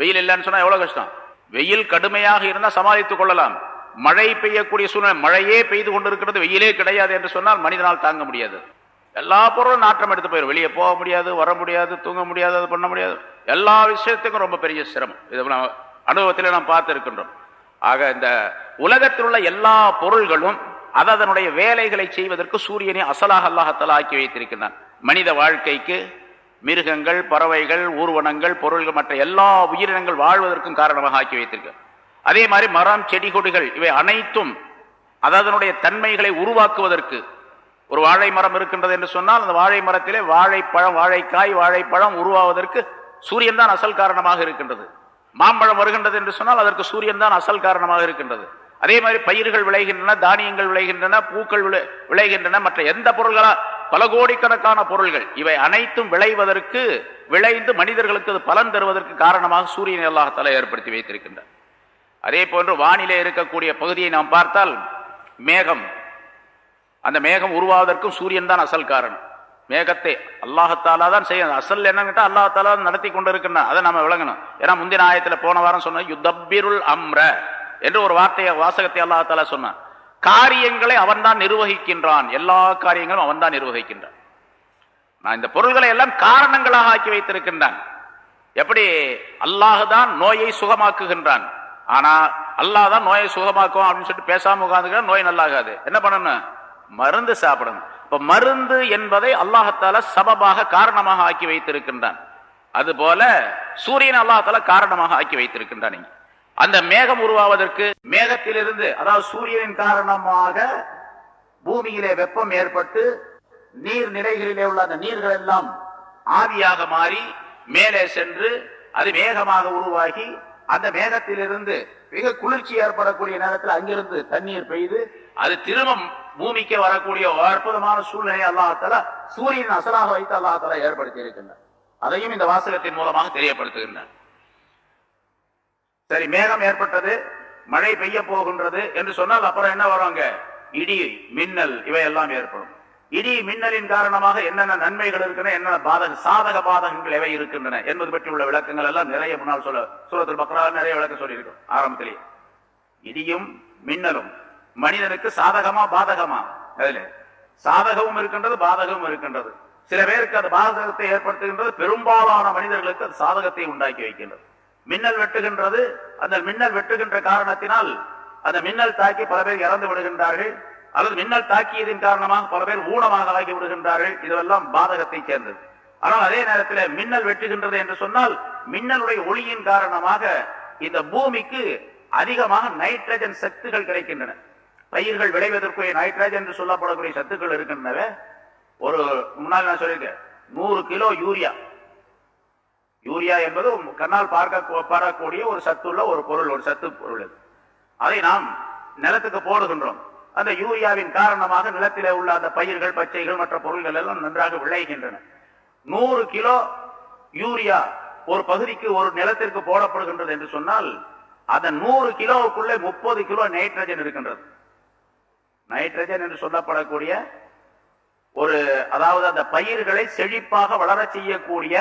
வெயில் இல்லைன்னு சொன்னா எவ்வளவு கஷ்டம்? வெயில் கடுமையாக இருந்தா சமாளித்துக் கொள்ளலாம். மழை பெய்யக்கூடிய சூழ்நிலை மழையே பெய்து கொண்டிருக்கிறது வெயிலே கிடையாது என்று சொன்னால் மனிதனால் தாங்க முடியாது. எல்லா பொருளும் நாற்றம் எடுத்து போயிடும் வெளியே போக முடியாது வர முடியாது தூங்க முடியாது அது பண்ண முடியாது. எல்லா விஷயத்துக்கும் ரொம்ப பெரிய சிரமம். இது நம்ம அனுபவத்தில் நாம் பார்த்து இருக்கின்றோம் ஆக இந்த உலகத்தில் உள்ள எல்லா பொருள்களும் அது அதனுடைய வேலைகளை செய்வதற்கு சூரியனை அசலாக அல்லாஹத்தால ஆக்கி வைத்திருக்கின்றான். மனித வாழ்க்கைக்கு மிருகங்கள் பறவைகள் ஊர்வனங்கள் பொருள்கள் மற்ற எல்லா உயிரினங்கள் வாழ்வதற்கும் காரணமாக ஆக்கி வைத்திருக்க அதே மாதிரி மரம் செடி கொடிகள் இவை அனைத்தும் அதனுடைய தன்மைகளை உருவாக்குவதற்கு ஒரு வாழை மரம் இருக்கின்றது என்று சொன்னால் அந்த வாழை மரத்திலே வாழைப்பழம் வாழைக்காய் வாழைப்பழம் உருவாவதற்கு சூரியன் தான் அசல் காரணமாக இருக்கின்றது. மாம்பழம் வருகின்றது என்று சொன்னால் அதற்கு சூரியன் தான் அசல் காரணமாக இருக்கின்றது. அதே மாதிரி பயிர்கள் விளைகின்றன தானியங்கள் விளைகின்றன பூக்கள் விளை- விளைகின்றன மற்ற எந்த பொருள்களா பல கோடிக்கணக்கான பொருள்கள். இவை அனைத்தும் விளைவதற்கு விளைந்து மனிதர்களுக்கு அது பலன் தருவதற்கு காரணமாக சூரியன் அல்லாஹால ஏற்படுத்தி வைத்திருக்கின்றார் அதே போன்று வானிலே இருக்கக்கூடிய பகுதியை நாம் பார்த்தால் மேகம். அந்த மேகம் உருவாவதற்கும் சூரியன் தான் அசல் காரணம். மேகத்தை அல்லாஹத்தாலா தான் செய்யணும் அசல் என்னங்கிட்ட அல்லாஹத்தாலா தான் நடத்தி கொண்டு இருக்கின்றான் அதை நம்ம விளங்கணும். ஏன்னா முந்தின ஆயத்துல போன வாரம் சொன்ன யுத்தபிருல் அம்ர என்று ஒரு வார்த்தையை வாசகத்தை அல்லாஹத்தாலா சொன்னான். காரியங்களை அவன்தான் நிர்வகிக்கின்றான். எல்லா காரியங்களும் அவன்தான் நிர்வகிக்கின்றான். நான் இந்த பொருள்களை எல்லாம் காரணங்களாக ஆக்கி வைத்திருக்கின்றான். எப்படி? அல்லாஹ் தான் நோயை சுகமாக்குகின்றான். ஆனா அல்லாஹ் தான் நோயை சுகமாக்கும் அப்படின்னு சொல்லிட்டு பேசாம உட்கார்ந்துக்கிட்டா நோய் நல்லாகாது. என்ன பண்ணணும்? மருந்து சாப்பிடணும். இப்ப மருந்து என்பதை அல்லாஹத்தால சபபாக காரணமாக ஆக்கி வைத்திருக்கின்றான். அதுபோல சூரியன் அல்லாஹத்தால காரணமாக ஆக்கி வைத்திருக்கின்றான் நீங்க அந்த மேகம் உருவாவதற்கு மேகத்திலிருந்து அதாவது சூரியனின் காரணமாக பூமியிலே வெப்பம் ஏற்பட்டு நீர் நிலைகளிலே உள்ள அந்த நீர்கள் எல்லாம் ஆவியாக மாறி மேலே சென்று அது மேகமாக உருவாகி அந்த மேகத்திலிருந்து மிக குளிர்ச்சி ஏற்படக்கூடிய நேரத்தில் அங்கிருந்து தண்ணீர் பெய்து அது திரும்ப பூமிக்கு வரக்கூடிய ஒரு அற்புதமான சூழ்நிலை அல்லாஹால சூரியன் அசலாக வைத்து அல்லாஹால ஏற்படுத்தி இருக்கின்றார் அதையும் இந்த வாசகத்தின் மூலமாக தெரியப்படுத்துகின்றனர் சரி மேகம் ஏற்பட்டது மழை பெய்ய போகின்றது என்று சொன்னால் அப்புறம் என்ன வருவாங்க இடி மின்னல் இவையெல்லாம் ஏற்படும். இடி மின்னலின் காரணமாக என்னென்ன நன்மைகள் இருக்கின்றன என்னென்ன பாதக சாதக பாதகங்கள் எவை இருக்கின்றன என்பது பற்றி உள்ள விளக்கங்கள் எல்லாம் நிறைய முன்னால் சொல்ல சூரத்தில் பக்ரா நிறைய விளக்கம் சொல்லியிருக்கோம் ஆரம்பத்திலேயே இடியும் மின்னலும். மனிதனுக்கு சாதகமா பாதகமா? அதுல. சாதகமும் இருக்கின்றது பாதகமும் இருக்கின்றது. சில பேருக்கு அது பாதகத்தை ஏற்படுத்துகின்றது பெரும்பாலான மனிதர்களுக்கு அது சாதகத்தை உண்டாக்கி வைக்கின்றது. மின்னல் வெட்டுகின்றது. அந்த மின்னல் வெட்டுகின்ற காரணத்தினால் அந்த மின்னல் தாக்கி பல பேர் இறந்து விடுகின்றார்கள். அல்லது மின்னல் தாக்கியதின் காரணமாக பல பேர் ஊனமாக ஆகி விடுகின்றார்கள். இதுவெல்லாம் பாதகத்தை சேர்ந்தது. ஆனால் அதே நேரத்தில் மின்னல் வெட்டுகின்றது என்று சொன்னால் மின்னலுடைய ஒளியின் காரணமாக இந்த பூமிக்கு அதிகமாக நைட்ரஜன் சத்துகள் கிடைக்கின்றன. பயிர்கள் விளைவதற்குரிய நைட்ரஜன் என்று சொல்லப்படக்கூடிய சத்துக்கள் இருக்கின்றன ஒரு முன்னால் நான் சொல்லியிருக்கேன். நூறு கிலோ யூரியா. யூரியா என்பது கண்ணால் பார்க்க பார்க்கக்கூடிய ஒரு சத்துள்ள ஒரு பொருள் ஒரு சத்து பொருள் அதை. நாம் நிலத்துக்கு போடுகின்றோம். அந்த யூரியாவின் காரணமாக நிலத்திலே உள்ள அந்த பயிர்கள் பச்சைகள் மற்ற பொருள்கள் எல்லாம் நன்றாக விளைகின்றன. நூறு கிலோ யூரியா ஒரு பகுதிக்கு ஒரு நிலத்திற்கு போடப்படுகின்றது என்று சொன்னால் அந்த நூறு கிலோவுக்குள்ளே முப்பது கிலோ நைட்ரஜன் இருக்கின்றது. நைட்ரஜன் என்று சொல்லப்படக்கூடிய ஒரு அதாவது அந்த பயிர்களை செழிப்பாக வளர செய்யக்கூடிய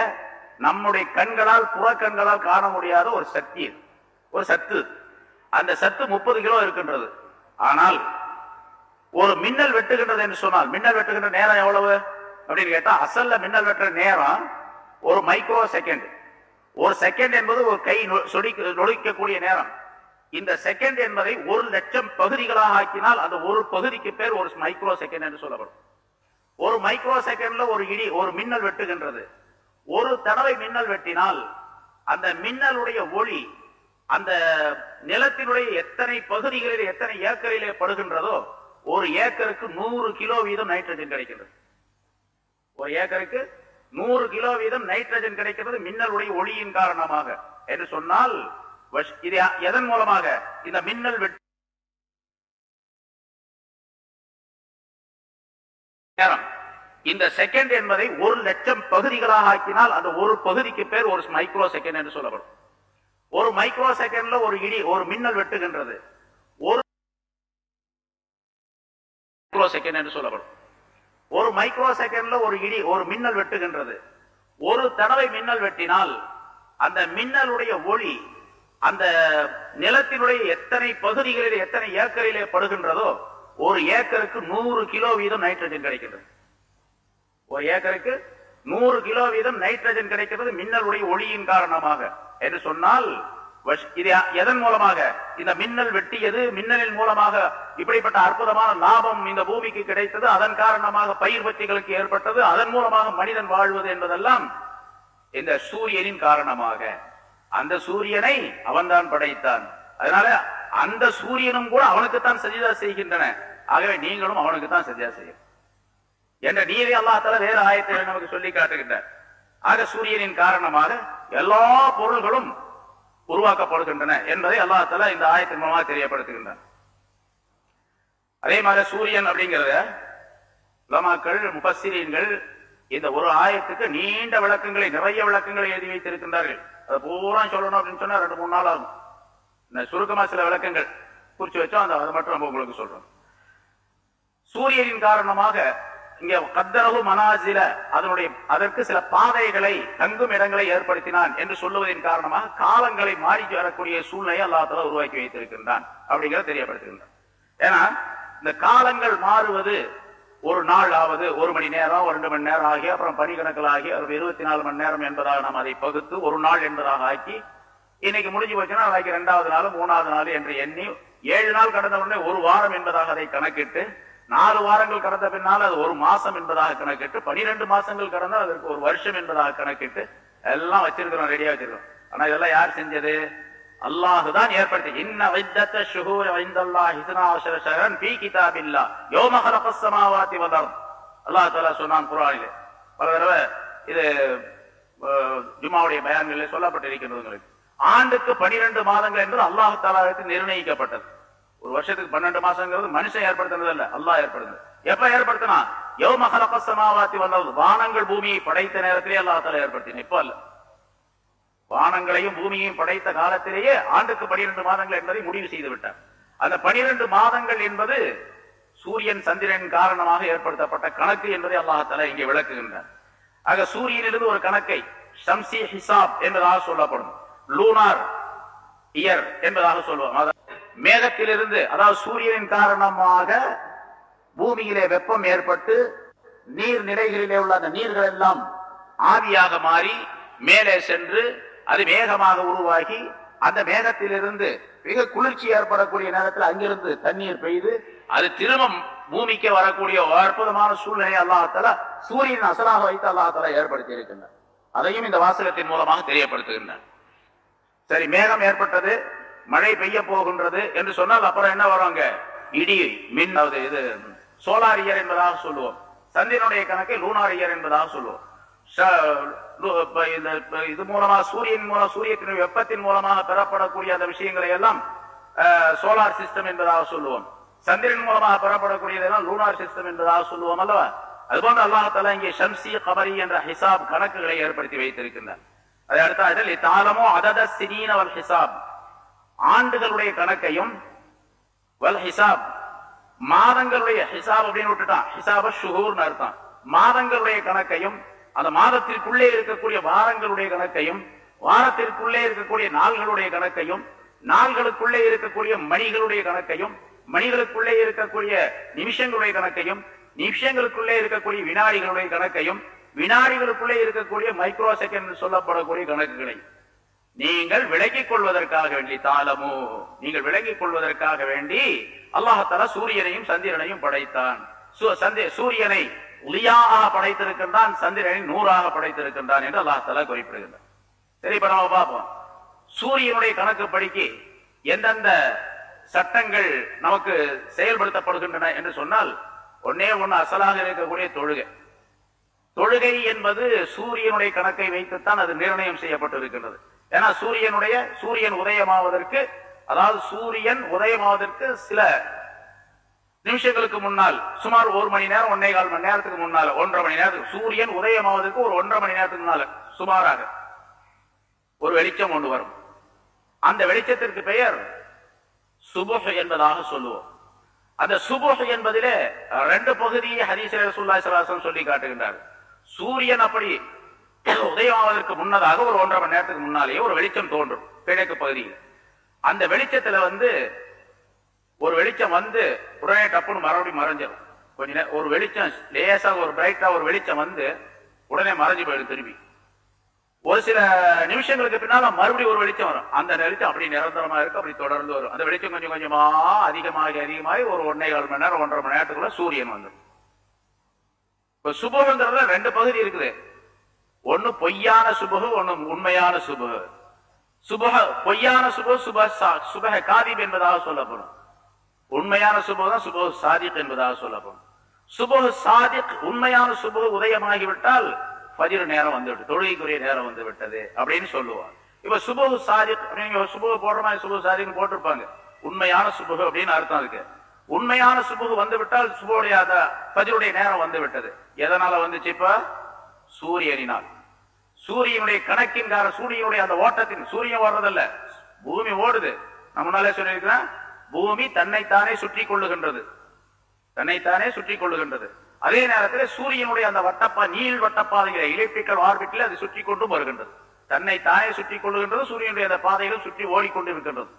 நம்முடைய கண்களால் புறக்கண்களால் காண முடியாத ஒரு சக்தி இது. ஒரு சத்து. அந்த சத்து முப்பது கிலோ இருக்கின்றது. ஆனால் ஒரு மின்னல் வெட்டுகின்றது என்று சொன்னால் மின்னல் வெட்டுகின்ற நேரம் எவ்வளவு? அப்படின்னு கேட்டா அசல்ல மின்னல் வெட்டுற நேரம் ஒரு மைக்ரோ செகண்ட். ஒரு செகண்ட் என்பது ஒரு கை நொ- நொடிக்கக்கூடிய நேரம். இந்த செகண்ட் என்பதை ஒரு லட்சம் பகுதிகளாக ஆக்கினால் அந்த ஒரு பகுதிக்கு பேர் ஒரு மைக்ரோ செகண்ட் என்று சொல்லப்படும். ஒரு மைக்ரோ செகண்ட்ல ஒரு இடி ஒரு மின்னல் வெட்டுகின்றது. ஒரு தடவை மின்னல் வெட்டினால் அந்த மின்னலுடைய ஒளி அந்த நிலத்தினுடைய எத்தனை பகுதிகளில் எத்தனை ஏக்கரிலே படுகின்றதோ ஒரு ஏக்கருக்கு நூறு கிலோ வீதம் நைட்ரஜன் கிடைக்கிறது ஒரு ஏக்கருக்கு நூறு கிலோ வீதம் நைட்ரஜன் கிடைக்கிறது மின்னலுடைய ஒளியின் காரணமாக. என்று சொன்னால் வஷ்- இது எதன் மூலமாக? இந்த மின்னல் வெட்டு நேரம். இந்த செகண்ட் என்பதை ஒரு லட்சம் பகுதிகளாக ஆக்கினால் அந்த ஒரு பகுதிக்கு பேர் ஒரு மைக்ரோ செகண்ட் என்று சொல்லப்படும். ஒரு மைக்ரோ செகண்ட்ல ஒரு இடி ஒரு மின்னல் வெட்டுகின்றது. ஒரு மைக்ரோ செகண்ட் என்று சொல்லப்படும். ஒரு மைக்ரோ செகண்ட்ல ஒரு இடி ஒரு மின்னல் வெட்டுகின்றது. ஒரு தடவை மின்னல் வெட்டினால் அந்த மின்னலுடைய ஒளி அந்த நிலத்தினுடைய எத்தனை பகுதிகளில் எத்தனை ஏக்கரிலே படுகின்றதோ ஒரு ஏக்கருக்கு நூறு கிலோ வீதம் நைட்ரஜன் கிடைக்கின்றது. ஒரு ஏக்கருக்கு நூறு கிலோ வீதம் நைட்ரஜன் கிடைக்கிறது மின்னலுடைய ஒளியின் காரணமாக. என்று சொன்னால் வஷ்- இது எதன் மூலமாக? இந்த மின்னல் வெட்டியது மின்னலின் மூலமாக இப்படிப்பட்ட அற்புதமான லாபம் இந்த பூமிக்கு கிடைத்தது. அதன் காரணமாக பயிர் பச்சைகளுக்கு ஏற்பட்டது. அதன் மூலமாக மனிதன் வாழ்வது என்பதெல்லாம் இந்த சூரியனின் காரணமாக. அந்த சூரியனை அவன்தான் படைத்தான். அதனால அந்த சூரியனும் கூட அவனுக்குத்தான் சஜிதா செய்கின்றன. ஆகவே நீங்களும் அவனுக்கு தான் சஜிதா செய்யும் என்ற நீதி அல்லாஹ் வேறு ஆயத்தை நமக்கு சொல்லி காட்டுகின்றார். ஆக சூரியனின் காரணமாக எல்லா பொருள்களும் உருவாக்கப்படுகின்றன என்பதை அல்லாஹ் இந்த ஆயத்தின் மூலமாக தெரியப்படுத்துகின்றார் அதே மாதிரி சூரியன் அப்படிங்கிறத லமாக்கள் முபசிரியன்கள் இந்த ஒரு ஆயத்துக்கு நீண்ட விளக்கங்களை நிறைய விளக்கங்களை எழுதி வைத்திருக்கின்றார்கள். அதை பூரா சொல்லணும் அப்படின்னு சொன்னா ரெண்டு மூணு நாள் ஆகும். இந்த சுருக்கமா சில விளக்கங்கள் குறிச்சு வச்சோம் அந்த அதை மட்டும் நம்ம உங்களுக்கு சொல்றோம். சூரியனின் காரணமாக இங்க கத்தரவு மனாசில அதனுடைய அதற்கு சில பாதைகளை தங்கும் இடங்களை ஏற்படுத்தினான் என்று சொல்லுவதன் காரணமாக காலங்களை மாறி வரக்கூடிய சூழ்நிலையை அல்லாஹ் உருவாக்கி வைத்திருக்கின்றான் அப்படிங்கிறத தெரியப்படுத்துகின்றான். ஏன்னா இந்த காலங்கள் மாறுவது ஒரு நாள் ஆவது ஒரு மணி நேரம் ரெண்டு மணி நேரம் ஆகி அப்புறம் பனிக்கணக்கில் ஆகி அப்புறம் இருபத்தி நாலு மணி நேரம் என்பதாக நாம் அதை பகுத்து ஒரு நாள் என்பதாக ஆக்கி இன்னைக்கு முடிஞ்சு போச்சுன்னா நாளைக்கு ரெண்டாவது நாள் மூணாவது நாள் என்று எண்ணி ஏழு நாள் கடந்த உடனே ஒரு வாரம் என்பதாக அதை கணக்கிட்டு நாலு வாரங்கள் கடந்த பின்னால் அது ஒரு மாசம் என்பதாக கணக்கிட்டு பனிரெண்டு மாசங்கள் கடந்தால் அதற்கு ஒரு வருஷம் என்பதாக கணக்கிட்டு எல்லாம் வச்சிருக்கிறோம் ரெடியா வச்சிருக்கோம் ஆனா இதெல்லாம் யார் செஞ்சது? அல்லாஹ் தான் ஏற்படுத்தி. இன்ன வித்தத்த ஷுஹூர் வைந்தல்லா இஸ்னா அஷர ஷஹரன் ஃபீ கிதாபில்லாஹ் யௌம ஹலகஸ் அல்லாஹ் தஆலா சொன்னான் குரானிலே பல தடவை இது ஜுமாவுடைய பயான்களில் சொல்லப்பட்டிருக்கின்றது உங்களுக்கு. ஆண்டுக்கு பனிரெண்டு மாதங்கள் என்பது அல்லாஹ் தாலாவுக்கு நிர்ணயிக்கப்பட்டது. ஒரு வருஷத்துக்கு பன்னெண்டு மாசங்கிறது மனுஷன் ஏற்படுத்தினது அல்ல அல்லாஹ் ஏற்படுத்தது எப்ப ஏற்படுத்தினா? யௌம ஹலகஸ் ஸமாவாதி வல் வானங்கள் பூமியை படைத்த நேரத்திலே அல்லாஹ் தாலா ஏற்படுத்தின. இப்ப அல்ல. வானங்களையும் பூமியையும் படைத்த காலத்திலேயே ஆண்டுக்கு பனிரெண்டு மாதங்கள் என்பதை முடிவு செய்து விட்டார். அந்த பனிரெண்டு மாதங்கள் என்பது சூரியன் சந்திரன் காரணமாக ஏற்படுத்தப்பட்ட கணக்கு என்பதை அல்லாஹால இங்கே விளக்குகின்றார். ஆக சூரியனிலிருந்து ஒரு கணக்கை ஷம்சி ஹிசாப் என்பதாக சொல்லப்படும். லூனார் இயர் என்பதாக சொல்லுவோம். அதாவது மேகத்திலிருந்து அதாவது சூரியனின் காரணமாக பூமியிலே வெப்பம் ஏற்பட்டு நீர் நிலைகளிலே உள்ள அந்த நீர்கள் எல்லாம் ஆவியாக மாறி மேலே சென்று அது மேகமாக உருவாகி அந்த மேகத்திலிருந்து மிக குளிர்ச்சி ஏற்படக்கூடிய நேரத்தில் அங்கிருந்து தண்ணீர் பெய்து அது திரும்பம் பூமிக்கு வரக்கூடிய ஒரு அற்புதமான சூழ்நிலை அல்லாஹால சூரியன் அசலாக வைத்து அல்லாஹால ஏற்படுத்தி இருக்கின்றார் அதையும் இந்த வாசகத்தின் மூலமாக தெரியப்படுத்துகின்றனர் சரி மேகம் ஏற்பட்டது. மழை பெய்ய போகின்றது என்று சொன்னால் அப்புறம் என்ன வருவாங்க இடி மின் இது சோலார் இயர் என்பதாக சொல்லுவோம். சந்திரனுடைய கணக்கை லூனார் இயர் என்பதாக சொல்லுவோம். இது மூலமா சூரியன் மூலம் சூரியத்தின் வெப்பத்தின் மூலமாக பெறப்படக்கூடிய அந்த விஷயங்களை எல்லாம் சோலார் சிஸ்டம் என்பதாக சொல்லுவோம். சந்திரன் மூலமாக பெறப்படக்கூடியதெல்லாம் லூனார் சிஸ்டம் என்பதாக சொல்லுவோம் அல்லவா? அதுபோன்று அல்லாஹால இங்கே ஷம்சி கபரி என்ற ஹிசாப் கணக்குகளை ஏற்படுத்தி வைத்திருக்கின்றார். அதை அடுத்த தாளமோ அதத சினீனவல் ஹிசாப். ஆண்டுகளுடைய கணக்கையும் வல் ஹிசாப் மாதங்களுடைய ஹிசாப் அப்படின்னு விட்டுட்டான். ஹிசாப ஷுஹூர்னு அர்த்தம். மாதங்களுடைய கணக்கையும் அந்த மாதத்திற்குள்ளே இருக்கக்கூடிய வாரங்களுடைய கணக்கையும் வாரத்திற்குள்ளே இருக்கக்கூடிய நாள்களுடைய கணக்கையும் நாள்களுக்குள்ளே இருக்கக்கூடிய மணிகளுடைய கணக்கையும் மணிகளுக்குள்ளே இருக்கக்கூடிய நிமிஷங்களுடைய கணக்கையும் நிமிஷங்களுக்குள்ளே இருக்கக்கூடிய வினாடிகளுடைய கணக்கையும் வினாடிகளுக்குள்ளே இருக்கக்கூடிய மைக்ரோ செகண்ட் சொல்லப்படக்கூடிய கணக்குகளையும். நீங்கள் விளங்கிக் கொள்வதற்காக வேண்டி தாளமோ நீங்கள் விளங்கிக் கொள்வதற்காக வேண்டி அல்லாஹால சூரியனையும் சந்திரனையும் படைத்தான். சூரியனை ஒளியாக படைத்திருக்கின்றான் சந்திரனை நூறாக படைத்திருக்கின்றான் என்று அல்லாஹால குறிப்பிடுகின்றான். சரி இப்ப நம்ம பார்ப்போம். சூரியனுடைய கணக்கு படிக்கு எந்தெந்த சட்டங்கள் நமக்கு செயல்படுத்தப்படுகின்றன என்று சொன்னால் ஒன்னே ஒண்ணு அசலாக இருக்கக்கூடிய தொழுகை. தொழுகை என்பது சூரியனுடைய கணக்கை வைத்துத்தான் அது நிர்ணயம் செய்யப்பட்டிருக்கின்றது. ஏன்னா சூரியனுடைய சூரியன் உதயமாவதற்கு அதாவது சூரியன் உதயமாவதற்கு சில நிமிஷங்களுக்கு முன்னால் சுமார் ஒரு மணி நேரம் ஒன்னே கால் மணி நேரத்துக்கு முன்னால ஒன்றரை மணி நேரத்துக்கு சூரியன் உதயமாவதற்கு ஒரு ஒன்றரை மணி நேரத்துக்கு முன்னால சுமாராக ஒரு வெளிச்சம் ஒன்று வரும். அந்த வெளிச்சத்திற்கு பெயர் சுபுஹ் என்பதாக சொல்லுவோம். அந்த சுபுஹ் என்பதிலே ரெண்டு பகுதியை ஹதீஸ் ரசூலுல்லாஹி சொல்லி காட்டுகின்றார் சூரியன் அப்படி உதயமாவதற்கு முன்னதாக ஒரு ஒன்றரை மணி நேரத்துக்கு முன்னாலேயே ஒரு வெளிச்சம் தோன்றும் கிழக்கு பகுதியில். அந்த வெளிச்சத்துல வந்து ஒரு வெளிச்சம் வந்து உடனே டப்புன்னு மறுபடியும் மறைஞ்சிடும் கொஞ்ச நேரம் ஒரு வெளிச்சம் லேசா ஒரு பிரைட்டா ஒரு வெளிச்சம் வந்து உடனே மறைஞ்சு போயிடும் திரும்பி. ஒரு சில நிமிஷங்களுக்கு பின்னால மறுபடியும் ஒரு வெளிச்சம் வரும். அந்த வெளிச்சம் அப்படி நிரந்தரமா இருக்கு அப்படி தொடர்ந்து வரும். அந்த வெளிச்சம் கொஞ்சம் கொஞ்சமா அதிகமாகி அதிகமாகி ஒரு ஒன்னே கால் மணி நேரம் ஒன்றரை மணி நேரத்துக்குள்ள சூரியன் வந்துடும். இப்ப சுபகங்கிறதுல ரெண்டு பகுதி இருக்குது. ஒண்ணு பொய்யான சுபகு ஒண்ணு உண்மையான சுபகு. சுபக பொய்யான சுப சுப சா- சுபக காதிப் என்பதாக சொல்லப்படும். உண்மையான சுபகு தான் சுபகு சாதிக் என்பதாக சொல்லப்படும். சுபகு சாதிக் உண்மையான சுபகு உதயமாகிவிட்டால் பதிவு நேரம் வந்துவிட்டு தொழுகைக்குரிய நேரம் வந்து விட்டது அப்படின்னு சொல்லுவார். இப்ப சுபகு சாதிக் அப்படிங்க சுபகு போடுற மாதிரி சுபகு சாதிக் போட்டிருப்பாங்க. உண்மையான சுபகு அப்படின்னு அர்த்தம் இருக்கு உண்மையான சுபகு வந்து விட்டால் சுபோடைய அந்த நேரம் வந்து விட்டது எதனால வந்துச்சு இப்ப? சூரியனினால். சூரியனுடைய கணக்கின் கார சூரியனுடைய அந்த ஓட்டத்தின் சூரியன் ஓடுறதல்ல. பூமி ஓடுது. நான் முன்னாலே சொல்லியிருக்கிறேன் பூமி தன்னைத்தானே சுற்றி கொள்ளுகின்றது. தன்னைத்தானே சுற்றி கொள்ளுகின்றது. அதே நேரத்தில் சூரியனுடைய அந்த வட்டப்பா நீள் வட்டப்பாதைகளை எலிப்டிக்கல் ஆர்பிட்டில் அது சுற்றி கொண்டும் வருகின்றது. தன்னைத்தானே சுற்றி கொள்ளுகின்றது சூரியனுடைய அந்த பாதைகள் சுற்றி ஓடிக்கொண்டு இருக்கின்றது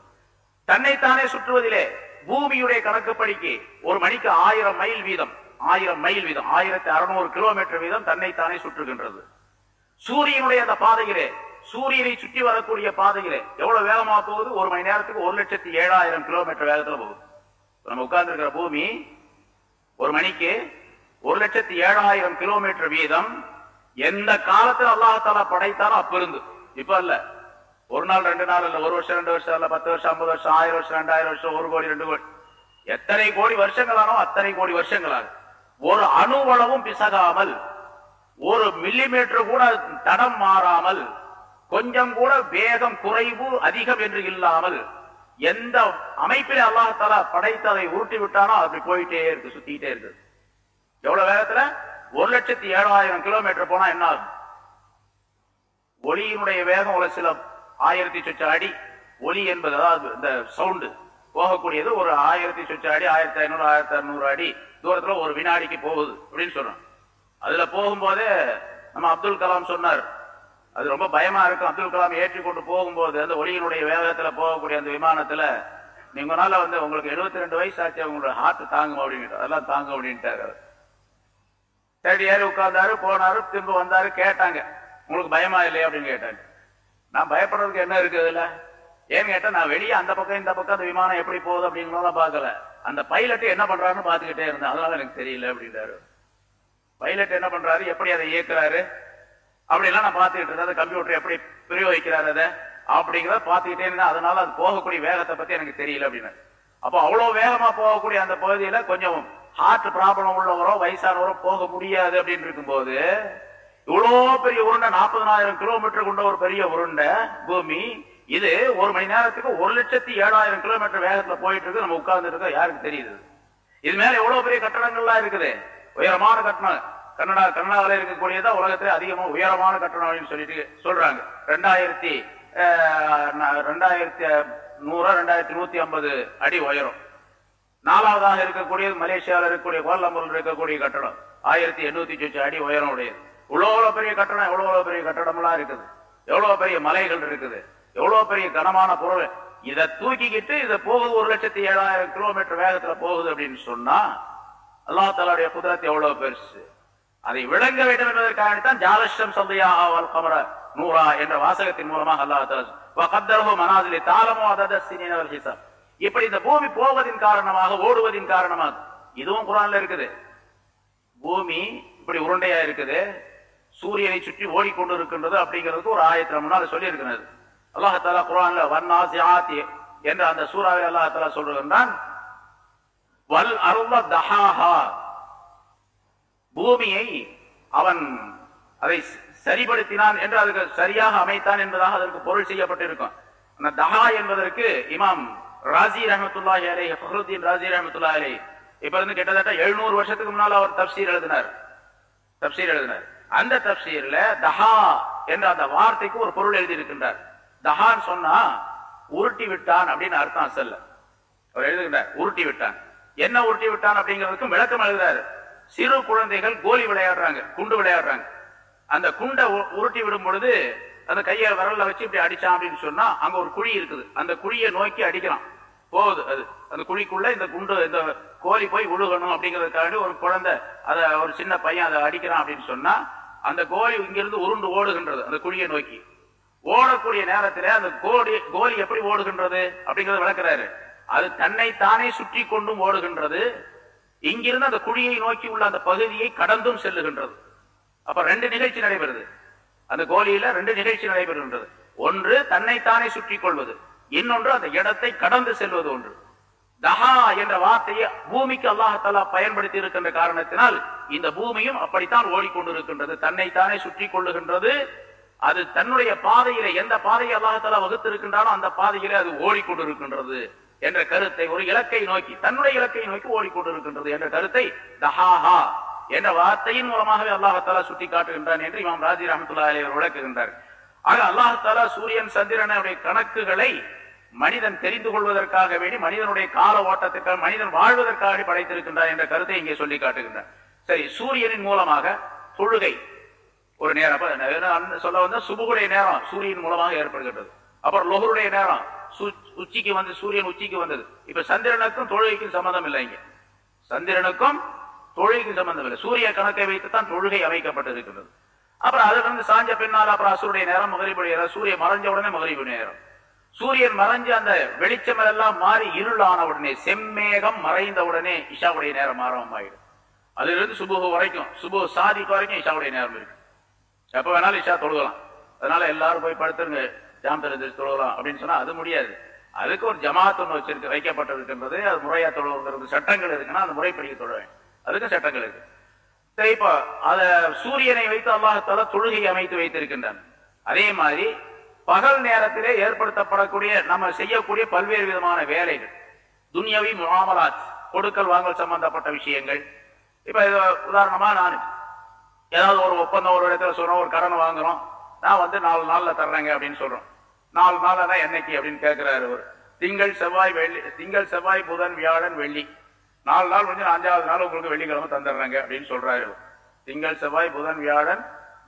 தன்னைத்தானே சுற்றுவதிலே பூமியுடைய கணக்குப்படிக்கு ஒரு மணிக்கு ஆயிரம் மைல் வீதம் ஆயிரம் மைல் வீதம் ஆயிரத்தி அறுநூறு கிலோமீட்டர் வீதம் தன்னைத்தானே சுற்றுகின்றது. சூரியனுடைய அந்த பாதையிலே சூரியனை சுற்றி வரக்கூடிய பாதையிலே எவ்வளவு வேகமா போகுது? ஒரு மணி நேரத்துக்கு ஒரு லட்சத்தி ஏழாயிரம் கிலோமீட்டர் வேகத்துல போகுது. நம்ம உட்கார்ந்து இருக்கிற பூமி ஒரு மணிக்கு ஒரு லட்சத்தி ஏழாயிரம் கிலோமீட்டர் வீதம். எந்த காலத்துல அல்லாஹால படைத்தாலும் அப்ப இருந்து. இப்ப இல்ல ஒரு நாள் ரெண்டு நாள் இல்ல ஒரு வருஷம் ரெண்டு வருஷம் இல்ல பத்து வருஷம் ஐம்பது வருஷம் ஆயிரம் வருஷம் ரெண்டாயிரம் வருஷம் ஒரு கோடி ரெண்டு கோடி. எத்தனை கோடி வருஷங்களானோ அத்தனை கோடி வருஷங்களாக. ஒரு அணுவளவும் பிசகாமல் ஒரு மில்லிமீட்டர் கூட தடம் மாறாமல் கொஞ்சம் கூட வேகம் குறைவு அதிகம் என்று இல்லாமல் எந்த அமைப்பில் அல்லாஹாலா படைத்து அதை உருட்டி விட்டானோ அப்படி போயிட்டே இருக்கு சுத்திட்டே இருக்கு. எவ்வளவு வேகத்துல? ஒரு லட்சத்தி ஏழாயிரம் கிலோமீட்டர் போனா என்ன ஆகும்? ஒளியினுடைய வேகம் ஒரு சில ஆயிரத்தி சொச்ச அடி ஒலி என்பது அதாவது இந்த சவுண்டு போகக்கூடியது ஒரு ஆயிரத்தி சொச்ச அடி ஆயிரத்தி ஐநூறு ஆயிரத்தி அறுநூறு அடி தூரத்துல ஒரு வினாடிக்கு போகுது அப்படின்னு சொல்றோம் அதுல போகும்போதே நம்ம அப்துல் கலாம் சொன்னார். அது ரொம்ப பயமா இருக்கும். அப்துல் கலாம் ஏற்றி கொண்டு போகும்போது அந்த ஒளியினுடைய வேகத்துல போகக்கூடிய அந்த விமானத்துல நீங்கனால வந்து உங்களுக்கு 72 ரெண்டு வயசு ஆச்சு உங்களோட ஹார்ட் தாங்கும் அப்படின்ட்டு அதெல்லாம் தாங்கும் அப்படின்ட்டாரு தேடி ஏறி உட்கார்ந்தாரு போனாரு திரும்ப வந்தாரு கேட்டாங்க. உங்களுக்கு பயமா இல்லையா? அப்படின்னு கேட்டாங்க. நான் பயப்படுறதுக்கு என்ன இருக்கு இதுல? ஏன்னு கேட்டா நான் வெளியே அந்த பக்கம் இந்த பக்கம் அந்த விமானம் எப்படி போகுது அப்படிங்கறதெல்லாம் பார்க்கல. அந்த பைலட் என்ன பண்றாருன்னு பாத்துக்கிட்டே இருந்தேன். அதனால எனக்கு தெரியல அப்படின்றாரு பைலட் என்ன பண்றாரு? எப்படி அதை இயக்குறாரு? அப்படிலாம் நான் பார்த்துக்கிட்டு இருந்தேன். அந்த கம்ப்யூட்டர் எப்படி பிரயோகிக்கிறாரு அதை அப்படிங்கிறத பார்த்துக்கிட்டே இருந்தேன். அதனால அது போகக்கூடிய வேகத்தை பத்தி எனக்கு தெரியல அப்படின்னு. அப்போ அவ்வளவு வேகமா போகக்கூடிய அந்த பகுதியில கொஞ்சம் ஹார்ட் ப்ராப்ளம் உள்ளவரோ வயசானவரோ போக முடியாது அப்படின்னு இருக்கும்போது இவ்வளவு பெரிய உருண்டை நாற்பதனாயிரம் கிலோமீட்டர் கொண்ட ஒரு பெரிய உருண்டை பூமி இது ஒரு மணி நேரத்துக்கு ஒரு லட்சத்தி ஏழாயிரம் கிலோமீட்டர் வேகத்துல போயிட்டு இருக்கு. நம்ம உட்கார்ந்து இருக்கோம். யாருக்கு தெரியுது? இது மேல எவ்வளவு பெரிய கட்டடங்கள்லாம் இருக்குது? உயரமான கட்டணம் கன்னடா கன்னடாவில் இருக்கக்கூடியதா உலகத்திலே அதிகமா உயரமான கட்டணம் அப்படின்னு சொல்லிட்டு சொல்றாங்க. ரெண்டாயிரத்தி அஹ், ரெண்டாயிரத்தி நூறு ரெண்டாயிரத்தி நூத்தி ஐம்பது அடி உயரம். நாலாவதாக இருக்கக்கூடியது மலேசியாவில் இருக்கக்கூடிய கோலம்பூரில் இருக்கக்கூடிய கட்டடம். ஆயிரத்தி எண்ணூத்தி சொச்சு அடி உயரம் உடையது. இவ்வளவு பெரிய கட்டணம் எவ்வளவு பெரிய கட்டடம்லாம் இருக்குது. எவ்வளவு பெரிய மலைகள் இருக்குது. எவ்வளவு பெரிய கனமான பொருள். இதை தூக்கிக்கிட்டு இதை போகுது ஒரு லட்சத்தி ஏழாயிரம் கிலோமீட்டர் வேகத்துல போகுது அப்படின்னு சொன்னா அல்லாஹ் தாலாவுடைய குதிரத்து எவ்வளவு பெருசு? அதை விளங்க வேண்டும் என்பதற்காகத்தான் ஜாலஷம் சந்தையா கமர நூறா என்ற வாசகத்தின் மூலமாக அல்லாஹ் மனாதிலே தாளமோ அதத ஹிசாப். இப்படி இந்த பூமி போவதின் காரணமாக ஓடுவதின் காரணமாக இதுவும் குரான்ல இருக்குது. பூமி இப்படி உருண்டையா இருக்குது. சூரியனை சுற்றி ஓடிக்கொண்டு இருக்கின்றது அப்படிங்கிறதுக்கு ஒரு ஆயிரத்தி முன்னால சொல்லி இருக்கிறது அல்லாஹாலா குரான்ல வன்னாசியாத்தி என்ற அந்த சூறாவை அல்லாஹாலா சொல்றான் வல் அருள தஹாஹா. பூமியை அவன் அதை சரிபடுத்தினான் என்று அதுக்கு சரியாக அமைத்தான் என்பதாக அதற்கு பொருள் செய்யப்பட்டிருக்கும். அந்த தஹா என்பதற்கு இமாம் ராஜி ரஹமத்துல்லா அலை ஃபஹ்ருத்தீன் ராஜி ரஹமத்துல்லா அலை இப்ப இருந்து கிட்டத்தட்ட எழுநூறு வருஷத்துக்கு முன்னால் அவர் தப்சீர் எழுதினார். தப்சீர் எழுதினார். அந்த தப்சீர்ல தஹா என்ற அந்த வார்த்தைக்கு ஒரு பொருள் எழுதி இருக்கின்றார் தஹான்னு சொன்னா உருட்டி விட்டான் அப்படின்னு அர்த்தம் அசல்ல. அவர் எழுதுகின்றார் உருட்டி விட்டான். என்ன உருட்டி விட்டான் அப்படிங்கிறதுக்கும் விளக்கம் எழுதுறாரு சிறு குழந்தைகள் கோலி விளையாடுறாங்க குண்டு விளையாடுறாங்க. அந்த குண்டை உருட்டி விடும் பொழுது அந்த கையை விரல்ல வச்சு இப்படி அடிச்சான் அப்படின்னு சொன்னா அங்க ஒரு குழி இருக்குது. அந்த குழியை நோக்கி அடிக்கிறான் போகுது அது. அந்த குழிக்குள்ள இந்த குண்டு இந்த கோழி போய் உழுகணும் அப்படிங்கிறதுக்காண்டி ஒரு குழந்தை அத ஒரு சின்ன பையன் அதை அடிக்கிறான் அப்படின்னு சொன்னா அந்த கோழி இங்கிருந்து உருண்டு ஓடுகின்றது அந்த குழியை நோக்கி. ஓடக்கூடிய நேரத்திலே அந்த கோடி கோழி எப்படி ஓடுகின்றது அப்படிங்கறத விளக்குறாரு. அது தன்னை தானே சுற்றி கொண்டும் ஓடுகின்றது. இங்கிருந்து அந்த குழியை நோக்கி உள்ள அந்த பகுதியை கடந்தும் செல்லுகின்றது. அப்ப ரெண்டு நிகழ்ச்சி நடைபெறுது. அந்த கோலியில ரெண்டு நிகழ்ச்சி நடைபெறுகின்றது. ஒன்று தன்னைத்தானே சுற்றி கொள்வது. இன்னொன்று அந்த இடத்தை கடந்து செல்வது ஒன்று. தஹா என்ற வார்த்தையை பூமிக்கு அல்லாஹாலா பயன்படுத்தி இருக்கின்ற காரணத்தினால் இந்த பூமியும் அப்படித்தான் ஓடிக்கொண்டிருக்கின்றது. தன்னைத்தானே சுற்றி கொள்ளுகின்றது. அது தன்னுடைய பாதையில எந்த பாதையை அல்லாஹாலா வகுத்திருக்கின்றாலும் அந்த பாதையிலே அது ஓடிக்கொண்டிருக்கின்றது. என்ற கருத்தை ஒரு இலக்கை நோக்கி தன்னுடைய இலக்கை நோக்கி ஓடிக்கொண்டிருக்கின்றது என்ற கருத்தை தஹாஹா என்ற வார்த்தையின் மூலமாகவே அல்லாஹாலா சுட்டி காட்டுகின்றான் என்று இமாம் ராஜி ரஹமத்துல்லா அலி அவர் விளக்குகின்றார். ஆக அல்லாஹாலா சூரியன் சந்திரனுடைய கணக்குகளை மனிதன் தெரிந்து கொள்வதற்காக வேண்டி மனிதனுடைய கால ஓட்டத்திற்காக மனிதன் வாழ்வதற்காக படைத்திருக்கின்றார் என்ற கருத்தை இங்கே சொல்லி காட்டுகின்றார் சரி சூரியனின் மூலமாக தொழுகை ஒரு நேரம். சொல்ல வந்த? சுபுகுடைய நேரம் சூரியன் மூலமாக ஏற்படுகின்றது. அப்புறம் லொஹருடைய நேரம் உச்சிக்கு வந்து சூரியன் உச்சிக்கு வந்தது. இப்ப சந்திரனுக்கும் தொழுகைக்கும் சம்பந்தம் இல்லை இங்க. சந்திரனுக்கும் தொழுகைக்கும் சம்பந்தம் இல்லை. சூரிய கணக்கை வைத்து தான் தொழுகை அமைக்கப்பட்டிருக்கிறது அப்புறம் அதுல இருந்து சாஞ்ச பின்னால் அப்புறம் அசுருடைய நேரம் மகரிபுடைய நேரம். சூரியன் மறைஞ்ச உடனே மகரிபு நேரம். சூரியன் மறைஞ்சு அந்த வெளிச்சம் எல்லாம் மாறி இருளான உடனே செம்மேகம் மறைந்த உடனே இஷாவுடைய நேரம் ஆரம்பமாயிடும். அதுல இருந்து சுபுக வரைக்கும் சுபு சாதிக்கு வரைக்கும் இஷாவுடைய நேரம் இருக்கு. எப்ப வேணாலும் இஷா தொழுகலாம். அதனால எல்லாரும் போய் படுத்துருங்க ஜாம் தெரிஞ்சு தொழுகலாம் அப்படின்னு சொன்னா அது முடியாது. அதுக்கு ஒரு ஜமாத் ஒன்று வச்சிருக்க வைக்கப்பட்டிருக்கின்றது அது முறையா தொழுவதற்கு சட்டங்கள் இருக்குன்னா அந்த முறைப்படி தொழுவேன் அதுக்கு சட்டங்கள் இருக்கு. சரி, இப்போ அத சூரியனை வைத்து அல்லாஹால தொழுகை அமைத்து வைத்திருக்கின்றான். அதே மாதிரி பகல் நேரத்திலே ஏற்படுத்தப்படக்கூடிய நம்ம செய்யக்கூடிய பல்வேறு விதமான வேலைகள். துன்யவி முகாமலாத் கொடுக்கல் வாங்கல் சம்பந்தப்பட்ட விஷயங்கள். இப்ப இது உதாரணமா நான். ஏதாவது ஒரு ஒப்பந்தம் ஒரு இடத்துல சொல்றோம் ஒரு கடன் வாங்குறோம். நான் வந்து நாலு நாள்ல தர்றேங்க அப்படின்னு சொல்றோம். நாலு நாள் தான் என்னைக்கு அப்படின்னு கேட்கிறாரு அவர். திங்கள் செவ்வாய் வெள்ளி திங்கள் செவ்வாய் புதன் வியாழன் வெள்ளி. நாலு நாள் முடிஞ்சு அஞ்சாவது நாள் உங்களுக்கு வெள்ளிக்கிழமை தந்துடுறாங்க அப்படின்னு சொல்றாரு திங்கள் செவ்வாய் புதன் வியாழன்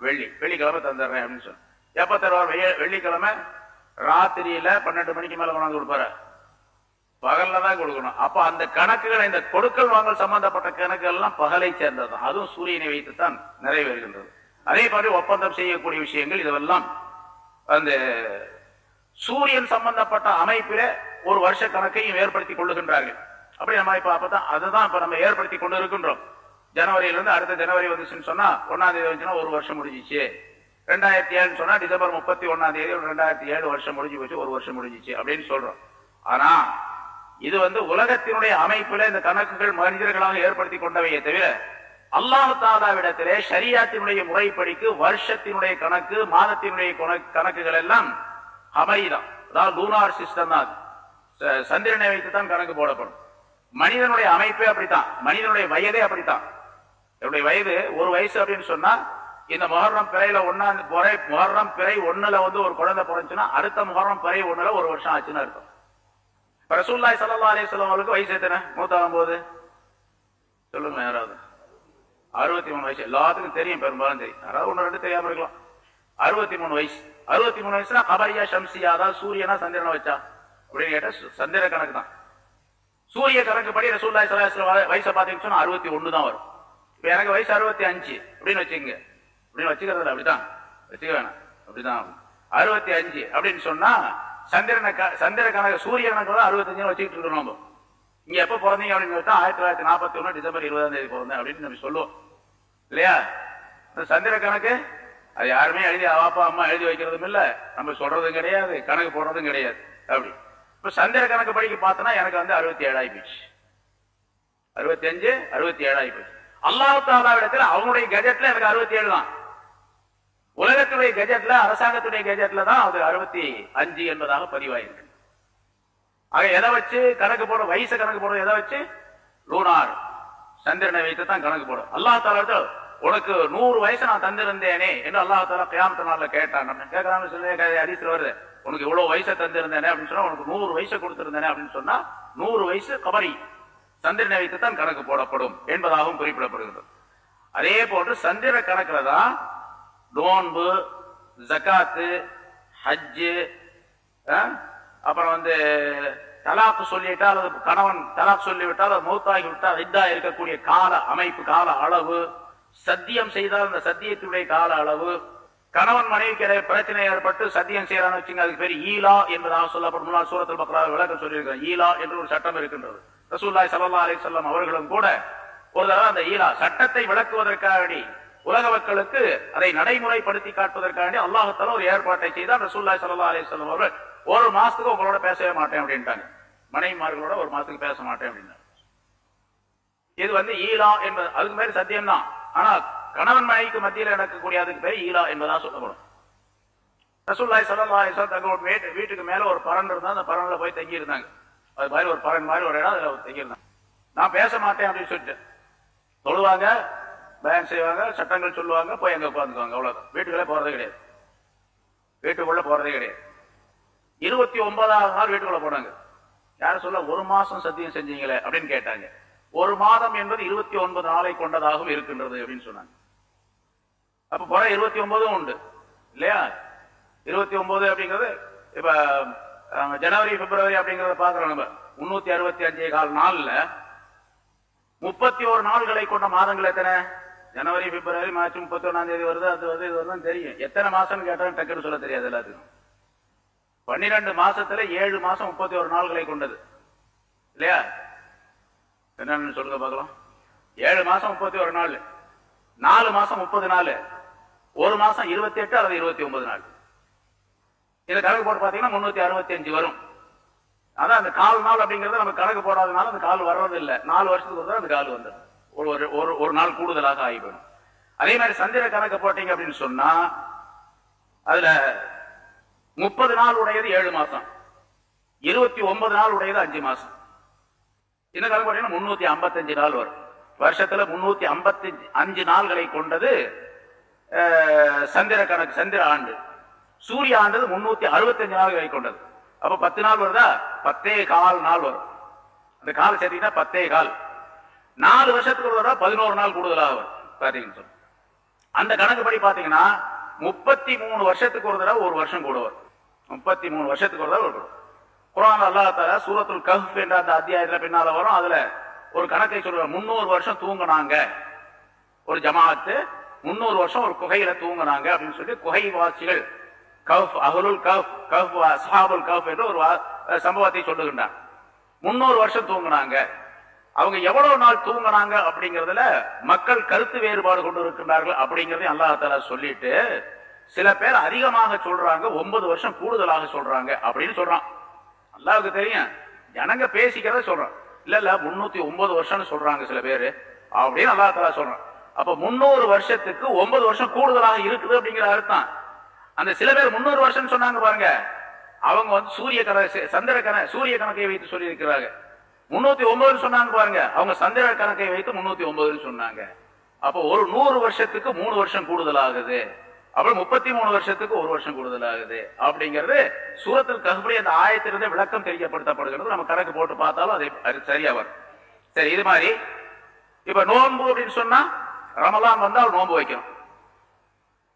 வெள்ளி. வெள்ளிக்கிழமை தந்துடுறேன் அப்படின்னு சொல்லி எப்ப தருவார்? வெள்ளிக்கிழமை ராத்திரியில பன்னெண்டு மணிக்கு மேல கொண்டாந்து கொடுப்பாரு. பகல்ல தான் கொடுக்கணும். அப்ப அந்த கணக்குகள் இந்த கொடுக்கல் வாங்கல் சம்பந்தப்பட்ட கணக்குகள் எல்லாம் பகலை சேர்ந்ததுதான் அதுவும் சூரியனை வைத்துத்தான் நிறைவேறுகின்றது. அதே மாதிரி ஒப்பந்தம் செய்யக்கூடிய விஷயங்கள் இதெல்லாம் அந்த சூரியன் சம்பந்தப்பட்ட அமைப்பில ஒரு வருஷ கணக்கையும் ஏற்படுத்தி கொள்ளுகின்றார்கள். அப்படி நம்ம இப்ப அப்பதான் அதுதான் இப்ப நம்ம ஏற்படுத்தி கொண்டு இருக்கின்றோம் ஜனவரியில இருந்து அடுத்த ஜனவரி வந்துச்சுன்னு சொன்னா ஒன்னாம் தேதி வந்துச்சுன்னா ஒரு வருஷம் முடிஞ்சிச்சு. ரெண்டாயிரத்தி ஏழுன்னு சொன்னா டிசம்பர் முப்பத்தி ஒன்னாம் தேதி ரெண்டாயிரத்தி ஏழு வருஷம் முடிஞ்சு போச்சு ஒரு வருஷம் முடிஞ்சிச்சு அப்படின்னு சொல்றோம். ஆனா இது வந்து உலகத்தினுடைய அமைப்புல இந்த கணக்குகள் மனிதர்களாக ஏற்படுத்தி கொண்டவையே தவிர அல்லாஹு தாதாவிடத்திலே ஷரியாத்தினுடைய முறைப்படிக்கு வருஷத்தினுடைய கணக்கு மாதத்தினுடைய கணக்கு- கணக்குகள் எல்லாம் அமைதான் அதாவது லூனார் சிஸ்டம் தான் ச- சந்திரனை வைத்து தான் கணக்கு போடப்படும். மனிதனுடைய அமைப்பே அப்படித்தான். மனிதனுடைய வயதே அப்படித்தான். என்னுடைய வயது ஒரு வயசு அப்படின்னு சொன்னா இந்த முஹர்ரம் பிறையில ஒன்னா பிறை முஹர்ரம் பிறை ஒண்ணுல வந்து ஒரு குழந்தை பிறந்துச்சுன்னா அடுத்த முஹர்ரம் பிறை ஒண்ணுல ஒரு வருஷம் ஆச்சுன்னு அர்த்தம். இப்ப ரசூல்லாய் சல்லா அலிஸ்லாம் அவர்களுக்கு வயசு எத்தனை? நூத்தாகும் போது சொல்லுங்க யாராவது. அறுபத்தி மூணு வயசு. எல்லாத்துக்கும் தெரியும் பெரும்பாலும் தெரியும். யாராவது ஒன்று ரெண்டு தெரியாம இருக்கலாம். அறுபத்தி மூணு வயசு. அறுபத்தி மூணு வயசுனா கபரியா ஷம்சியா அதாவது சூரியனா சந்திரனை வச்சா. அப்படின்னு கேட்டா சந்திர கணக்கு தான் சூரிய கணக்குப்படி ரசூல்லாய் சலாஹ் வயசை பார்த்தீங்கன்னு சொன்னா அறுபத்தி ஒண்ணு தான் வரும். இப்ப எனக்கு வயசு அறுபத்தி அஞ்சு. அப்படின்னு வச்சுங்க அப்படின்னு வச்சுக்கிறது அப்படிதான் வச்சுக்க வேணாம். அப்படிதான் அறுபத்தி அஞ்சு அப்படின்னு சொன்னா சந்திரனை க- சந்திர கணக்கு சூரிய கணக்கு தான் அறுபத்தஞ்சு வச்சுக்கிட்டு இருக்கோம் நம்ம. இங்க எப்ப பிறந்தீங்க அப்படின்னு கேட்டா ஆயிரத்தி தொள்ளாயிரத்தி நாற்பத்தி ஒண்ணு டிசம்பர் இருபதாம் தேதி பிறந்தேன் அப்படின்னு நம்ம சொல்லுவோம். இல்லையா? சந்திர கணக்கு அது யாருமே எழுதி அவாப்பா அம்மா எழுதி வைக்கிறதும் இல்ல. நம்ம சொல்றதும் கிடையாது கணக்கு போடுறதும் கிடையாது. அப்படி. இப்ப சந்திர கணக்கு படிக்க பார்த்தோன்னா எனக்கு வந்து அறுபத்தி ஏழாயி போச்சு அறுபத்தி அஞ்சு அறுபத்தி ஏழாயி போச்சு அல்லாஹாலாவிடத்துல அவனுடைய கஜெட்ல எனக்கு அறுபத்தி ஏழு தான். உலகத்துடைய கஜெட்ல அரசாங்கத்துடைய கஜெட்ல தான் அது அறுபத்தி அஞ்சு என்பதாக பதிவாயிருக்கு. ஆக எதை வச்சு கணக்கு போட வயசு கணக்கு போடுறது எதை வச்சு? லூனார். சந்திரனை வைத்து தான் கணக்கு போடும் அல்லாஹ் தாலா உனக்கு நூறு வயசு நான் தந்திருந்தேனே என்று அல்லா தால கியாமத்த நாள்ல கேட்டான். கேட்கறான்னு சொல்லி அரிசி வருது. உனக்கு இவ்வளவு வயசை தந்திருந்தேனே அப்படின்னு சொன்னா உனக்கு நூறு வயசை கொடுத்திருந்தேனே அப்படின்னு சொன்னா நூறு வயசு கபரி. சந்திரனை வைத்து தான் கணக்கு போடப்படும் என்பதாகவும் குறிப்பிடப்படுகிறது. அதே போன்று சந்திர கணக்குல தான் நோன்பு ஜகாத்து ஹஜ்ஜு அப்புறம் வந்து தலாக்கு சொல்லிவிட்டால் அல்லது கணவன் தலாக் சொல்லிவிட்டால் அது மௌத்தாகி விட்டால் இதாக இருக்கக்கூடிய கால அமைப்பு கால அளவு சத்தியம் செய்தால் அந்த சத்தியத்துடைய கால அளவு. கணவன் மனைவிக்கு ஏதாவது பிரச்சனை ஏற்பட்டு சத்தியம் செய்யறான்னு வச்சுங்க அதுக்கு பேர் ஈலா என்பதாக சொல்லப்படும். சூரத்தில் பக்ரா விளக்கம் சொல்லியிருக்கிறார் ஈலா என்று ஒரு சட்டம் இருக்கின்றது. ரசூல்லாய் சல்லா அலிசல்லாம் அவர்களும் கூட ஒரு தடவை அந்த ஈலா சட்டத்தை விளக்குவதற்காக உலக மக்களுக்கு அதை நடைமுறைப்படுத்தி காட்டுவதற்காக அல்லாஹத்தால ஒரு ஏற்பாட்டை செய்தால் ரசூல்லாய் சல்லா அலிஸ்லாம் அவர்கள் ஒரு மாசத்துக்கு உங்களோட பேசவே மாட்டேன் அப்படின்ட்டாங்க. மனைவிமார்களோட ஒரு மாசத்துக்கு பேச மாட்டேன் அப்படின்னாங்க இது வந்து ஈலா என்பது அதுக்கு மாதிரி சத்தியம் தான் ஆனா கணவன் மனைவிக்கு மத்தியில் நடக்கக்கூடிய அதுக்கு பேர் ஈலா என்பதான் சொல்லப்படும். ரசூல்லாய் சல்லா தங்களோட வீட்டு வீட்டுக்கு மேல ஒரு பரன் இருந்தா அந்த பரன்ல போய் தங்கி இருந்தாங்க அது மாதிரி ஒரு பரன் மாதிரி ஒரு இடம் அதுல தங்கி இருந்தாங்க நான் பேச மாட்டேன் அப்படின்னு சொல்லிட்டு. தொழுவாங்க பயன் செய்வாங்க சட்டங்கள் சொல்லுவாங்க போய் அங்க உட்காந்துக்குவாங்க அவ்வளவுதான். வீட்டுக்குள்ளே போறதே கிடையாது. வீட்டுக்குள்ள போறதே கிடையாது. இருபத்தி ஒன்பதாவது நாள் வீட்டுக்குள்ள போனாங்க. யாரும் சொல்ல ஒரு மாசம் சத்தியம் செஞ்சீங்களே அப்படின்னு கேட்டாங்க. ஒரு மாதம் என்பது இருபத்தி ஒன்பது நாளை கொண்டதாகவும் இருக்கின்றது அப்படின்னு சொன்னாங்க. அப்ப புற இருபத்தி ஒன்பதும் உண்டு. இல்லையா? இருபத்தி ஒன்பது அப்படிங்கிறது இப்ப ஜனவரி பிப்ரவரி அப்படிங்கறத பாக்குறோம் நம்ம. முன்னூத்தி அறுபத்தி அஞ்சே கால் நாள்ல முப்பத்தி ஒரு நாள்களை கொண்ட மாதங்கள் எத்தனை? ஜனவரி பிப்ரவரி மார்ச் முப்பத்தி ஒன்னாம் தேதி வருது அது வருது இது வருதுன்னு தெரியும். எத்தனை மாசம் கேட்டாலும் டக்குன்னு சொல்ல தெரியாது எல்லாத்துக்கும். பன்னிரண்டு மாசத்துல ஏழு மாசம் முப்பத்தி ஒரு நாள்களை கொண்டது. இல்லையா? என்னன்னு சொல்லுங்க பார்க்கலாம். ஏழு மாசம் முப்பத்தி ஒரு நாள். நாலு மாசம் முப்பது நாள். ஒரு மாசம் இருபத்தி எட்டு அல்லது இருபத்தி ஒன்பது நாள். இதை கணக்கு போட்டு பாத்தீங்கன்னா முன்னூத்தி அறுபத்தி அஞ்சு வரும். அதான் அந்த கால் நாள் அப்படிங்கறத நம்ம கணக்கு போடாதனால அந்த கால் வர்றது இல்ல நாலு வருஷத்துக்கு ஒரு அந்த கால் வந்துடும். ஒரு ஒரு- ஒரு ஒரு நாள் கூடுதலாக ஆகி போயிடும் அதே மாதிரி சந்திர கணக்கு போட்டீங்க அப்படின்னு சொன்னா அதுல முப்பது நாள் உடையது ஏழு மாசம். இருபத்தி ஒன்பது நாள் உடையது அஞ்சு மாசம். இந்த காலம் போட்டீங்கன்னா முன்னூத்தி ஐம்பத்தஞ்சு நாள் வரும். வருஷத்துல முன்னூத்தி ஐம்பத்தி அஞ்சு நாள்களை கொண்டது சந்திர கணக்கு சந்திர ஆண்டு. சூரிய ஆண்டது முன்னூத்தி அறுபத்தஞ்சு நாள்களை கொண்டது. அப்ப பத்து நாள் வருதா? பத்தே கால் நாள் வரும். அந்த கால் சேர்த்தீங்கன்னா பத்தே கால். நாலு வருஷத்துக்கு ஒரு தடவை பதினோரு நாள் கூடுதலாக வரும். பாத்தீங்கன்னு சொல்லி அந்த கணக்குப்படி பாத்தீங்கன்னா முப்பத்தி மூணு வருஷத்துக்கு ஒரு தடவை ஒரு வருஷம் கூட வரும். முப்பத்தி மூணு வருஷத்துக்கு ஒரு தடவை வரும் குரான் அல்லாத்தால சூரத்துல் கஹ்ஃப் என்ற அந்த அத்தியாயத்துல பின்னால வரும். அதுல ஒரு கணக்கை சொல்லுவார் முன்னூறு வருஷம் தூங்குனாங்க. ஒரு ஜமாத்து முன்னூறு வருஷம் ஒரு குகையில தூங்குனாங்க அப்படின்னு சொல்லி குகை வாசிகள் கஃப் அகலுல் கஃப் கஃப் அசாபுல் கஃப் என்று ஒரு வா- சம்பவத்தை சொல்லுகின்றார். முன்னூறு வருஷம் தூங்குனாங்க. அவங்க எவ்வளவு நாள் தூங்குனாங்க அப்படிங்கறதுல மக்கள் கருத்து வேறுபாடு கொண்டு இருக்கின்றார்கள் அப்படிங்கறதையும் அல்லாஹால சொல்லிட்டு சில பேர் அதிகமாக சொல்றாங்க ஒன்பது வருஷம் கூடுதலாக சொல்றாங்க அப்படின்னு சொல்றான். அல்லாவுக்கு தெரியும். ஜனங்க பேசிக்கிறத சொல்றான். இல்ல இல்ல முன்னூத்தி ஒன்பது வருஷம்னு சொல்றாங்க சில பேரு. அப்படின்னு அல்லா தலா சொல்றான். அப்ப முன்னூறு வருஷத்துக்கு ஒன்பது வருஷம் கூடுதலாக இருக்குது அப்படிங்கிற அர்த்தம். அந்த சில பேர் முன்னூறு வருஷம் சொன்னாங்க பாருங்க. அவங்க வந்து சூரிய கணக்கு சந்திர கண சூரிய கணக்கை வைத்து சொல்லி இருக்கிறாங்க முன்னூத்தி ஒன்பது சொன்னாங்க பாருங்க. அவங்க சந்திர கணக்கை வைத்து முன்னூத்தி ஒன்பதுன்னு சொன்னாங்க. அப்போ ஒரு நூறு வருஷத்துக்கு மூணு வருஷம் கூடுதலாகுது. அப்புறம் முப்பத்தி மூணு வருஷத்துக்கு ஒரு வருஷம் கூடுதலாகுது. அப்படிங்கிறது சூரத்தில் ககுபடி அந்த ஆயத்திலிருந்து விளக்கம் தெரியப்படுத்தப்படுகிறது. நம்ம கணக்கு போட்டு பார்த்தாலும் அது அது சரியா வரும். சரி இது மாதிரி. இப்ப நோன்பு அப்படின்னு சொன்னா ரமலான் வந்தால் நோன்பு வைக்கணும்.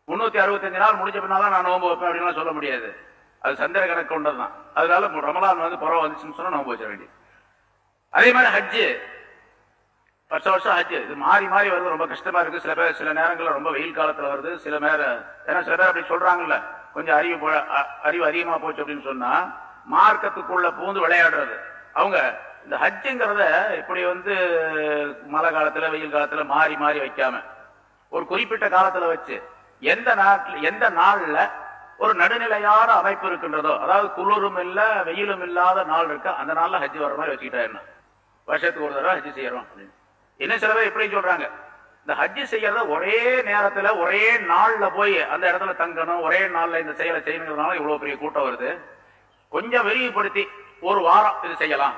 முன்னூத்தி அறுபத்தஞ்சு நாள் முடிஞ்ச பின்னால நான் நோன்பு வைப்பேன் அப்படின்லாம் சொல்ல முடியாது. அது சந்திர கணக்கு கொண்டதுதான். அதனால ரமலான் வந்து புறம் வந்துச்சுன்னு சொன்னா நோன்பு வச்சிட வேண்டியது. அதே மாதிரி ஹஜ்ஜு. வருஷ வருஷம் ஆச்சு. இது மாறி மாறி வருது. ரொம்ப கஷ்டமா இருக்கு. சில பேர் சில நேரங்களில் ரொம்ப வெயில் காலத்துல வருது. சில நேரம் ஏன்னா சில பேர் அப்படி சொல்றாங்கல்ல. கொஞ்சம் அறிவு போ- அ- அறிவு அதிகமா போச்சு அப்படின்னு சொன்னா மார்க்கத்துக்குள்ள பூந்து விளையாடுறது. அவங்க இந்த ஹஜ்ஜுங்கிறத இப்படி வந்து மழை காலத்துல வெயில் காலத்துல மாறி மாறி வைக்காம ஒரு குறிப்பிட்ட காலத்துல வச்சு எந்த நாட்டில் எந்த நாள்ல ஒரு நடுநிலையான அமைப்பு இருக்கின்றதோ அதாவது குளிரும் இல்ல வெயிலும் இல்லாத நாள் இருக்கு அந்த நாள்ல ஹஜ் வர மாதிரி வச்சுக்கிட்டா என்ன? வருஷத்துக்கு ஒரு தடவை ஹஜ் செய்யறோம் அப்படின்னு. இன்னும் சில பேர் எப்படி சொல்றாங்க. இந்த ஹஜ்ஜு செய்யறத ஒரே நேரத்துல ஒரே நாள்ல போய் அந்த இடத்துல தங்கணும் ஒரே நாள்ல இந்த செயலை செய்யணுங்கிறதுனால இவ்வளவு பெரிய கூட்டம் வருது. கொஞ்சம் விரிவுபடுத்தி ஒரு வாரம் இது செய்யலாம்.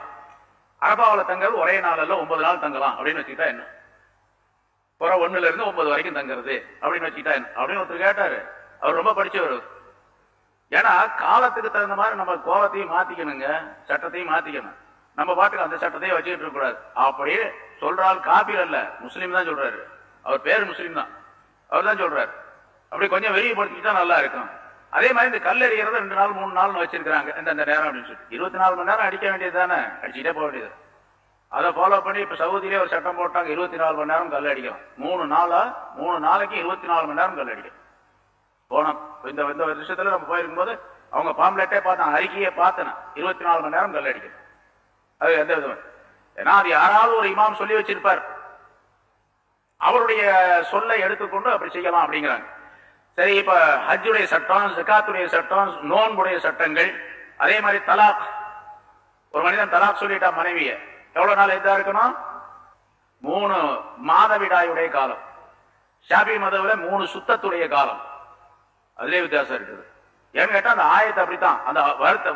அரபாவில் தங்குறது ஒரே நாளில் ஒன்பது நாள் தங்கலாம் அப்படின்னு வச்சுக்கிட்டா என்ன? புற ஒண்ணுல இருந்து ஒன்பது வரைக்கும் தங்குறது அப்படின்னு வச்சுக்கிட்டா என்ன? அப்படின்னு ஒருத்தர் கேட்டாரு. அவர் ரொம்ப படிச்சவர். ஏன்னா காலத்துக்கு தகுந்த மாதிரி நம்ம கோலத்தையும் மாத்திக்கணுங்க சட்டத்தையும் மாத்திக்கணும். நம்ம பாட்டுக்கு அந்த சட்டத்தையும் வச்சுக்கிட்டு இருக்கக்கூடாது அப்படி அப்படியே சொல்றால் காபீர் அல்ல. முஸ்லீம் தான் சொல்றாரு. அவர் பேர் முஸ்லீம் தான். அவர் தான் சொல்றாரு. அப்படி கொஞ்சம் விரிவுபடுத்திக்கிட்டா நல்லா இருக்கும். அதே மாதிரி இந்த கல் எறிகிறத ரெண்டு நாள் மூணு நாள் வச்சிருக்காங்க இந்த நேரம் அப்படின்னு சொல்லி இருபத்தி நாலு மணி நேரம் அடிக்க வேண்டியது தானே? அடிச்சுட்டே போக வேண்டியது. அதை ஃபாலோ பண்ணி இப்ப சவுதியிலே ஒரு சட்டம் போட்டாங்க. இருபத்தி நாலு மணி நேரம் கல் அடிக்கும். மூணு நாளா? மூணு நாளைக்கு இருபத்தி நாலு மணி நேரம் கல் அடிக்கும். போனோம். இந்த இந்த வருஷத்துல நம்ம போயிருக்கும் போது அவங்க பாம்லெட்டே பார்த்தேன். அறிக்கையை பார்த்தேன் இருபத்தி நாலு மணி நேரம் கல் அடிக்கணும் அது எந்த விதம் ஏன்னா அது யாராவது ஒரு இமாம் சொல்லி வச்சிருப்பார். அவருடைய சொல்லை எடுத்துக்கொண்டு அப்படி செய்யலாம் அப்படிங்கிறாங்க. சரி இப்ப ஹஜ்ஜுடைய சட்டம் ஜகாத்துடைய சட்டம் நோன்புடைய சட்டங்கள் அதே மாதிரி தலாக். ஒரு மனிதன் தலாக் சொல்லிட்டா மனைவிய எவ்வளவு நாள் இதா இருக்கணும்? மூணு மாதவிடாயுடைய காலம். ஷாபி மதவில் மூணு சுத்தத்துடைய காலம். அதுலேயே வித்தியாசம் இருக்குது. ஏன்னு கேட்டா அந்த ஆயத்தை அப்படித்தான். அந்த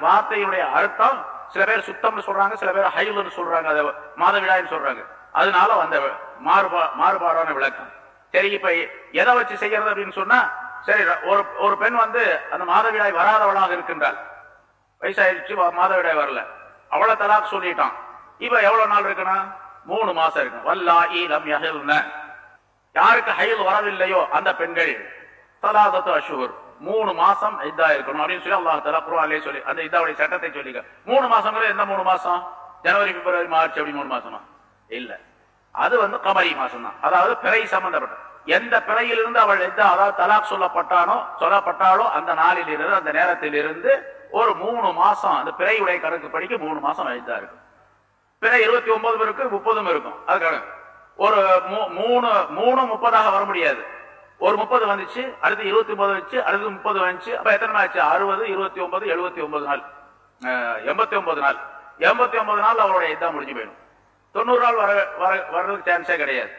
வார்த்தையுடைய அர்த்தம் சில பேர் சுத்தம்னு சொல்றாங்க சில பேர் ஹைலுன்னு சொல்றாங்க அதை மாதவிடாய்னு சொல்றாங்க. அதனால அந்த மாறுபா மாறுபாடான விளக்கம். சரி இப்ப எதை வச்சு செய்யறது அப்படின்னு சொன்னா சரி ஒரு ஒரு பெண் வந்து அந்த மாதவிடாய் வராதவளாக இருக்கின்றாள். வயசாயிடுச்சு மாதவிடாய் வரல. அவளை தலாக் சொல்லிட்டான். இப்ப எவ்வளவு நாள் இருக்கணும்? மூணு மாசம் இருக்கும் வல்லாஹி ஈலம் யஹில்ன. யாருக்கு ஹைல் வரவில்லையோ அந்த பெண்கள் தலாதத்து அஷூர். மூணு மாசம் இதா இருக்கணும் அப்படின்னு சொல்லி அல்லாஹ் தலா குர்ஆன்லயே சொல்லி அந்த இதாவுடைய சட்டத்தை சொல்லிக்க மூணு மாசங்கிறது எந்த மூணு மாசம்? ஜனவரி பிப்ரவரி மார்ச் அப்படி மூணு மாசமா? இல்ல. அது வந்து கமரி மாசம் தான் அதாவது பிறை சம்பந்தப்பட்ட. எந்த பிறையிலிருந்து அவள் எந்த அதாவது தலாக் சொல்லப்பட்டானோ சொல்லப்பட்டாலோ அந்த நாளில் இருந்து அந்த நேரத்தில் இருந்து ஒரு மூணு மாசம் அந்த பிறையுடைய கணக்கு படிக்க மூணு மாசம் இதா இருக்கும். பிறை இருபத்தி ஒன்பதும் இருக்கு முப்பதும் இருக்கும். அது கணக்கு. ஒரு மூ- மூணு மூணு முப்பதாக வர முடியாது. ஒரு முப்பது வந்துச்சு அடுத்து இருபத்தி ஒன்பது வந்துச்சு அடுத்து முப்பது வந்துச்சு அப்ப எத்தனை நாள் ஆச்சு? அறுபது இருபத்தி ஒன்பது எழுபத்தி ஒன்பது நாள். எண்பத்தி ஒன்பது நாள். எண்பத்தி ஒன்பது நாள் அவருடைய இதான் முடிஞ்சு போயிடும். தொண்ணூறு நாள் வர வர வர்றதுக்கு சான்ஸே கிடையாது.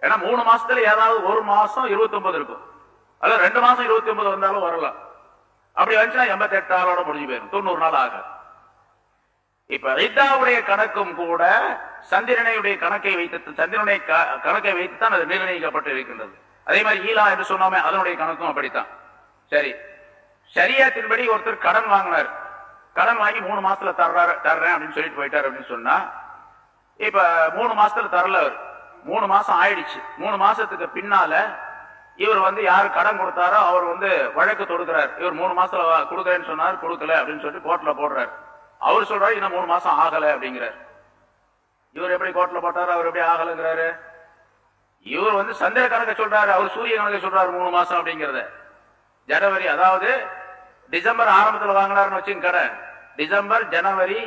ஏன்னா மூணு மாசத்துல ஏதாவது ஒரு மாசம் இருபத்தி ஒன்பது இருக்கும். அல்ல ரெண்டு மாசம் இருபத்தி ஒன்பது வந்தாலும் வரலாம். அப்படி வந்துச்சுன்னா எண்பத்தி எட்டு நாளோட முடிஞ்சு போயிடும். தொண்ணூறு நாள் ஆகும் இப்ப ரித்தாவுடைய கணக்கும் கூட சந்திரனையுடைய கணக்கை வைத்து சந்திரனுடைய க- கணக்கை வைத்துத்தான் அது நிர்ணயிக்கப்பட்டு இருக்கின்றது. அதே மாதிரி ஈலா என்று சொன்னோமே அதனுடைய கணக்கும் அப்படித்தான். சரி. சரியாத்தின்படி ஒருத்தர் கடன் வாங்கினார். கடன் வாங்கி மூணு மாசத்துல தர்றாரு தர்றேன் அப்படின்னு சொல்லிட்டு போயிட்டாரு அப்படின்னு சொன்னா இப்ப மூணு மாசத்துல தரல அவர். மூணு மாசம் ஆயிடுச்சு. மூணு மாசத்துக்கு பின்னால இவர் வந்து யாரு கடன் கொடுத்தாரோ அவர் வந்து வழக்கு தொடுக்கிறார். இவர் மூணு மாசத்துல வா- கொடுக்கறேன்னு சொன்னார் கொடுக்கல அப்படின்னு சொல்லிட்டு கோர்ட்ல போடுறாரு. அவர் சொல்றாரு இன்னும் மூணு மாசம் ஆகல அப்படிங்கிறார். இவர் எப்படி கோர்ட்ல போட்டாரு அவர் எப்படி ஆகலைங்கிறாரு? இவர் வந்து சந்தேக கணக்கை சொல்றாரு அவர் சூரிய கணக்கை சொல்றாரு மூணு மாசம் அப்படிங்கறத. ஜனவரி அதாவது டிசம்பர் ஆரம்பத்தில் வாங்கினாருன்னு வச்சுங்க கடை. டிசம்பர் ஜனவரி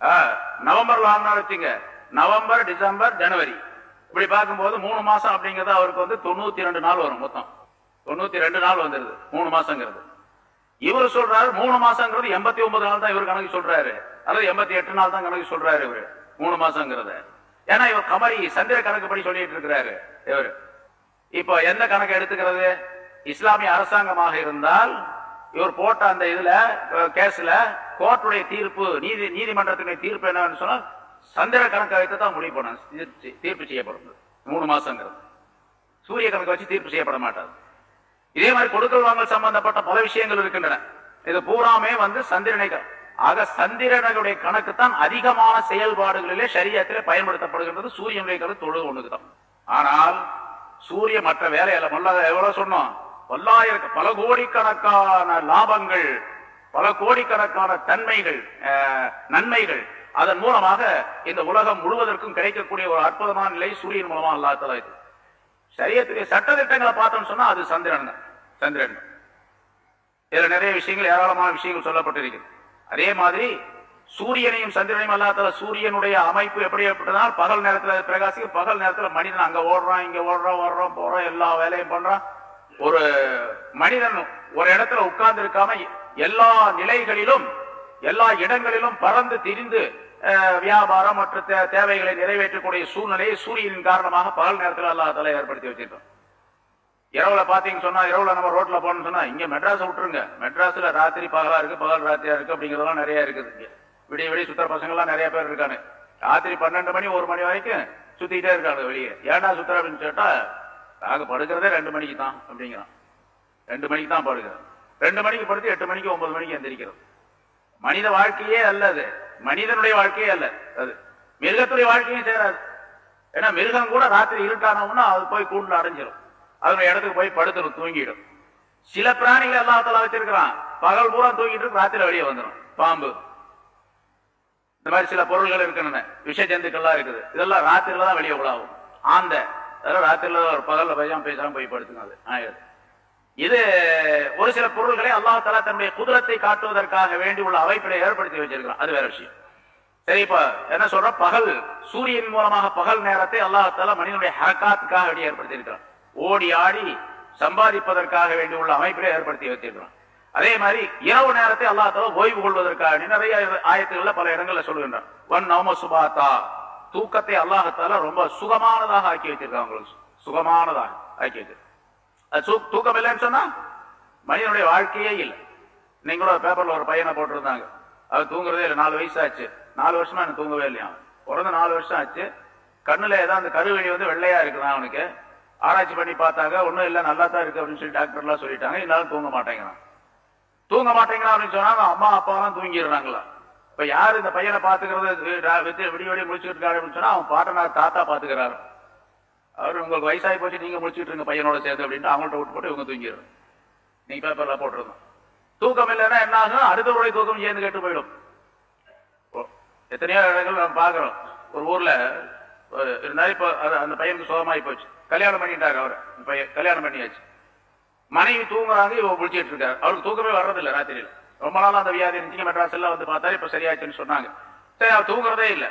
ஆ, நவம்பர்ல வாங்கினாரு வச்சுங்க நவம்பர் டிசம்பர் ஜனவரி. இப்படி பார்க்கும்போது மூணு மாசம் அப்படிங்கறது அவருக்கு வந்து தொண்ணூத்தி ரெண்டு நாள் வரும் மொத்தம். தொண்ணூத்தி ரெண்டு நாள் வந்துருது மூணு மாசங்கிறது. இவர் சொல்றாரு மூணு மாசங்கிறது எண்பத்தி ஒன்பது நாள் தான் இவர் கணக்கு சொல்றாரு. அதாவது எண்பத்தி எட்டு நாள் தான் கணக்கு சொல்றாரு இவர் மூணு மாசங்கிறத. ஏன்னா இவர் கமரி சந்திர கணக்கு படி சொல்லிட்டு இருக்கிறாரு. இவர். இப்போ எந்த கணக்கு எடுத்துக்கிறது? இஸ்லாமிய அரசாங்கமாக இருந்தால் இவர் போட்ட அந்த இதுல கேஸ்ல கோர்ட்டுடைய தீர்ப்பு நீதி நீதிமன்றத்தினுடைய தீர்ப்பு என்னன்னு சொன்னா சந்திர கணக்கை வைத்து தான் முடிவு பண்ண தீர்ப்பு செய்யப்படும். மூணு மாசங்கிறது. சூரிய கணக்கு வச்சு தீர்ப்பு செய்யப்பட மாட்டாது. இதே மாதிரி கொடுக்கல் வாங்கல் சம்பந்தப்பட்ட பல விஷயங்கள் இருக்கின்றன. இது பூராமே வந்து சந்திரனை ஆக சந்திரனுடைய கணக்கு தான் அதிகமான செயல்பாடுகளிலே சரியத்திலே பயன்படுத்தப்படுகின்றது. சூரியனுடைய கணக்கு தொழுது ஒண்ணுக்கு தான் ஆனால் சூரிய மற்ற வேலையில மொல்ல எவ்வளவு சொன்னோம்? பல்லாயிரக்கு பல கோடிக்கணக்கான லாபங்கள் பல கோடிக்கணக்கான தன்மைகள் அஹ், நன்மைகள் அதன் மூலமாக இந்த உலகம் முழுவதற்கும் கிடைக்கக்கூடிய ஒரு அற்புதமான நிலை சூரியன் மூலமா அல்லாத்தலா இது சரியத்துடைய சட்ட திட்டங்களை பார்த்தோம்னு சொன்னா அது சந்திரன் சந்திரன் இதுல நிறைய விஷயங்கள் ஏராளமான விஷயங்கள் சொல்லப்பட்டிருக்கிறது. அதே மாதிரி சூரியனையும் சந்திரனையும் அல்லாத சூரியனுடைய அமைப்பு எப்படி ஏற்பட்டதால் பகல் நேரத்துல பிரகாசிக்கும் பகல் நேரத்துல மனிதன் அங்க ஓடுறான் இங்க ஓடுறான் ஓடுறோம் போறான் எல்லா வேலையும் பண்றான். ஒரு மனிதன் ஒரு இடத்துல உட்கார்ந்து இருக்காம எல்லா நிலைகளிலும் எல்லா இடங்களிலும் பறந்து திரிந்து அஹ், வியாபாரம் மற்ற தேவைகளை நிறைவேற்றக்கூடிய சூழ்நிலையை சூரியனின் காரணமாக பகல் நேரத்தில் அல்லா தலை ஏற்படுத்தி வச்சிருக்கோம் இரவுல பாத்தீங்கன்னு சொன்னா இரவுல நம்ம ரோட்ல போனோம்னு சொன்னா இங்க மெட்ராஸ் விட்டுருங்க. மெட்ராஸ்ல ராத்திரி பகலா இருக்கு பகல் ராத்திரியா இருக்கு அப்படிங்கறதெல்லாம் நிறைய இருக்குது. விடிய விடிய சுத்துற பசங்க எல்லாம் நிறைய பேர் இருக்காங்க. ராத்திரி பன்னெண்டு மணி ஒரு மணி வரைக்கும் சுத்திக்கிட்டே இருக்காங்க வெளியே. ஏன்டா சுத்தர அப்படின்னு கேட்டா நாங்க படுக்கிறதே ரெண்டு மணிக்கு தான் அப்படிங்கிறான். ரெண்டு மணிக்கு தான் படுக்கிறோம் ரெண்டு மணிக்கு படுத்து எட்டு மணிக்கு ஒன்பது மணிக்கு எந்திரிக்கிறோம் மனித வாழ்க்கையே அல்ல அது. மனிதனுடைய வாழ்க்கையே அல்ல அது. மிருகத்துடைய வாழ்க்கையும் சேராது. ஏன்னா மிருகம் கூட ராத்திரி இருட்டானவுன்னா அது போய் கூண்டுல அடைஞ்சிடும் அதனுடைய இடத்துக்கு போய் படுத்துடும் தூங்கிடும். சில பிராணிகள் எல்லாத்துல வச்சிருக்கிறான். பகல் பூரா தூங்கிட்டு இருக்கு, ராத்திரில வெளியே வந்துடும் பாம்பு. இந்த மாதிரி சில பொருள்கள் இருக்கின்றன விஷ ஜந்துக்கள்லாம் இருக்குது. இதெல்லாம் ராத்திரில தான் வெளியே உலாவும். ஆந்த. அதெல்லாம் ராத்திரில ஒரு பகல்ல பேசாம பேசாம போய் படுத்துங்க அது. ஆயிடுது இது ஒரு சில பொருள்களை அல்லாஹ் தலா தன்னுடைய குதிரத்தை காட்டுவதற்காக வேண்டி உள்ள அமைப்பினை ஏற்படுத்தி வச்சிருக்கிறான். அது வேற விஷயம். சரி இப்ப என்ன சொல்ற பகல் சூரியன் மூலமாக பகல் நேரத்தை அல்லாஹால மனிதனுடைய ஹரக்காத்துக்காக வேண்டி ஏற்படுத்தி இருக்கிறான் ஓடி ஆடி சம்பாதிப்பதற்காக வேண்டி உள்ள அமைப்பினை ஏற்படுத்தி வச்சிருக்கிறான் அதே மாதிரி இரவு நேரத்தை அல்லாஹ் ஓய்வு கொள்வதற்காக நிறைய ஆயத்துகள்ல பல இடங்கள்ல சொல்லுகின்றான். ஒன் நவம சுபாத்தா. தூக்கத்தை அல்லாஹத்தால ரொம்ப சுகமானதாக ஆக்கி வச்சிருக்கான் உங்களுக்கு. சுகமானதாக ஆக்கி வச்சிருக்கான் அது தூக்கம் இல்லைன்னு சொன்னா மனிதனுடைய வாழ்க்கையே இல்லை. நீங்க கூட பேப்பர்ல ஒரு பையனை போட்டிருந்தாங்க. அவர் தூங்குறதே இல்லை. நாலு வயசு ஆச்சு நாலு வருஷமா எனக்கு தூங்கவே இல்லையா? அவன். நாலு வருஷம் ஆச்சு. கண்ணுல ஏதாவது அந்த கருவெளி வந்து வெள்ளையா இருக்குதான் அவனுக்கு? ஆராய்ச்சி பண்ணி பார்த்தாங்க ஒன்றும் இல்லை நல்லா தான் இருக்கு அப்படின்னு சொல்லி டாக்டர்லாம் சொல்லிட்டாங்க. இருந்தாலும் தூங்க மாட்டேங்கிறான். தூங்க மாட்டேங்கிறான் அப்படின்னு சொன்னாங்க அவன் அம்மா அப்பா தூங்கிடுறாங்களா? இப்ப யாரு இந்த பையனை பாத்துக்கிறது விடிய விடிய முடிச்சுட்டு இருக்காரு அப்படின்னு சொன்னா அவன் பாட்டனார் தாத்தா பாத்துக்கிறாரு அவர் உங்களுக்கு வயசாகி போச்சு நீங்க முடிச்சுட்டு இருங்க பையனோட சேர்ந்து அப்படின்ட்டு அவங்கள்ட்ட விட்டு போட்டு இவங்க தூங்கிடுறாங்க. நீங்க பேப்பர்ல போட்டிருந்தோம். தூக்கம் இல்லைன்னா என்ன ஆகும்? அடுத்தவருடைய தூக்கம் சேர்ந்து கெட்டு போயிடும். ஓ, எத்தனையோ இடங்கள் நம்ம பாக்குறோம் ஒரு ஊர்ல இருந்தாலும் இப்ப அது- அந்த பையனுக்கு சுகமாயி போச்சு. கல்யாணம் பண்ணிட்டாரு அவர். பையன் கல்யாணம் பண்ணியாச்சு. மனைவி தூங்குறாங்க இவ முடிச்சிட்டு இருக்காரு அவருக்கு தூக்கமே வர்றதில்ல ராத்திரியில. ரொம்ப நாளா அந்த வியாதி இருந்துச்சு. மெட்ராஸ் எல்லாம் வந்து பார்த்தாரு இப்ப சரியாச்சுன்னு சொன்னாங்க. சரி அவர் தூங்குறதே இல்ல.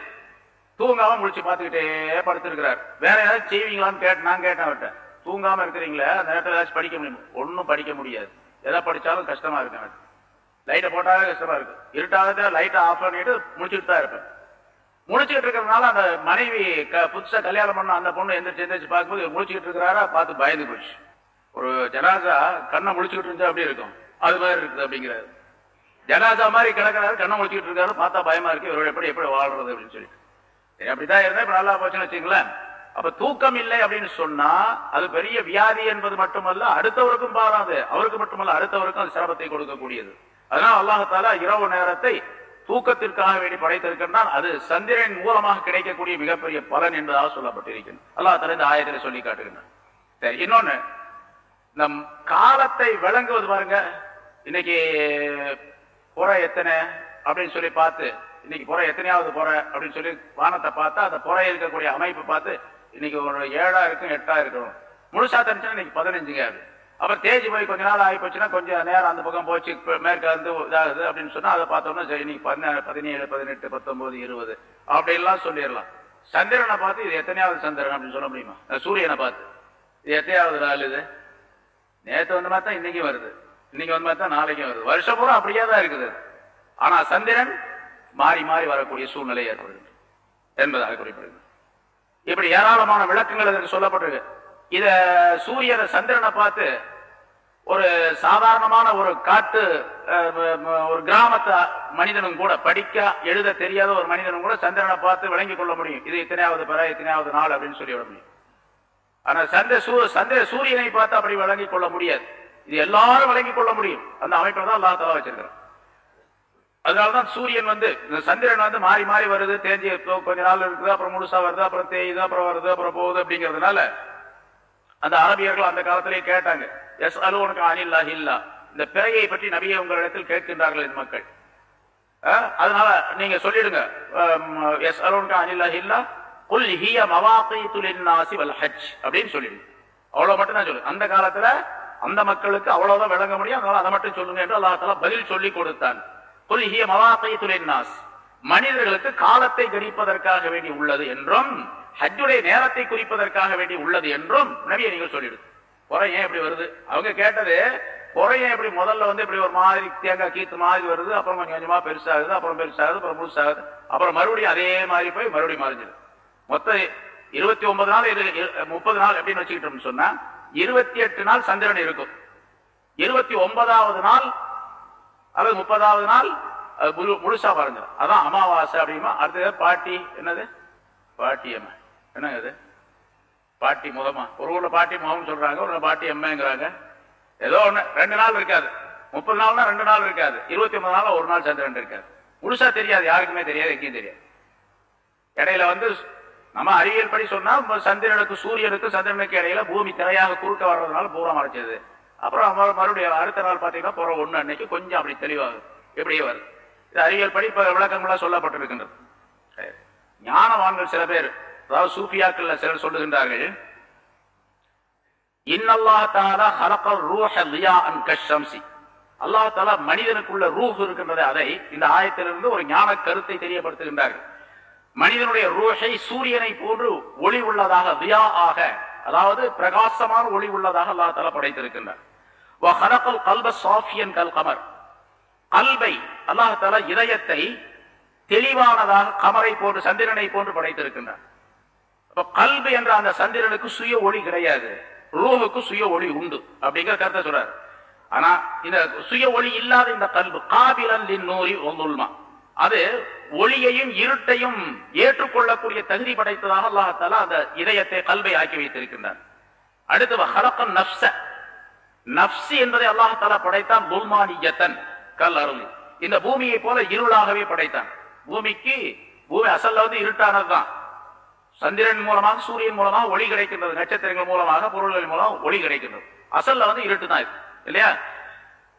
தூங்காம முடிச்சு பார்த்துக்கிட்டே படுத்திருக்கிறார். வேற ஏதாவது செய்வீங்களான்னு கேட்டு நான் கேட்டேன் அவர்கிட்ட. தூங்காம இருக்கிறீங்களே? அந்த நேரத்தில் ஏதாச்சும் படிக்க முடியும்? ஒன்றும் படிக்க முடியாது. எதை படிச்சாலும் கஷ்டமா இருக்கு எனக்கு லைட்டை போட்டாலே கஷ்டமா இருக்கு. இருட்டாவது லைட்டை ஆஃப் பண்ணிட்டு முடிச்சுட்டு தான் இருப்பேன். முடிச்சுக்கிட்டு இருக்கிறதுனால அந்த மனைவி க- புதுசா கல்யாணம் பண்ண அந்த பொண்ணு எந்திரிச்சு எந்திரிச்சு பார்க்கும்போது முடிச்சுக்கிட்டு இருக்கிறாரா பார்த்து பயந்து போச்சு. ஒரு ஜனாசா கண்ணை முடிச்சுக்கிட்டு இருந்தா அப்படி இருக்கும். அது மாதிரி இருக்குது அப்படிங்கிறாரு. ஜனாசா மாதிரி கிடக்கிறாரு கண்ணை முடிச்சுக்கிட்டு இருக்காரு பார்த்தா பயமா இருக்கு இவர்கள் எப்படி எப்படி வாழ்றது அப்படின்னு சொல்லிட்டு. சரி அப்படிதான் இருந்தா இப்ப நல்லா போச்சுன்னு வச்சுங்களேன் அப்ப தூக்கம் இல்லை அப்படின்னு சொன்னா அது பெரிய வியாதி என்பது மட்டுமல்ல அடுத்தவருக்கும் பாராது. அவருக்கு மட்டுமல்ல அடுத்தவருக்கும் அது சிரமத்தை கொடுக்கக்கூடியது. அதனால அல்லாஹால இரவு நேரத்தை தூக்கத்திற்காக வேண்டி படைத்திருக்கின்றான் அது சந்திரன் மூலமாக கிடைக்கக்கூடிய மிகப்பெரிய பலன் என்பதாக சொல்லப்பட்டிருக்கிறது. அல்லா தலை இந்த ஆயத்திலே சொல்லி காட்டுகின்றான் சரி இன்னொன்னு நம் காலத்தை விளங்குவது பாருங்க. இன்னைக்கு புற எத்தனை அப்படின்னு சொல்லி பார்த்து இன்னைக்கு புற எத்தனையாவது புற அப்படின்னு சொல்லி வானத்தை பார்த்தா அந்த புற இருக்கக்கூடிய அமைப்பு பார்த்து இன்னைக்கு ஒரு ஏழா இருக்கும் எட்டா இருக்கணும் முழுசா தெரிஞ்சுன்னா இன்னைக்கு பதினஞ்சுங்க அது. அப்புறம் தேஜி போய் கொஞ்ச நாள் ஆகி போச்சுன்னா கொஞ்சம் நேரம் அந்த பக்கம் போச்சு மேற்க வந்து இதாகுது அப்படின்னு சொன்னா அதை பார்த்தோம்னா சரி இன்னைக்கு பதினேழு பதினேழு பதினெட்டு பத்தொன்பது இருபது அப்படின்லாம் சொல்லிடலாம். சந்திரனை பார்த்து இது எத்தனையாவது சந்திரன் அப்படின்னு சொல்ல முடியுமா? சூரியனை பார்த்து. இது எத்தனையாவது நாள் இது? நேற்று வந்து பார்த்தா இன்னைக்கும் வருது. இன்னைக்கு வந்து பார்த்தா நாளைக்கும் வருது. வருஷம் பூரா அப்படியே தான் இருக்குது. ஆனா சந்திரன் மாறி மாறி வரக்கூடிய சூழ்நிலை ஏற்படுகிறது என்பதாக குறிப்பிடுகிறது. இப்படி ஏராளமான விளக்கங்கள் இதற்கு சொல்லப்பட்டிருக்கு. இத சூரியனை சந்திரனை பார்த்து ஒரு சாதாரணமான ஒரு காட்டு ஒரு கிராமத்து மனிதனும் கூட படிக்க எழுத தெரியாத ஒரு மனிதனும் கூட சந்திரனை பார்த்து விளங்கி கொள்ள முடியும். இது இத்தனையாவது பெற இத்தனையாவது நாள் அப்படின்னு சொல்லிவிட முடியும். ஆனா சந்திர சூ- சந்திர சூரியனை பார்த்து அப்படி விளங்கிக் கொள்ள முடியாது. இது எல்லாரும் விளங்கி கொள்ள முடியும். அந்த அமைப்பை தான் அல்லா தலா வச்சிருக்கிறான். அதனாலதான் சூரியன் வந்து இந்த சந்திரன் வந்து மாறி மாறி வருது தேஞ்சி கொஞ்ச நாள் இருக்குது அப்புறம் முழுசா வருது அப்புறம் தேயுது அப்புறம் வருது அப்புறம் போகுது அப்படிங்கிறதுனால அந்த அரபியர்கள் அந்த காலத்திலேயே கேட்டாங்க. எஸ் அலு அனில்லா இல்லா இந்த பிறையை பற்றி நபியை உங்களிடத்தில் கேட்கின்றார்கள் இந்த மக்கள். அதனால நீங்க சொல்லிடுங்க. எஸ் அலோன்கா அனில்லா இல்லா குல் ஹிய மவாகீத்து லின்னாசி வல் ஹஜ். அப்படின்னு சொல்லிடுங்க அவ்வளவு மட்டும் தான் சொல்லு. அந்த காலத்துல அந்த மக்களுக்கு அவ்வளவுதான் விளங்க முடியும். அதனால அதை மட்டும் சொல்லுங்க என்று அல்லாஹால பதில் சொல்லி கொடுத்தான். குல் ஹிய மவாகீத்து லின்னாஸ். மனிதர்களுக்கு காலத்தை கணிப்பதற்காக வேண்டி உள்ளது என்றும் ஹஜ்ஜுடைய நேரத்தை குறிப்பதற்காக வேண்டி உள்ளது என்றும் நபியை நீங்கள் சொல்லிடுங்க குறை ஏன் இப்படி வருது? அவங்க கேட்டது குறை ஏன் இப்படி முதல்ல வந்து இப்படி ஒரு மாதிரி தேங்காய் கீத்து மாதிரி வருது அப்புறம் கொஞ்சம் கொஞ்சமா பெருசாகுது அப்புறம் பெருசாகுது அப்புறம் முழுசாகுது. அப்புறம் மறுபடியும் அதே மாதிரி போய் மறுபடியும் மறைஞ்சிடும் மொத்தம் இருபத்தி ஒன்பது நாள் முப்பது நாள் எப்படின்னு வச்சுக்கிட்டோம்னு சொன்னா இருபத்தி எட்டு நாள் சந்திரன் இருக்கும். இருபத்தி ஒன்பதாவது நாள் அல்லது முப்பதாவது நாள் முழு- முழுசா மறைஞ்சிடும் அதான் அமாவாசை அப்படிமா அடுத்தது பாட்டி என்னது? பாட்டி அம்மா என்னங்க அது பாட்டி முகமா? ஒரு ஊர்ல பாட்டி முகம்னு சொல்றாங்க ஒரு பாட்டி அம்மாங்கிறாங்க. ஏதோ ஒண்ணு ரெண்டு நாள் இருக்காது. முப்பது நாள்னா ரெண்டு நாள் இருக்காது. இருபத்தி ஒன்பது நாள் ஒரு நாள் சந்திரன் இருக்காது. முழுசா தெரியாது யாருக்குமே தெரியாது எங்கேயும் தெரியாது. இடையில வந்து நம்ம அறிவியல் படி சொன்னா சந்திரனுக்கு சூரியனுக்கு சந்திரனுக்கு இடையில பூமி திரையாக குறுக்க வர்றதுனால பூரா மறைச்சது அப்புறம் மறுபடியும் அடுத்த நாள் பாத்தீங்கன்னா புறம் ஒண்ணு அன்னைக்கு கொஞ்சம் அப்படி தெளிவாகுது. எப்படியே வருது. இது அறிவியல் படி இப்ப விளக்கங்களாக சொல்லப்பட்டிருக்கின்றது. ஞானவான்கள் சில பேர் அதாவது சூஃபியாக்கள் சிலர் சொல்லுகின்றார்கள் ரூஹ கஷம்சி மனிதனுக்குள்ள ரூஹ் இருக்கின்றது அதை இந்த ஆயத்திலிருந்து ஒரு ஞான கருத்தை தெரியப்படுத்துகின்றார்கள். மனிதனுடைய ரூஹை சூரியனை போன்று ஒளி உள்ளதாக வியா ஆக அதாவது பிரகாசமான ஒளி உள்ளதாக அல்லாஹ் தஆலா படைத்திருக்கின்றார். கல்ப சாஃபியன் கல் கமர். கல்பை அல்லாஹ் இதயத்தை தெளிவானதாக கமரை போன்று சந்திரனை போன்று படைத்திருக்கின்றார். கல்வி கல்பு என்ற அந்த சந்திரனுக்கு சுய ஒளி கிடையாது. ரூஹுக்கு சுய ஒளி உண்டு. அப்படிங்கிற கருத்தை சொல்றாரு. ஆனா இந்த சுய ஒளி இல்லாத இந்த கல்பு காபிலன் நூறி ஒந்துல்மா அது ஒளியையும் இருட்டையும் ஏற்றுக்கொள்ளக்கூடிய தகுதி படைத்ததாக அல்லாஹால அந்த இதயத்தை கல்வை ஆக்கி வைத்திருக்கின்றார் அடுத்து ஹலக்கன் நப்ச நப்சி என்பதை அல்லாஹால படைத்தான் புல்மானியத்தன் கல் அருள். இந்த பூமியை போல இருளாகவே படைத்தான். பூமிக்கு பூமி அசல்ல வந்து இருட்டானதுதான். சந்திரன் மூலமாக சூரியன் மூலமாக ஒளி கிடைக்கின்றது. நட்சத்திரங்கள் மூலமாக பொருள்கள் மூலம் ஒளி கிடைக்கின்றது. அசல்ல வந்து இருட்டு தான் இருக்கு இல்லையா?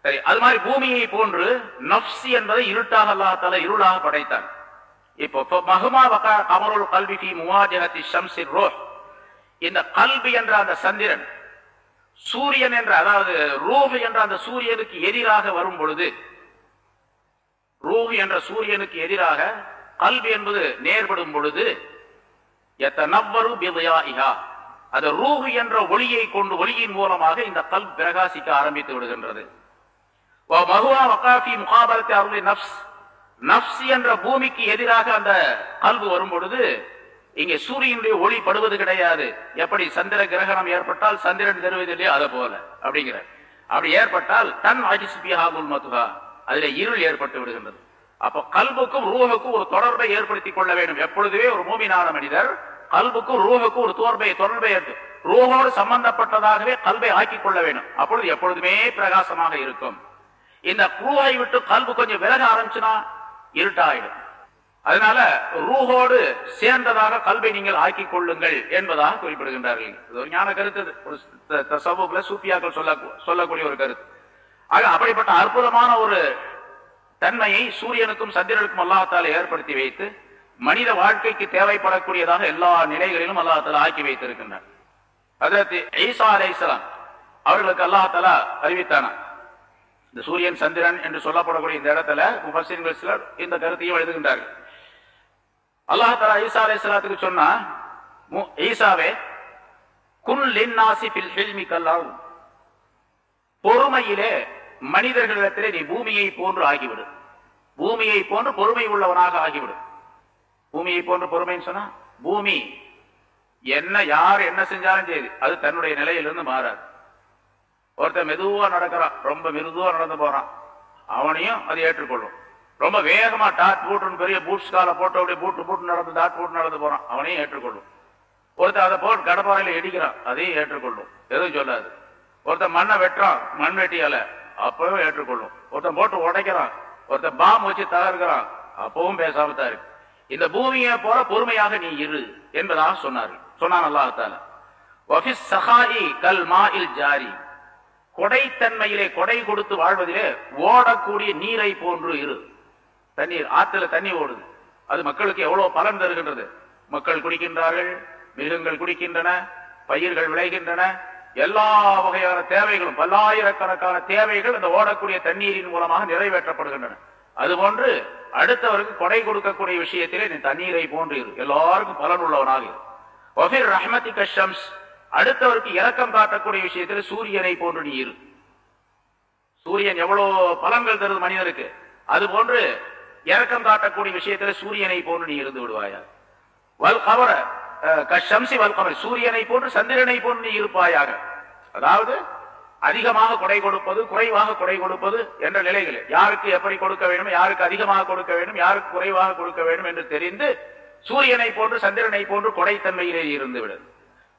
சரி அது மாதிரி பூமியை போன்று நப்சி என்பதை இருட்டாக அல்லாஹால இருளாக படைத்தான். இப்போ இப்போ மஹுமா வகா அமருள் கல்வி ஃபி முவாஜஹத்தி ஷம்ஸிர் ரோஹ். இந்த கல்வி என்ற அந்த சந்திரன் சூரியன் என்ற அதாவது ரூஹ் என்ற அந்த சூரியனுக்கு எதிராக வரும் பொழுது ரூஹ் என்ற சூரியனுக்கு எதிராக கல்வி என்பது நேர்படும் பொழுது அது ரூஹு என்ற ஒளியை கொண்டு ஒளியின் மூலமாக இந்த கல் பிரகாசிக்க ஆரம்பித்து விடுகின்றது. நப்ஸ் என்ற பூமிக்கு எதிராக அந்த கல்வு வரும் பொழுது இங்கே சூரியனுடைய ஒளி படுவது கிடையாது. எப்படி? சந்திர கிரகணம் ஏற்பட்டால் சந்திரன் தருவதில்லையோ அதை போல. அப்படிங்கிற அப்படி ஏற்பட்டால் தன் அஜிஸ்பியாகுல் மதுகா அதுல இருள் ஏற்பட்டு விடுகின்றது. அப்ப கல்புக்கும் ரூஹுக்கும் ஒரு தொடர்பை ஏற்படுத்திக் கொள்ள வேண்டும். எப்பொழுதுமே ஒரு மூமினான மனிதர் கல்புக்கும் ரூஹுக்கும் ஒரு தோர்பை தொடர்பை ஏற்ப- ரூஹோடு சம்பந்தப்பட்டதாகவே கல்வை ஆக்கிக் கொள்ள வேண்டும். அப்பொழுது எப்பொழுதுமே பிரகாசமாக இருக்கும். இந்த ரூஹை விட்டு கல்பு கொஞ்சம் விலக ஆரம்பிச்சுனா இருட்டாயிடும். அதனால ரூஹோடு சேர்ந்ததாக கல்வை நீங்கள் ஆக்கிக் கொள்ளுங்கள் என்பதாக குறிப்பிடுகின்றார்கள். இது ஒரு ஞான கருத்து ஒரு சொல்ல சொல்லக்கூடிய ஒரு கருத்து. ஆக அப்படிப்பட்ட அற்புதமான ஒரு தன்மையை சூரியனுக்கும் சந்திரனுக்கும் அல்லாஹால ஏற்படுத்தி வைத்து மனித வாழ்க்கைக்கு தேவைப்படக்கூடியதாக எல்லா நிலைகளிலும் அல்லாஹால ஆக்கி வைத்திருக்கின்றார் அதற்கு ஈசா அவர்களுக்கு அல்லாஹால அறிவித்தானா? இந்த சூரியன் சந்திரன் என்று சொல்லப்படக்கூடிய இந்த இடத்துல முபசின்கள் சிலர் இந்த கருத்தையும் எழுதுகின்றார்கள். அல்லாஹ் தஆலா ஈசா அலைஹிஸ்ஸலாத்துக்கு சொன்னா ஈசாவே குன் லின்னாசி ஹில்மி பொறுமையிலே மனிதர்களிடத்திலே நீ பூமியை போன்று ஆகிவிடும் பூமியை போன்று பொறுமை உள்ளவனாக ஆகிவிடும் பூமியை போன்று பொறுமைன்னு சொன்னா பூமி என்ன யார் என்ன செஞ்சாலும் சரி அது தன்னுடைய நிலையிலிருந்து மாறாது. ஒருத்தன் மெதுவா நடக்கிறான் ரொம்ப மிருதுவா நடந்து போறான் அவனையும் அது ஏற்றுக்கொள்ளும். ரொம்ப வேகமா டாட் பூட்டுன்னு பெரிய பூட்ஸ் கால போட்டு அப்படியே பூட்டு பூட்டு நடந்து டாட் பூட்டு நடந்து போறான் அவனையும் ஏற்றுக்கொள்ளும். ஒருத்தன் அதை போட்டு கடப்பாறையில இடிக்கிறான் அதையும் ஏற்றுக்கொள்ளும். எதுவும் சொல்லாது. ஒருத்தன் மண்ணை வெட்டுறான் மண் வெட்டியால அப்பவும் ஏற்றுக்கொள்ளும். ஒருத்தன் போட்டு உடைக்கிறான் ஒருத்தன் பாம் வச்சு தகர்க்கிறான் அப்பவும் பேசாம தான் இருக்கு. இந்த பூமியை போல பொறுமையாக நீ இரு என்பதாக சொன்னார்கள். சொன்னான் அல்லாஹால வஃபிஸ் சஹாயி கல் மாஇல் ஜாரி. கொடைத்தன்மையிலே கொடை கொடுத்து வாழ்வதிலே ஓடக்கூடிய நீரை போன்று இரு. தண்ணீர் ஆற்றுல தண்ணி ஓடுது. அது மக்களுக்கு எவ்வளவு பலன் தருகின்றது? மக்கள் குடிக்கின்றார்கள் மிருகங்கள் குடிக்கின்றன பயிர்கள் விளைகின்றன எல்லா வகையான தேவைகளும் பல்லாயிரக்கணக்கான தேவைகள் அந்த ஓடக்கூடிய தண்ணீரின் மூலமாக நிறைவேற்றப்படுகின்றன. அதுபோன்று அடுத்தவருக்கு கொடை கொடுக்கக்கூடிய விஷயத்திலே நீ தண்ணீரை போன்று இரு. எல்லாருக்கும் பலன் உள்ளவனாக இரு. ரஹமதி கஷம்ஸ் அடுத்தவருக்கு இறக்கம் காட்டக்கூடிய விஷயத்தில் சூரியனை போன்று நீ இரு. சூரியன் எவ்வளவு பலன்கள் தருது மனிதனுக்கு. அது போன்று இறக்கம் காட்டக்கூடிய விஷயத்தில் சூரியனை போன்று நீ இருந்து விடுவாயா வல் கவர கஷம்சி வல் சூரியனை போன்று சந்திரனை போன்று நீ இருப்பாயாக. அதாவது அதிகமாக கொடை கொடுப்பது குறைவாக கொடை கொடுப்பது என்ற நிலைகள் யாருக்கு எப்படி கொடுக்க வேண்டும் யாருக்கு அதிகமாக கொடுக்க வேண்டும் யாருக்கு குறைவாக கொடுக்க வேண்டும் என்று தெரிந்து சூரியனை போன்று சந்திரனை போன்று கொடைத்தன்மையிலே இருந்து விடும்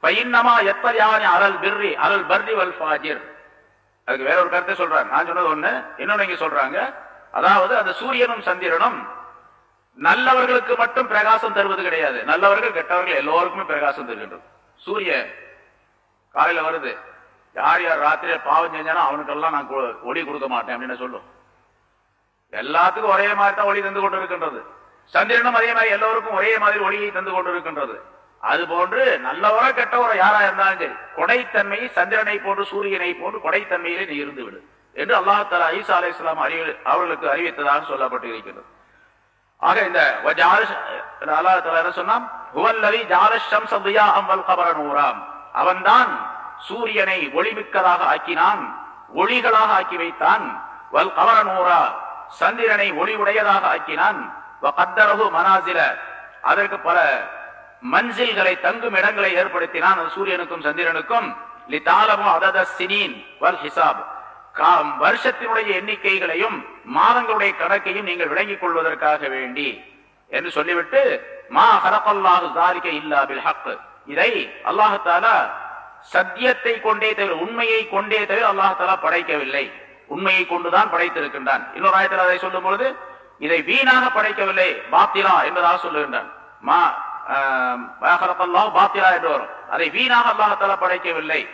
பையன்னமா எத்தயானி அலல் பிர்ரி அலல் பர்ரி வல் ஃபாஜிர். அதுக்கு வேற ஒரு கருத்தை சொல்றாங்க நான் சொன்னது ஒண்ணு இன்னொன்னு இங்க சொல்றாங்க. அதாவது அந்த சூரியனும் சந்திரனும் நல்லவர்களுக்கு மட்டும் பிரகாசம் தருவது கிடையாது. நல்லவர்கள் கெட்டவர்கள் எல்லோருக்குமே பிரகாசம் தருகின்றது. சூரிய காலையில வருது. யார் யார் ராத்திரியில பாவம் செஞ்சானோ அவனுக்கெல்லாம் நான் ஒளி கொடுக்க மாட்டேன் அப்படின்னு சொல்லும். எல்லாத்துக்கும் ஒரே மாதிரி தான் ஒளி தந்து கொண்டு இருக்கின்றது சந்திரனும் அதே மாதிரி எல்லோருக்கும் ஒரே மாதிரி ஒளியை தந்து கொண்டு இருக்கின்றது அது போன்று நல்லவரோ கெட்டவரோ யாரா இருந்தாலும் சரி கொடைத்தன்மை சந்திரனை போன்று சூரியனை போன்று கொடைத்தன்மையிலே நீ இருந்து விடு என்று அல்லாஹ் தலா ஈசா அலை இஸ்லாம் அவர்களுக்கு அறிவித்ததாக சொல்லப்பட்டு இருக்கிறது ஆக இந்த அல்லாஹ் என்ன சொன்னான்? வல் அவன்தான் சூரியனை ஒளிமிக்கதாக ஆக்கினான் ஒளிகளாக ஆக்கி வைத்தான். வல் கமர சந்திரனை ஒளி உடையதாக ஆக்கினான். வகத்தரஹு மனாசில. அதற்கு பல மன்சில்களை தங்கும் இடங்களை ஏற்படுத்தினான் சூரியனுக்கும் சந்திரனுக்கும். லிதாலமு அதத சினீன் வல் ஹிசாப் வருஷத்தினுடைய எண்ணிக்கைகளையும் மாதங்களுடைய கணக்கையும் நீங்கள் விளங்கிக் கொள்வதற்காக வேண்டி என்று சொல்லிவிட்டு மா ஹரப்பல்லாஹு சாரிக்க இல்லா பில் ஹக் இதை அல்லாஹாலா சத்தியத்தை கொண்டே தவிர உண்மையை கொண்டே தவிர அல்லாஹாலா படைக்கவில்லை. உண்மையை கொண்டுதான் படைத்திருக்கின்றான். இன்னொரு ஆயத்தில் அதை சொல்லும் பொழுது இதை வீணாக படைக்கவில்லை பாத்திரா என்பதாக சொல்லுகின்றான். மா ஆஹ், பாத்திரா என்று வரும். அதை வீணாக அல்லாஹாலா படைக்கவில்லை.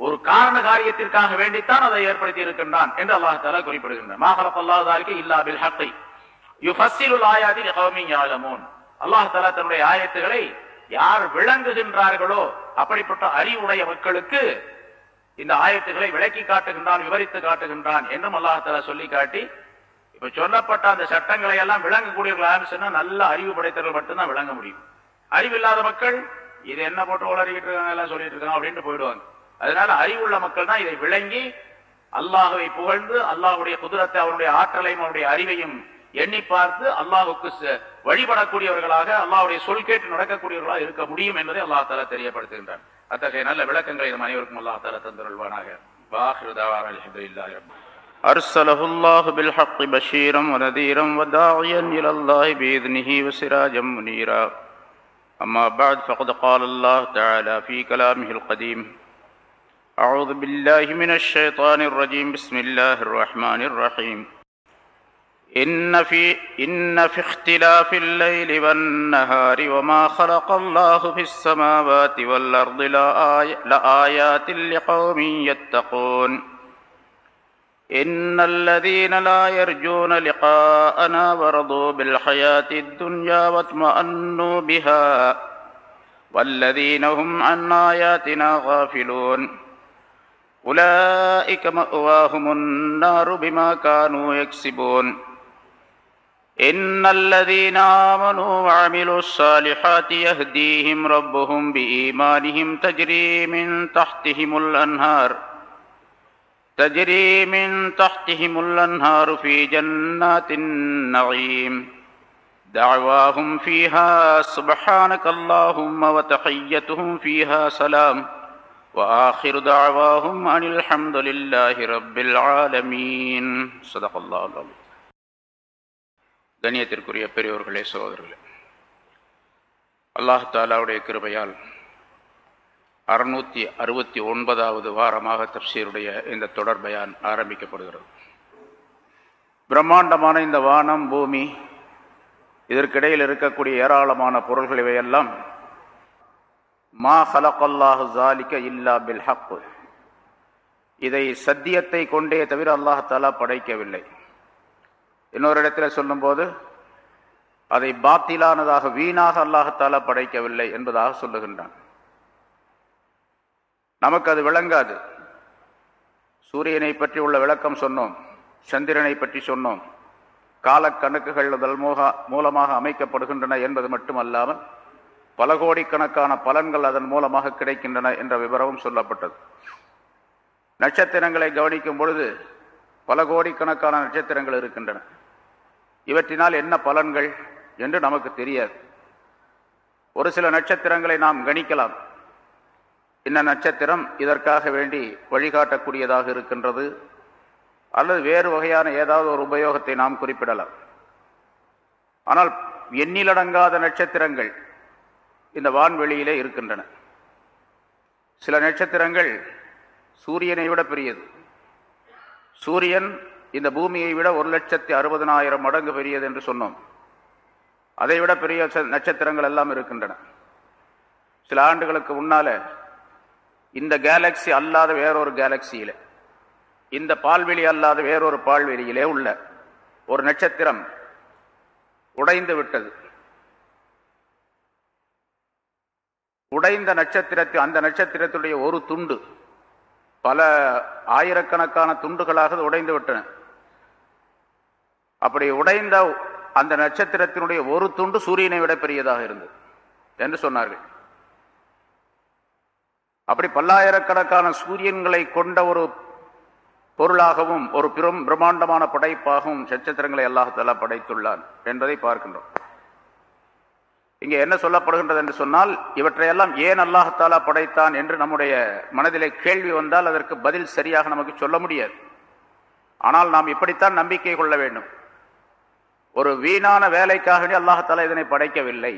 ஒரு காரண காரியத்திற்காக வேண்டித்தான் அதை ஏற்படுத்தி இருக்கின்றான் என்று அல்லாஹ் தாலா குறிப்பிடுகின்றான். மாஹரப் அல்லாஹாருக்கு இல்லா பில் ஹத்தை யுஃபஸ்ஸிலுல் ஆயாதி லிகௌமின் யாலமூன் அல்லாஹ் தலா தன்னுடைய ஆயத்துகளை யார் விளங்குகின்றார்களோ அப்படிப்பட்ட அறிவுடைய மக்களுக்கு இந்த ஆயத்துகளை விளக்கி காட்டுகின்றான் விவரித்து காட்டுகின்றான் என்றும் அல்லாஹால சொல்லி காட்டி இப்ப சொல்லப்பட்ட அந்த சட்டங்களை எல்லாம் விளங்கக்கூடியவர்களாக சொன்னா நல்ல அறிவு படைத்தவர்கள் மட்டும்தான் விளங்க முடியும். அறிவில்லாத மக்கள் இது என்ன போட்டு உளறிக்கிட்டு இருக்காங்க எல்லாம் சொல்லிட்டு இருக்காங்க அப்படின்ட்டு போயிடுவாங்க. அதனால அறிவுள்ள மக்கள் தான் இதை விளங்கி அல்லாஹுவை புகழ்ந்து அல்லாஹ்வுடைய குதிரத்தை அவருடைய ஆற்றலையும் அவருடைய அறிவையும் எண்ணி பார்த்து அல்லாஹுக்கு ச- வழிபடக்கூடியவர்களாக அல்லாஹ்வுடைய சொல் கேட்டு நடக்கக்கூடியவர்களாக இருக்க முடியும் என்பதை அல்லாஹ் தஆலா தெரியப்படுத்துகின்றான் அத்தகைய நல்ல விளக்கங்களை நம் அனைவருக்கும் அல்லாஹ் தஆலா தந்தருள்வானாக வாஹிரு தவானா அல்ஹம்துலில்லாஹி ரப்பில் أرسله الله بالحق بشيرا ونذيرا وداعيا إلى الله بإذنه وسراجا منيرا أما بعد فقد قال الله تعالى في كلامه القديم أعوذ بالله من الشيطان الرجيم. بسم الله الرحمن الرحيم. إن في إن في اختلاف الليل والنهار وما خلق الله في السماوات والأرض لآي- لآيات لقوم يتقون. إن الذين لا يرجون لقاءنا ورضوا بالحياة الدنيا واطمأنوا بها والذين هم عن آياتنا غافلون. أولئك مأواهم النار بما كانوا يكسبون. إن الذين آمنوا وعملوا الصالحات يهديهم ربهم بإيمانهم تجري من تحتهم الأنهار تجري من تحتهم الأنهار في جنات النعيم. دعواهم فيها سبحانك اللهم وتحيتهم فيها سلام. وآخر دعواهم أن الحمد لله رب العالمين صدق الله العظيم கண்ணியத்திற்குரிய பெரியோர்களே சகோதரர்களே அல்லாஹ் தாலாவுடைய கிருபையால் அறுநூத்தி அறுபத்தி ஒன்பதாவது வாரமாக தப்சீருடைய இந்த தொடர் பயான் ஆரம்பிக்கப்படுகிறது பிரம்மாண்டமான இந்த வானம் பூமி இதற்கிடையில் இருக்கக்கூடிய ஏராளமான பொருள்கள் இவையெல்லாம் மா ஹலகல்லாஹு ஜாலிக இல்லா பில் ஹக்கு இதை சத்தியத்தை கொண்டே தவிர அல்லாஹாலா படைக்கவில்லை. இன்னொரு இடத்துல சொல்லும்போது அதை பாத்திலானதாக வீணாக அல்லாஹ் படைக்கவில்லை என்பதாக சொல்லுகின்றான். நமக்கு அது விளங்காது. சூரியனை பற்றி உள்ள விளக்கம் சொன்னோம் சந்திரனை பற்றி சொன்னோம். காலக்கணக்குகள் முதல் மூலமாக அமைக்கப்படுகின்றன என்பது மட்டுமல்லாமல் பல கோடிக்கணக்கான பலன்கள் அதன் மூலமாக கிடைக்கின்றன என்ற விவரமும் சொல்லப்பட்டது. நட்சத்திரங்களை கவனிக்கும் பொழுது பல கோடிக்கணக்கான நட்சத்திரங்கள் இருக்கின்றன. இவற்றினால் என்ன பலன்கள் என்று நமக்கு தெரியாது. ஒரு சில நட்சத்திரங்களை நாம் கணிக்கலாம். இந்த நட்சத்திரம் இதற்காக வேண்டி வழிகாட்டக்கூடியதாக இருக்கின்றது அல்லது வேறு வகையான ஏதாவது ஒரு உபயோகத்தை நாம் குறிப்பிடலாம். ஆனால் எண்ணிலடங்காத நட்சத்திரங்கள் இந்த வான்வெளியிலே இருக்கின்றன. சில நட்சத்திரங்கள் சூரியனை விட பெரியது. சூரியன் இந்த பூமியை விட ஒரு லட்சத்தி அறுபதனாயிரம் மடங்கு பெரியது என்று சொன்னோம். அதைவிட பெரிய ச- நட்சத்திரங்கள் எல்லாம் இருக்கின்றன. சில ஆண்டுகளுக்கு முன்னால இந்த கேலக்சி அல்லாத வேறொரு கேலக்சியில இந்த பால்வெளி அல்லாத வேறொரு பால்வெளியிலே உள்ள ஒரு நட்சத்திரம் உடைந்து விட்டது. உடைந்த நட்சத்திரத்தில் அந்த நட்சத்திரத்துடைய ஒரு துண்டு. பல ஆயிரக்கணக்கான துண்டுகளாக உடைந்து விட்டன. அப்படி உடைந்த அந்த நட்சத்திரத்தினுடைய ஒரு துண்டு சூரியனை விட பெரியதாக இருந்தது என்று சொன்னார்கள். அப்படி பல்லாயிரக்கணக்கான சூரியன்களை கொண்ட ஒரு பொருளாகவும் ஒரு பெரும் பிரம்மாண்டமான படைப்பாகவும் நட்சத்திரங்களை அல்லாஹாலா படைத்துள்ளான் என்பதை பார்க்கின்றோம். இங்கே என்ன சொல்லப்படுகின்றது என்று சொன்னால் இவற்றையெல்லாம் ஏன் அல்லாஹாலா படைத்தான் என்று நம்முடைய மனதிலே கேள்வி வந்தால் அதற்கு பதில் சரியாக நமக்கு சொல்ல முடியாது. ஆனால் நாம் இப்படித்தான் நம்பிக்கை கொள்ள வேண்டும். ஒரு வீணான வேலைக்காக அல்லாஹாலா இதனை படைக்கவில்லை.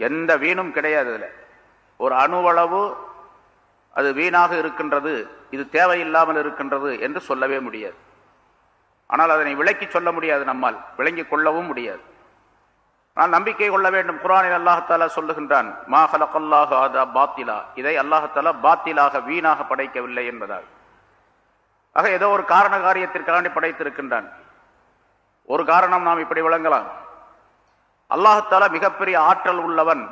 எந்த வீணும் கிடையாது இதில் ஒரு அணுவளவு அது வீணாக இருக்கின்றது இது தேவையில்லாமல் இருக்கின்றது என்று சொல்லவே முடியாது. ஆனால் அதனை விளக்கி சொல்ல முடியாது நம்மால் விளங்கிக் கொள்ளவும் முடியாது. ஆனால் நம்பிக்கை கொள்ள வேண்டும். குரானில் அல்லாஹாலா சொல்லுகின்றான் மா ஹலகல்லாஹு அதா பாத்திலா. இதை அல்லாஹாலா பாத்திலாக வீணாக படைக்கவில்லை என்பதால். ஆக ஏதோ ஒரு காரண காரியத்திற்காண்டி படைத்திருக்கின்றான். ஒரு காரணம் நாம் இப்படி விளங்கலாம். அல்லாஹாலா மிகப்பெரிய ஆற்றல் உள்ளவன்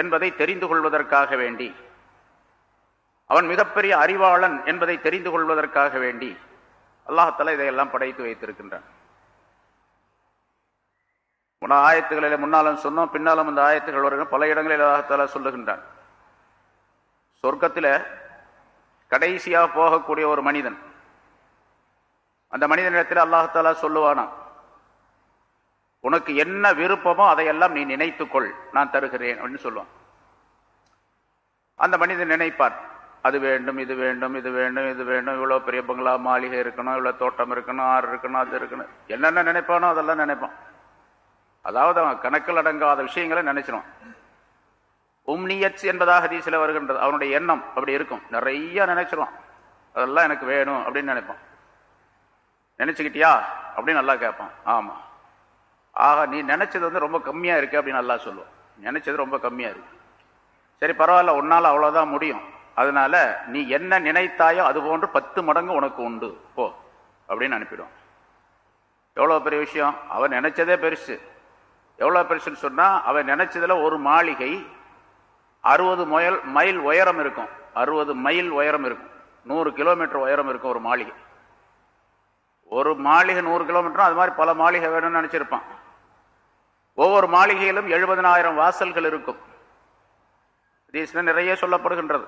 என்பதை தெரிந்து கொள்வதற்காக வேண்டி அவன் மிகப்பெரிய அறிவாளன் என்பதை தெரிந்து கொள்வதற்காக வேண்டி அல்லாஹாலா இதையெல்லாம் படைத்து வைத்திருக்கின்றான். முன்ன ஆயத்துகளில் முன்னாலும் சொன்னோம் பின்னாலும் அந்த ஆயத்துகள் வருகிற பல இடங்களில் அல்லாஹால சொல்லுகின்றான். சொர்க்கத்தில் கடைசியாக போகக்கூடிய ஒரு மனிதன் அந்த மனிதனிடத்தில் அல்லாஹாலா சொல்லுவானாம் உனக்கு என்ன விருப்பமோ அதையெல்லாம் நீ நினைத்துக்கொள் நான் தருகிறேன் அப்படின்னு சொல்லுவான். அந்த மனிதன் நினைப்பான் அது வேண்டும் இது வேண்டும் இது வேண்டும் இது வேண்டும் இவ்வளோ பெரிய பங்களா மாளிகை இருக்கணும் இவ்வளோ தோட்டம் இருக்கணும் ஆறு இருக்கணும் அது இருக்கணும் என்னென்ன நினைப்பானோ அதெல்லாம் நினைப்பான். அதாவது அவன் கணக்கில் அடங்காத விஷயங்களை நினைச்சிடும் உம்னியத் என்பதாக ஹதீஸில் வருகின்றது. அவனுடைய எண்ணம் அப்படி இருக்கும். நிறைய நினைச்சிருவான். அதெல்லாம் எனக்கு வேணும் அப்படின்னு நினைப்பான். நினைச்சுக்கிட்டியா? அப்படின்னு நல்லா கேட்பான். ஆமாம் ஆக நீ நினைச்சது வந்து ரொம்ப கம்மியாக இருக்கு அப்படின்னு நல்லா சொல்லுவோம் நினைச்சது ரொம்ப கம்மியாக இருக்கு. சரி பரவாயில்ல உன்னால் அவ்வளோதான் முடியும். அதனால நீ என்ன நினைத்தாயோ அது போன்று பத்து மடங்கு உனக்கு உண்டு. போ. அப்படின்னு அனுப்பிடுவான். எவ்வளோ பெரிய விஷயம்? அவன் நினைச்சதே பெருசு. எவ்வளோ பெருசுன்னு சொன்னால் அவன் நினச்சதில் ஒரு மாளிகை அறுபது மைல் மைல் உயரம் இருக்கும். அறுபது மைல் உயரம் இருக்கும். நூறு கிலோமீட்டர் உயரம் இருக்கும் ஒரு மாளிகை. ஒரு மாளிகை நூறு கிலோமீட்டரும் அது மாதிரி பல மாளிகை வேணும்னு நினச்சிருப்பான். ஒவ்வொரு மாளிகையிலும் எழுபதனாயிரம் வாசல்கள் இருக்கும். நிறைய சொல்லப்படுகின்றது.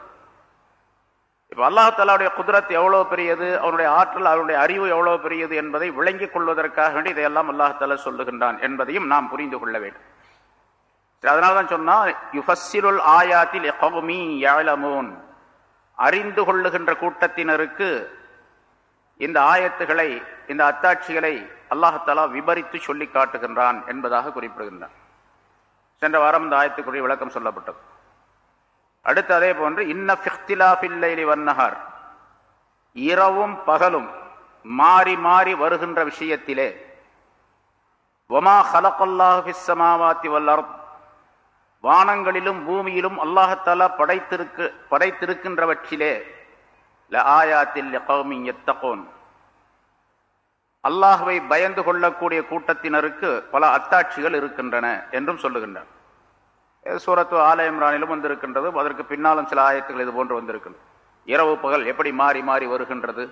இப்போ அல்லாஹாலாவுடைய குதிரத் எவ்வளவு பெரியது? அவனுடைய ஆற்றல் அவனுடைய அறிவு எவ்வளவு பெரியது என்பதை விளங்கிக் கொள்வதற்காக வேண்டி இதையெல்லாம் அல்லாஹால சொல்லுகின்றான் என்பதையும் நாம் புரிந்து கொள்ள வேண்டும். அதனால்தான் சொன்னால் யுஃபஸ்ஸிருல் ஆயாத்தில் யகவுமி யாழமோன் அறிந்து கொள்ளுகின்ற கூட்டத்தினருக்கு இந்த ஆயத்துகளை இந்த அத்தாட்சிகளை அல்லாஹாலா விபரித்து சொல்லி காட்டுகின்றான் என்பதாக குறிப்பிடுகின்றான். சென்ற வாரம் இந்த ஆயத்துக்குரிய விளக்கம் சொல்லப்பட்டது. அடுத்து அதே போன்று இன்ன வன்னஹார் இரவும் பகலும் மாறி மாறி வருகின்ற விஷயத்திலே ஒமா ஹலகல்லாஹு வல்லர் வானங்களிலும் பூமியிலும் அல்லாஹத்தாலா படைத்திருக்கு படைத்திருக்கின்றவற்றிலே ல ஆயாத்தில் கௌமின் எத்தகோன் அல்லாஹுவை பயந்து கொள்ளக்கூடிய கூட்டத்தினருக்கு பல அத்தாட்சிகள் இருக்கின்றன என்றும் சொல்லுகின்றார். சூரத்து ஆல இம்ரானிலும் வந்திருக்கின்றது. அதற்கு பின்னாலும் சில ஆயத்துகள் இது போன்று வந்திருக்கின்றது. இரவு பகல் எப்படி மாறி மாறி வருகின்றது?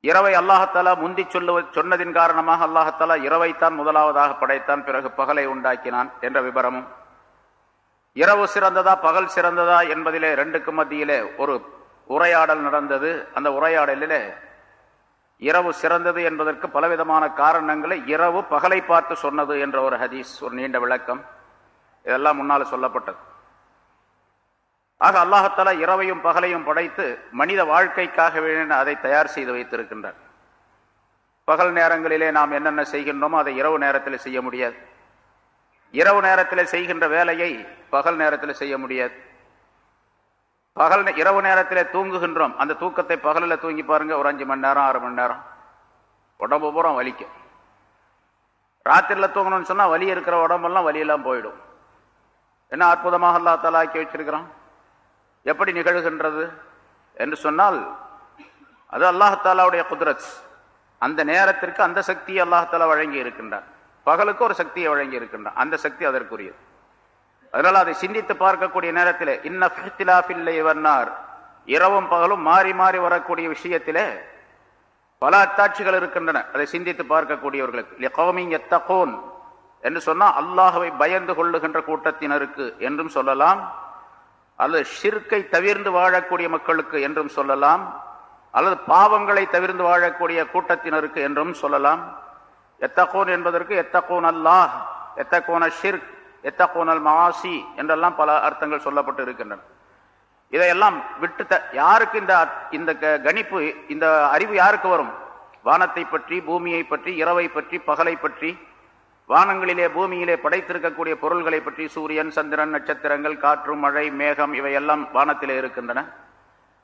இரவை அல்லாஹத்தாலா முந்தி சொல்லுவ சொன்னதின் காரணமாக அல்லாஹத்தாலா இரவைத்தான் முதலாவதாக படைத்தான் பிறகு பகலை உண்டாக்கினான் என்ற விபரமும். இரவு சிறந்ததா பகல் சிறந்ததா என்பதிலே ரெண்டுக்கு மத்தியிலே ஒரு உரையாடல் நடந்தது. அந்த உரையாடலிலே இரவு சிறந்தது என்பதற்கு பலவிதமான காரணங்களை இரவு பகலை பார்த்து சொன்னது என்ற ஒரு ஹதீஸ் ஒரு நீண்ட விளக்கம். இதெல்லாம் முன்னால் சொல்லப்பட்டது. ஆக அல்லாஹத்தால இரவையும் பகலையும் படைத்து மனித வாழ்க்கைக்காக வேண்டி அதை தயார் செய்து வைத்திருக்கின்றார். பகல் நேரங்களிலே நாம் என்னென்ன செய்கின்றோமோ அதை இரவு நேரத்தில் செய்ய முடியாது. இரவு நேரத்தில் செய்கின்ற வேலையை பகல் நேரத்தில் செய்ய முடியாது. பகல் இரவு நேரத்தில் தூங்குகின்றோம். அந்த தூக்கத்தை பகலில் தூங்கி பாருங்க. ஒரு அஞ்சு மணி நேரம் ஆறு மணி நேரம். உடம்பு பூரா வலிக்கும். ராத்திரில தூங்கணும்னு சொன்னா வலி இருக்கிற உடம்பெல்லாம் வலியெல்லாம் போயிடும். என்ன அற்புதமாக அல்லா ஆக்கி வச்சிருக்கிறான்? எப்படி நிகழ்கின்றது என்று சொன்னால் அது அல்லாஹாலாவுடைய குதிரத். அந்த நேரத்திற்கு அந்த சக்தியை அல்லாஹாலா வழங்கி இருக்கின்றான் பகலுக்கு ஒரு சக்தியை வழங்கி இருக்கின்றான் அந்த சக்தி அதற்குரியது. அதனால அதை சிந்தித்து பார்க்கக்கூடிய நேரத்தில் இன்னிலாஃபில்லை வன்னார் இரவும் பகலும் மாறி மாறி வரக்கூடிய விஷயத்திலே பல அத்தாட்சிகள் இருக்கின்றன. அதை சிந்தித்து பார்க்கக்கூடியவர்களுக்கு. என்று சொன்னா அல்லாஹவை பயந்து கொள்ளுகின்ற கூட்டத்தினருக்கு என்றும் சொல்லலாம். அல்லது ஷிர்கை தவிர்ந்து வாழக்கூடிய மக்களுக்கு என்றும் சொல்லலாம். அல்லது பாவங்களை தவிர்ந்து வாழக்கூடிய கூட்டத்தினருக்கு என்றும் சொல்லலாம். எத்தகோன் என்பதற்கு எத்தகோன் அல்லாஹ் எத்தகோன ஷிர்க். எத்தகோனல் மாசி என்றெல்லாம் பல அர்த்தங்கள் சொல்லப்பட்டு இருக்கின்றன. இதையெல்லாம் விட்டு யாருக்கு இந்த இந்த கணிப்பு இந்த அறிவு யாருக்கு வரும்? வானத்தை பற்றி பூமியை பற்றி இரவை பற்றி பகலை பற்றி. வானங்களிலே பூமியிலே படைத்திருக்கக்கூடிய பொருள்களை பற்றி சூரியன் சந்திரன் நட்சத்திரங்கள் காற்று மழை மேகம் இவையெல்லாம் வானத்திலே இருக்கின்றன.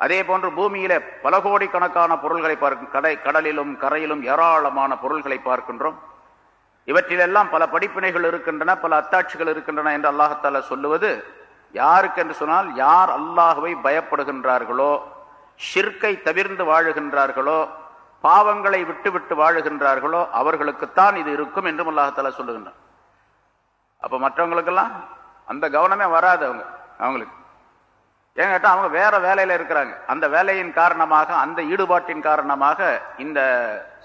அதே போன்று பூமியிலே பல கோடிக்கணக்கான பொருள்களை பார்க்கும் கடை கடலிலும் கரையிலும் ஏராளமான பொருள்களை பார்க்கின்றோம். இவற்றிலெல்லாம் பல படிப்பினைகள் இருக்கின்றன பல அத்தாட்சிகள் இருக்கின்றன என்று அல்லாஹத்தால சொல்லுவது யாருக்கு என்று சொன்னால் யார் அல்லாஹுவை பயப்படுகின்றார்களோ ஷிர்கை தவிர்ந்து வாழுகின்றார்களோ பாவங்களை விட்டு விட்டு வாழுகின்றார்களோ அவர்களுக்குத்தான் இது இருக்கும் என்றும் அல்லாஹத்தால சொல்லுகின்றார் அப்போ மற்றவங்களுக்கெல்லாம் அந்த கவனமே வராது அவங்க அவங்களுக்கு. ஏன் கேட்டால் அவங்க வேற வேலையில இருக்கிறாங்க. அந்த வேலையின் காரணமாக அந்த ஈடுபாட்டின் காரணமாக இந்த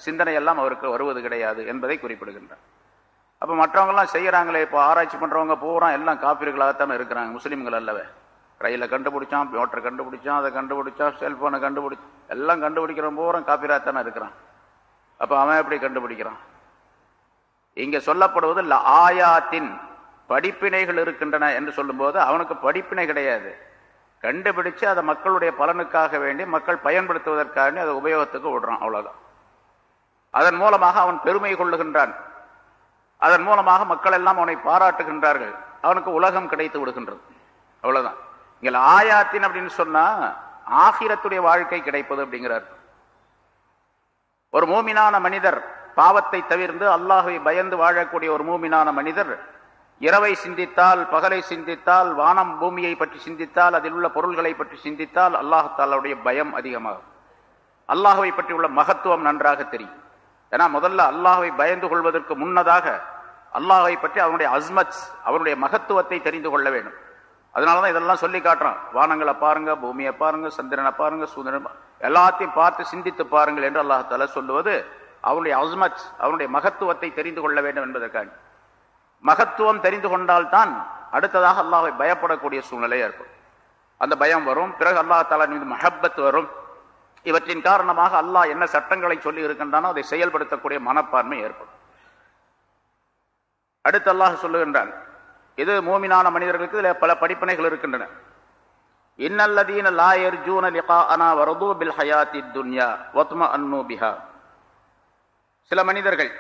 சிந்தனையெல்லாம் அவருக்கு வருவது கிடையாது என்பதை குறிப்பிடுகின்றார். அப்போ மற்றவங்கெல்லாம் செய்கிறாங்களே இப்போ ஆராய்ச்சி பண்ணுறவங்க பூரா எல்லாம் காப்பீர்களாகத்தானே இருக்கிறாங்க முஸ்லீம்கள் அல்லவே. ரயிலை கண்டுபிடிச்சான் மோட்டரை கண்டுபிடிச்சான் அதை கண்டுபிடிச்சான் செல்போனை கண்டுபிடிச்சு எல்லாம் கண்டுபிடிக்கிறவன் பூரா காப்பீராகத்தானே இருக்கிறான். அப்போ அவன் எப்படி கண்டுபிடிக்கிறான்? இங்கே சொல்லப்படுவது ஆயாத்தின் படிப்பினைகள் இருக்கின்றன என்று சொல்லும்போது அவனுக்கு படிப்பினை கிடையாது. கண்டுபிடிச்சு அதை மக்களுடைய பலனுக்காக வேண்டி மக்கள் பயன்படுத்துவதற்காக அதை உபயோகத்துக்கு விடுறான் அவ்வளவுதான். அதன் மூலமாக அவன் பெருமை கொள்ளுகின்றான். அதன் மூலமாக மக்கள் எல்லாம் அவனை பாராட்டுகின்றார்கள். அவனுக்கு உலகம் கிடைத்து விடுகின்றது. அவ்வளவுதான். இங்க ஆயாத்தின் அப்படின்னு சொன்னா ஆகிரத்துடைய வாழ்க்கை கிடைப்பது அப்படிங்கிறார் ஒரு மூமினான மனிதர் பாவத்தை தவிர்ந்து அல்லாஹை பயந்து வாழக்கூடிய ஒரு மூமினான மனிதர் இரவை சிந்தித்தால் பகலை சிந்தித்தால் வானம் பூமியை பற்றி சிந்தித்தால் அதில் உள்ள பொருள்களை பற்றி சிந்தித்தால் அல்லாஹாலாவுடைய பயம் அதிகமாகும். அல்லாஹுவை பற்றி உள்ள மகத்துவம் நன்றாக தெரியும். ஏன்னா முதல்ல அல்லாஹை பயந்து கொள்வதற்கு முன்னதாக அல்லாஹை பற்றி அவனுடைய அஸ்மத் அவனுடைய மகத்துவத்தை தெரிந்து கொள்ள வேண்டும். அதனாலதான் இதெல்லாம் சொல்லி காட்டுறான். வானங்களை பாருங்க பூமியை பாருங்க சந்திரனை பாருங்க சூரியனை எல்லாத்தையும் பார்த்து சிந்தித்து பாருங்கள் என்று அல்லாஹால சொல்லுவது அவனுடைய அஸ்மத் அவனுடைய மகத்துவத்தை தெரிந்து கொள்ள வேண்டும் என்பதற்காக. மகத்துவம் தெரிந்து கொண்டால்தான் அடுத்ததாக அல்லாஹை பயப்படக்கூடிய சூழ்நிலை ஏற்படும் அந்த பயம் வரும். பிறகு அல்லாஹ் தாலா மீது மஹப்பத் வரும். இவற்றின் காரணமாக அல்லாஹ் என்ன சட்டங்களை சொல்லி இருக்கின்றானோ அதை செயல்படுத்தக்கூடிய மனப்பான்மை ஏற்படும். அடுத்து அல்லாஹ் சொல்லுகின்றான் இது மூமினான மனிதர்களுக்கு இதில் பல படிப்பனைகள் இருக்கின்றன. இன்னல்லதீன லாயர் ஜூன லிகா அனா வரது பில் ஹயாத்தி துன்யா ஒத்ம அன்னு பிஹா. சில மனிதர்கள்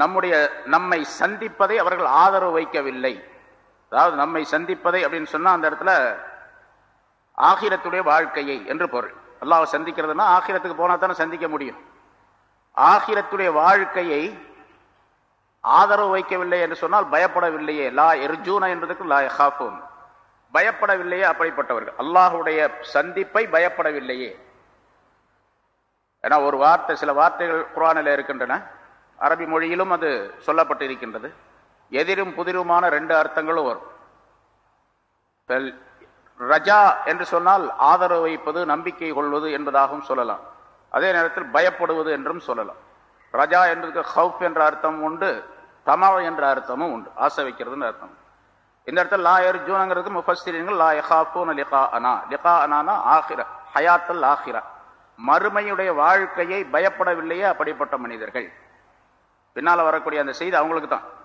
நம்முடைய நம்மை சந்திப்பதை அவர்கள் ஆதரவு வைக்கவில்லை. அதாவது நம்மை சந்திப்பதை அப்படின்னு சொன்னால் அந்த இடத்துல ஆகிரத்துடைய வாழ்க்கையை என்று பொருள். அல்லாஹ் சந்திக்கிறதுனா ஆகிரத்துக்கு போனால் தானே சந்திக்க முடியும். ஆகிரத்துடைய வாழ்க்கையை ஆதரவு வைக்கவில்லை என்று சொன்னால் பயப்படவில்லையே. லா எர்ஜூனா என்பதற்கு லா ஹாஃபூன் பயப்படவில்லையே அப்படிப்பட்டவர்கள். அல்லாஹுடைய சந்திப்பை பயப்படவில்லையே. ஏன்னா ஒரு வார்த்தை சில வார்த்தைகள் குரானில் இருக்கின்றன. அரபி மொழியிலும் அது சொல்லப்பட்டிருக்கின்றது. எதிரும் புதிருமான ரெண்டு அர்த்தங்களும் வரும். ரஜா என்று சொன்னால் ஆதரவு வைப்பது நம்பிக்கை கொள்வது என்பதாகவும் சொல்லலாம். அதே நேரத்தில் பயப்படுவது என்றும் சொல்லலாம். ரஜா என்பதுக்கு ஹவுப் என்ற அர்த்தம் உண்டு தமாவ என்ற அர்த்தமும் உண்டு. ஆசை வைக்கிறதுன்னு அர்த்தம் இந்த இடத்துல லா எர்ஜூனங்கிறது முஃபஸ்திரீன்கள் லா எஹாஃபூன் லிகா அனா. லிகா அனானா ஆஹிரா ஹயாத்தல் ஆஹிரா மறுமையுடைய வாழ்க்கையை பயப்படவில்லையே அப்படிப்பட்ட மனிதர்கள். பின்னால வரக்கூடிய அந்த செய்தி அவங்களுக்கு தான்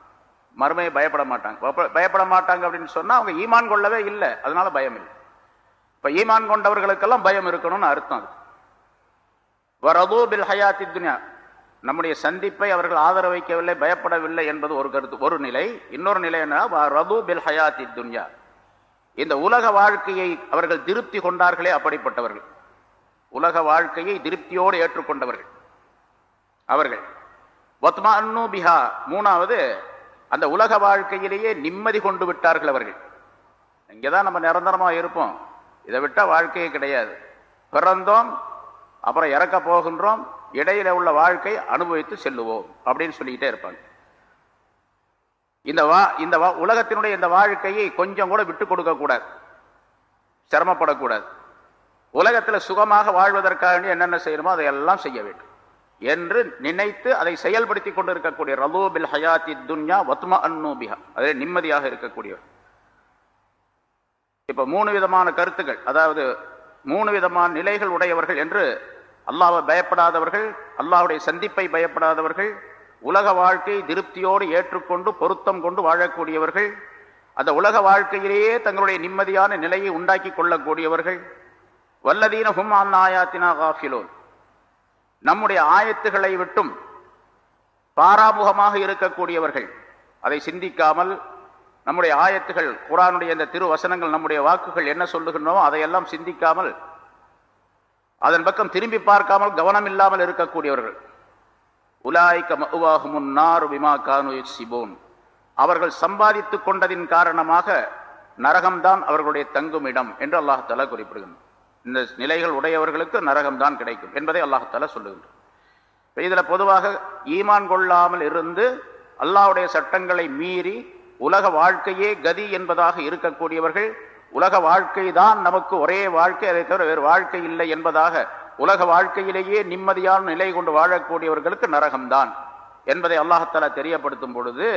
மறுமையை பயப்பட மாட்டாங்க. பயப்பட மாட்டாங்க அப்படின்னு சொன்னா அவங்க ஈமான் கொள்ளவே இல்லை. அதனால பயம் இல்லை. இப்ப ஈமான் கொண்டவர்களுக்கெல்லாம் பயம் இருக்கணும்னு அர்த்தம் அது. வரதோ பில் ஹயாத்தி துனியா. நம்முடைய சந்திப்பை அவர்கள் ஆதரவு வைக்கவில்லை பயப்படவில்லை என்பது ஒரு கருத்து. ஒரு நிலை. இன்னொரு நிலை என்ன ரது பில் ஹயாத்தி துன்யா. இந்த உலக வாழ்க்கையை அவர்கள் திருப்தி கொண்டார்களே அப்படிப்பட்டவர்கள். உலக வாழ்க்கையை திருப்தியோடு ஏற்றுக்கொண்டவர்கள். அவர்கள். வத்மா பிஹா. மூணாவது அந்த உலக வாழ்க்கையிலேயே நிம்மதி கொண்டு விட்டார்கள் அவர்கள். இங்கதான் நம்ம நிரந்தரமா இருப்போம். இதை விட்டால் வாழ்க்கையே கிடையாது. பிறந்தோம் அப்புறம் இறக்க போகின்றோம் இடையில உள்ள வாழ்க்கை அனுபவித்து செல்லுவோம் அப்படின்னு சொல்லிக்கிட்டே இருப்பாங்க. இந்த வா இந்த வா- உலகத்தினுடைய இந்த வாழ்க்கையை கொஞ்சம் கூட விட்டு கொடுக்கக்கூடாது சிரமப்படக்கூடாது உலகத்தில் சுகமாக வாழ்வதற்காக என்னென்ன செய்யணுமோ அதையெல்லாம் செய்ய வேண்டும். என்று நினைத்து அதை செயல்படுத்தி கொண்டு இருக்கக்கூடிய ரலோபில் ஹயாத்தி துன்யா வத்ம அன்னூபிஹா அதே நிம்மதியாக இருக்கக்கூடியவர். இப்ப மூணு விதமான கருத்துக்கள். அதாவது மூணு விதமான நிலைகள் உடையவர்கள் என்று அல்லாவை பயப்படாதவர்கள் அல்லாவுடைய சந்திப்பை பயப்படாதவர்கள் உலக வாழ்க்கையை திருப்தியோடு ஏற்றுக்கொண்டு பொருத்தம் கொண்டு வாழக்கூடியவர்கள் அந்த உலக வாழ்க்கையிலேயே தங்களுடைய நிம்மதியான நிலையை உண்டாக்கி கொள்ளக்கூடியவர்கள். வல்லதீன ஹும் அன்னாயாத்தினா காஃபிலோன். நம்முடைய ஆயத்துகளை விட்டும் பாராமுகமாக இருக்கக்கூடியவர்கள். அதை சிந்திக்காமல் நம்முடைய ஆயத்துகள் குரானுடைய இந்த திரு வசனங்கள் நம்முடைய வாக்குகள் என்ன சொல்லுகின்றனோ அதையெல்லாம் சிந்திக்காமல் அதன் பக்கம் திரும்பி பார்க்காமல் கவனம் இல்லாமல் இருக்கக்கூடியவர்கள். உலாய்க்க மகுவாகுமுன் நாறு விமா கானு சிபோன் அவர்கள் சம்பாதித்துக் கொண்டதின் காரணமாக நரகம்தான் அவர்களுடைய தங்கும் இடம் என்று அல்லாஹால குறிப்பிடுகின்றனர் இந்த நிலைகள் உடையவர்களுக்கு நரகம்தான் கிடைக்கும் என்பதை அல்லாஹால சொல்லுகின்றார் இதில் பொதுவாக ஈமான் கொள்ளாமல் இருந்து அல்லாவுடைய சட்டங்களை மீறி உலக வாழ்க்கையே கதி என்பதாக இருக்கக்கூடியவர்கள் உலக வாழ்க்கை தான் நமக்கு ஒரே வாழ்க்கை அதை தவிர வேறு வாழ்க்கை இல்லை என்பதாக உலக வாழ்க்கையிலேயே நிம்மதியான நிலை கொண்டு வாழக்கூடியவர்களுக்கு நரகம்தான் என்பதை அல்லாஹாலா தெரியப்படுத்தும் பொழுது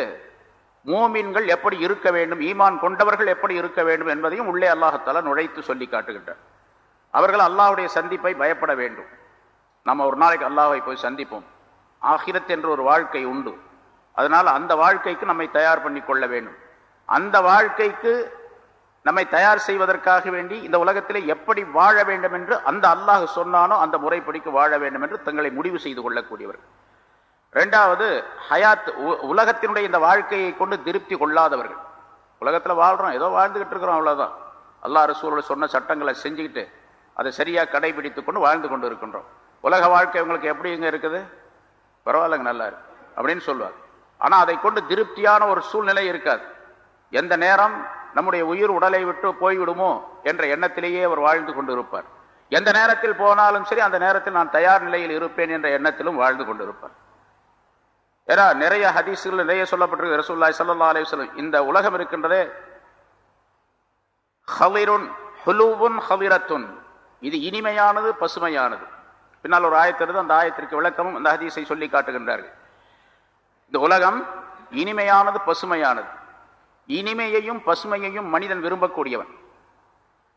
மூமீன்கள் எப்படி இருக்க வேண்டும் ஈமான் கொண்டவர்கள் எப்படி இருக்க வேண்டும் என்பதையும் உள்ளே அல்லாஹத்தாலா நுழைத்து சொல்லி காட்டுகின்றார். அவர்கள் அல்லாவுடைய சந்திப்பை பயப்பட வேண்டும். நம்ம ஒரு நாளைக்கு அல்லாவை போய் சந்திப்போம். ஆகிரத் என்ற ஒரு வாழ்க்கை உண்டு. அதனால் அந்த வாழ்க்கைக்கு நம்மை தயார் பண்ணி கொள்ள வேண்டும். அந்த வாழ்க்கைக்கு நம்மை தயார் செய்வதற்காக வேண்டி இந்த உலகத்திலே எப்படி வாழ வேண்டும் என்று அந்த அல்லாஹ் சொன்னானோ அந்த முறைப்படிக்கு வாழ வேண்டும் என்று தங்களை முடிவு செய்து கொள்ளக்கூடியவர்கள் ரெண்டாவது ஹயாத் உ- உலகத்தினுடைய இந்த வாழ்க்கையை கொண்டு திருப்தி கொள்ளாதவர்கள். உலகத்தில் வாழ்கிறோம் ஏதோ வாழ்ந்துகிட்டு இருக்கிறோம் அவ்வளோதான் அல்லாஹ் ரசூலோட சொன்ன சட்டங்களை செஞ்சுக்கிட்டு அதை சரியா கடைபிடித்து கொண்டு வாழ்ந்து கொண்டு இருக்கின்றோம் உலக வாழ்க்கை உங்களுக்கு எப்படி இங்க இருக்குது? பரவாயில்லைங்க நல்லா இருக்கு. அப்படின்னு சொல்லுவார். ஆனா அதை கொண்டு திருப்தியான ஒரு சூழ்நிலை இருக்காது. எந்த நேரம் நம்முடைய உயிர் உடலை விட்டு போய்விடுமோ என்ற எண்ணத்திலேயே அவர் வாழ்ந்து கொண்டு இருப்பார் எந்த நேரத்தில் போனாலும் சரி அந்த நேரத்தில் நான் தயார் நிலையில் இருப்பேன் என்ற எண்ணத்திலும் வாழ்ந்து கொண்டிருப்பார். ஏன்னா நிறைய ஹதீசுகள் நிறைய சொல்லப்பட்டிருக்கு. ரசூல்லாய் சல்லா அலைஹி இந்த உலகம் இருக்கின்றதே ஹலிருன் ஹுலூவுன் ஹலிரத்துன். இது இனிமையானது பசுமையானது. பின்னால் ஒரு ஆயத்திலிருந்து அந்த ஆயத்திற்கு விளக்கமும் அந்த ஹதீஸை சொல்லி காட்டுகின்றார்கள். இந்த உலகம் இனிமையானது பசுமையானது. இனிமையையும் பசுமையையும் மனிதன் விரும்பக்கூடியவன்.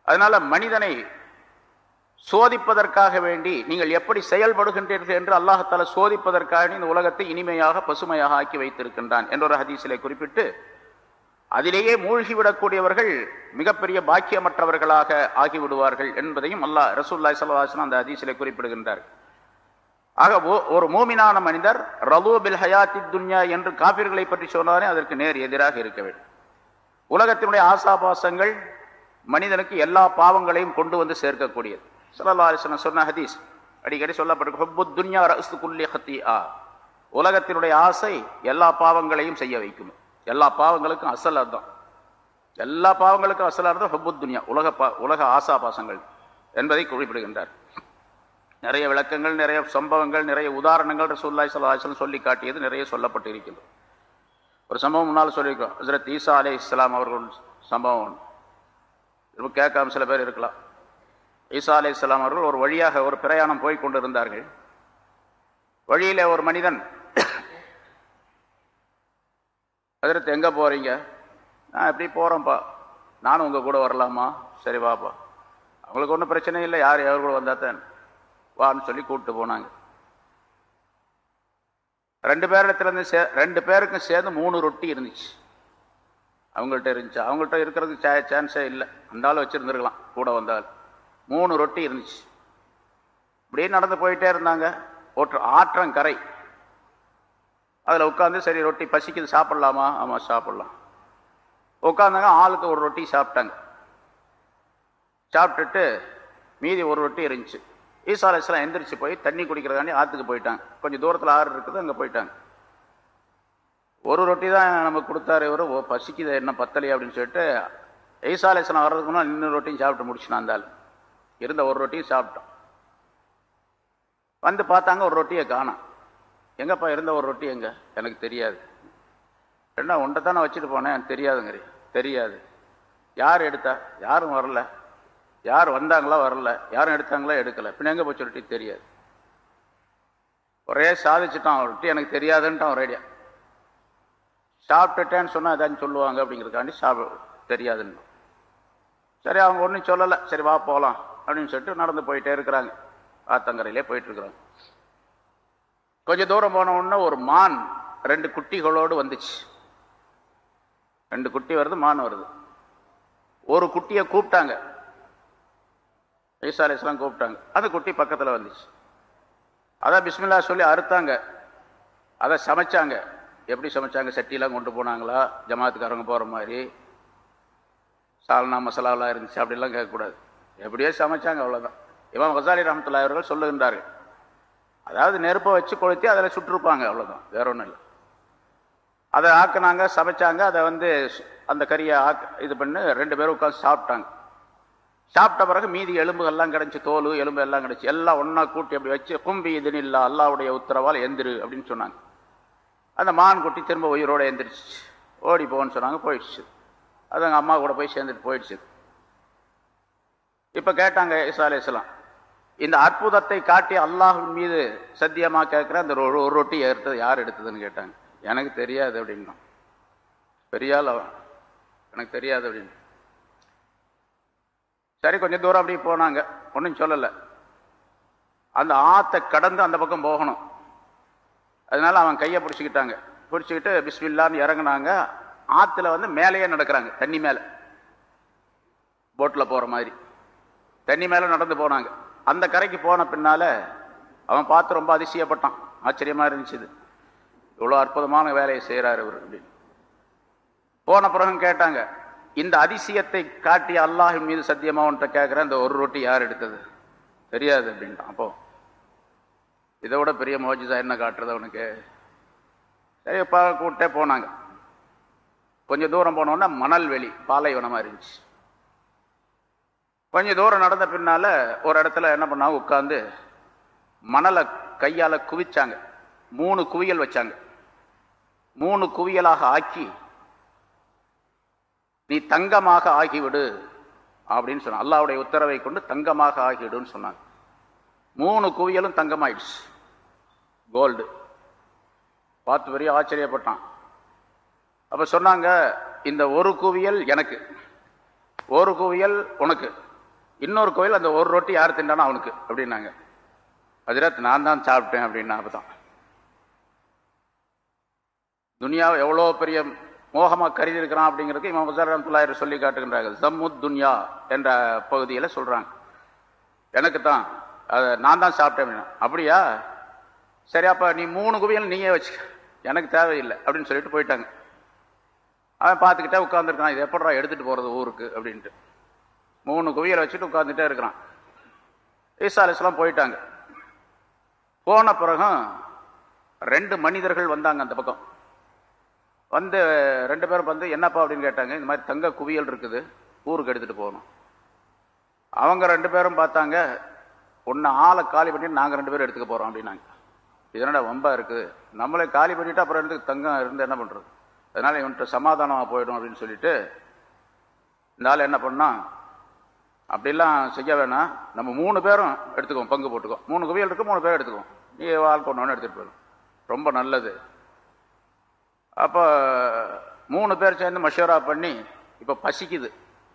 அதனால மனிதனை சோதிப்பதற்காக வேண்டி நீங்கள் எப்படி செயல்படுகின்றீர்கள் என்று அல்லாஹால சோதிப்பதற்காக இந்த உலகத்தை இனிமையாக பசுமையாக ஆக்கி வைத்திருக்கின்றான் என்ற ஒரு ஹதீஸிலே குறிப்பிட்டு அதிலேயே மூழ்கிவிடக்கூடியவர்கள் மிகப்பெரிய பாக்கியமற்றவர்களாக ஆகிவிடுவார்கள் என்பதையும் அல்லாஹ் ரசூல்லாய் சல்லாஹன் அந்த அதிசலை குறிப்பிடுகின்றார். ஆக ஒரு மூமினான மனிதர் ரலூ பில் ஹயாத்தி துன்யா என்று காபிர்களை பற்றி சொன்னாரே அதற்கு நேர் எதிராக இருக்க வேண்டும். உலகத்தினுடைய ஆசாபாசங்கள் மனிதனுக்கு எல்லா பாவங்களையும் கொண்டு வந்து சேர்க்கக்கூடியது. ஸல்லல்லாஹு சொன்ன ஹதீஸ் அடிக்கடி சொல்லப்பட்டு ஹுப்புத் துன்யா ரஅஸ்து குல்லி ஆ உலகத்தினுடைய ஆசை எல்லா பாவங்களையும் செய்ய வைக்கும்? எல்லா பாவங்களுக்கும் அசல் அர்த்தம். எல்லா பாவங்களுக்கும் அசல் அர்த்தம் ஹபுத் துனியா உலக பா- உலக ஆசா பாசங்கள் என்பதை குறிப்பிடுகின்றார். நிறைய விளக்கங்கள் நிறைய சம்பவங்கள் நிறைய உதாரணங்கள் ரசூல்லாய் ஸல்லல்லாஹு சொல்லி காட்டியது நிறைய சொல்லப்பட்டு இருக்கிறது ஒரு சம்பவம் முன்னால் சொல்லியிருக்கோம். ஹசரத் ஈசா அலே இஸ்லாம் அவர்கள் சம்பவம் ஒன்று. கேட்காம சில பேர் இருக்கலாம். ஈசா அலே இஸ்லாம் அவர்கள் ஒரு வழியாக ஒரு பிரயாணம் போய் கொண்டிருந்தார்கள். வழியில் ஒரு மனிதன் ஹஜரத் எங்கே போகிறீங்க நான் எப்படி போகிறேன்ப்பா நானும் உங்கள் கூட வரலாமா? சரி வாப்பா. அவங்களுக்கு ஒன்றும் பிரச்சனை இல்லை. யார் யார் கூட வந்தால் தான் வான்னு சொல்லி கூப்பிட்டு போனாங்க. ரெண்டு பேரிடத்துல இருந்து சே ரெண்டு பேருக்கும் சேர்ந்து மூணு ரொட்டி இருந்துச்சு. அவங்கள்ட்ட இருந்துச்சு. அவங்கள்ட்ட இருக்கிறதுக்கு சே சான்ஸே இல்லை. அந்த ஆள் வச்சுருந்துருக்கலாம் கூட வந்தால். மூணு ரொட்டி இருந்துச்சு. இப்படியே நடந்து போயிட்டே இருந்தாங்க. ஒற்று ஆற்றங்கரை. அதில் உட்காந்து சரி ரொட்டி பசிக்குது சாப்பிட்லாமா? ஆமாம் சாப்பிட்லாம். உட்காந்தாங்க ஆளுக்கு ஒரு ரொட்டி சாப்பிட்டாங்க. சாப்பிட்டுட்டு மீதி ஒரு ரொட்டி இருந்துச்சு. ஈசா அலைஹிஸ்ஸலாம் எந்திரிச்சு போய் தண்ணி குடிக்கிறதாண்டி ஆற்றுக்கு போயிட்டாங்க. கொஞ்சம் தூரத்தில் ஆறு இருக்குது அங்கே போயிட்டாங்க. ஒரு ரொட்டி தான் நமக்கு கொடுத்தாரு இவர். ஓ பசிக்குது என்ன பத்தலையே அப்படின்னு சொல்லிட்டு ஈசாலேசனம் வர்றதுக்கு இன்னொரு ரொட்டியும் சாப்பிட்டு முடிச்சுனா இருந்தாலும் இருந்த ஒரு ரொட்டியும் சாப்பிட்டோம் வந்து பார்த்தாங்க ஒரு ரொட்டியை காணோம். எங்கப்பா இருந்த ஒரு ரொட்டி எங்க? எனக்கு தெரியாது. என்ன உண்டை தானே வச்சுட்டு போனேன். எனக்கு தெரியாதுங்கிறீ. தெரியாது. யார் எடுத்தா? யாரும் வரல. யார் வந்தாங்களா வரல. யாரும் எடுத்தாங்களா எடுக்கல. பின்ன எங்க போச்சு ரொட்டி? தெரியாது. ஒரே சாதிச்சுட்டான் ரொட்டி. எனக்கு தெரியாதுன்ட்டான் ஒரேடியா சாப்பிட்டுட்டேன்னு சொன்னா ஏதாச்சும் சொல்லுவாங்க அப்படிங்கிறதுக்காண்டி சாப்பிட தெரியாதுன்னு. சரி அவங்க ஒன்றும் சொல்லலை. சரி வா போகலாம் அப்படின்னு சொல்லிட்டு நடந்து போயிட்டே இருக்கிறாங்க. ஆத்தங்கரையிலே போயிட்டு இருக்கிறாங்க. கொஞ்சம் தூரம் போன உடனே ஒரு மான் ரெண்டு குட்டிகளோடு வந்துச்சு. ரெண்டு குட்டி வருது மான் வருது. ஒரு குட்டியை கூப்பிட்டாங்க. ஈசாலேஸ்லாம் கூப்பிட்டாங்க. அந்த குட்டி பக்கத்தில் வந்துச்சு. அதான் பிஸ்மில்லா சொல்லி அறுத்தாங்க. அதை சமைச்சாங்க. எப்படி சமைச்சாங்க? சட்டியெல்லாம் கொண்டு போனாங்களா? ஜமாத்துக்காரங்க போகிற மாதிரி. சால்னா மசாலாவெலாம் இருந்துச்சு. அப்படிலாம் கேட்கக்கூடாது. எப்படியோ சமைச்சாங்க அவ்வளோதான் இவன் வசாலி ரஹமத்துல்லா அவர்கள் சொல்லுகின்றார்கள். அதாவது நெருப்பை வச்சு கொளுத்தி அதில் சுட்டிருப்பாங்க அவ்வளோதான் வேற ஒன்றும் இல்லை. அதை ஆக்குனாங்க சமைச்சாங்க அதை வந்து அந்த கறியை ஆக் இது பண்ணி ரெண்டு பேரும் உட்காந்து சாப்பிட்டாங்க. சாப்பிட்ட பிறகு மீதி எலும்புகள்லாம் கிடச்சி தோல் எலும்பு எல்லாம் கிடச்சி எல்லாம் ஒன்றா கூட்டி அப்படி வச்சு கும்பி இதுன்னு இல்லை அல்லாவுடைய உத்தரவால் எந்திரு அப்படின்னு சொன்னாங்க. அந்த மான் குட்டி திரும்ப உயிரோடு எந்திரிச்சு ஓடி போன்னு சொன்னாங்க போயிடுச்சு. அது எங்கள் அம்மா கூட போய் சேர்ந்துட்டு போயிடுச்சு. இப்போ கேட்டாங்க ஈசா அலைஹிஸ்ஸலாம் இந்த அற்புதத்தை காட்டி அல்லாஹின் மீது சத்தியமாக கேட்குற அந்த ஒரு ரொட்டி எடுத்தது யார் எடுத்ததுன்னு கேட்டாங்க. எனக்கு தெரியாது அப்படின்னா பெரியால் அவன் எனக்கு தெரியாது அப்படின்னு சரி கொஞ்சம் தூரம் அப்படி போனாங்க. ஒன்றும் சொல்லலை. அந்த ஆத்தை கடந்து அந்த பக்கம் போகணும். அதனால அவன் கையை பிடிச்சிக்கிட்டாங்க. பிடிச்சிக்கிட்டு பிஸ்மில்லான்னு இறங்குனாங்க. ஆற்றுல வந்து மேலேயே நடக்கிறாங்க. தண்ணி மேலே. போட்டில் போகிற மாதிரி. தண்ணி மேலே நடந்து போனாங்க. அந்த கரைக்கு போன பின்னால் அவன் பார்த்து ரொம்ப அதிசயப்பட்டான். ஆச்சரியமாக இருந்துச்சு. இது இவ்வளோ அற்புதமான வேலையை செய்கிறார் இவர் அப்படின்னு போன பிறகு கேட்டாங்க இந்த அதிசயத்தை காட்டி அல்லாஹின் மீது சத்தியமாக உன்கிட்ட கேட்குறேன் இந்த ஒரு ரொட்டி யார் எடுத்தது? தெரியாது அப்படின்ட்டான். அப்போ இதை விட பெரிய மோஜிதா என்ன காட்டுறது அவனுக்கு? சரி இப்போ போனாங்க. கொஞ்சம் தூரம் போனோன்னா மணல் வெளி பாலைவனமாக இருந்துச்சு. கொஞ்சம் தூரம் நடந்த பின்னால் ஒரு இடத்துல என்ன பண்ணாங்க உட்காந்து மணலை கையால் குவிச்சாங்க. மூணு குவியல் வச்சாங்க. மூணு குவியலாக ஆக்கி நீ தங்கமாக ஆகிவிடு அப்படின்னு சொன்னான் அல்லாவுடைய உத்தரவை கொண்டு தங்கமாக ஆகிவிடுன்னு சொன்னாங்க. மூணு குவியலும் தங்கமாயிடுச்சு. கோல்டு பார்த்து பெரிய ஆச்சரியப்பட்டான். அப்போ சொன்னாங்க இந்த ஒரு குவியல் எனக்கு ஒரு குவியல் உனக்கு. இன்னொரு கோயில் அந்த ஒரு ரொட்டி யார் தின்றானோ அவனுக்கு அப்படின்னாங்க. ஹஜரத் நான் தான் சாப்பிட்டேன் அப்படின்னா அப்பதான். துனியாவை எவ்வளோ பெரிய மோகமா கருதி இருக்கிறான் அப்படிங்கிறதுக்கு இவன் வசார் தொள்ளாயிரம் சொல்லி காட்டுகின்றார்கள். சம்முத் துன்யா என்ற பகுதியில் சொல்றாங்க. எனக்கு தான் அதை நான் தான் சாப்பிட்டேன் அப்படின்னா. அப்படியா? சரி அப்ப நீ மூணு குவியல் நீயே வச்சு எனக்கு தேவையில்லை அப்படின்னு சொல்லிட்டு போயிட்டாங்க. அவன் பார்த்துக்கிட்டே உட்காந்துருக்கான் இது எப்படா எடுத்துட்டு போறது ஊருக்கு அப்படின்ட்டு. மூணு குவியலை வச்சுட்டு உட்காந்துட்டே இருக்கிறான். ஈசா அலிஸ்லாம் போயிட்டாங்க. போன பிறகும் ரெண்டு மனிதர்கள் வந்தாங்க அந்த பக்கம். வந்து ரெண்டு பேரும் வந்து என்னப்பா? அப்படின்னு கேட்டாங்க. இந்த மாதிரி தங்க குவியல் இருக்குது. ஊருக்கு எடுத்துகிட்டு போகணும். அவங்க ரெண்டு பேரும் பார்த்தாங்க ஒன்று ஆளை காலி பண்ணிட்டு நாங்கள் ரெண்டு பேரும் எடுத்துக்க போகிறோம் அப்படின்னாங்க. இதனோட வம்பா இருக்குது? நம்மளே காலி பண்ணிட்டு அப்புறம் இருந்து தங்கம் இருந்து என்ன பண்ணுறது அதனால் இவன்கிட்ட சமாதானமாக போயிடும் அப்படின்னு சொல்லிட்டு இந்த ஆள் என்ன பண்ணால் அப்படிலாம் செய்ய வேணாம் நம்ம மூணு பேரும் எடுத்துக்குவோம் பங்கு போட்டுக்குவோம் மூணு குவியல் இருக்கு மூணு பேர் எடுத்துக்குவோம். நீ ஆள் கொண்டு எடுத்துகிட்டு போயிடும். ரொம்ப நல்லது. அப்போ மூணு பேர் சேர்ந்து மஷூரா பண்ணி இப்போ பசிக்குது.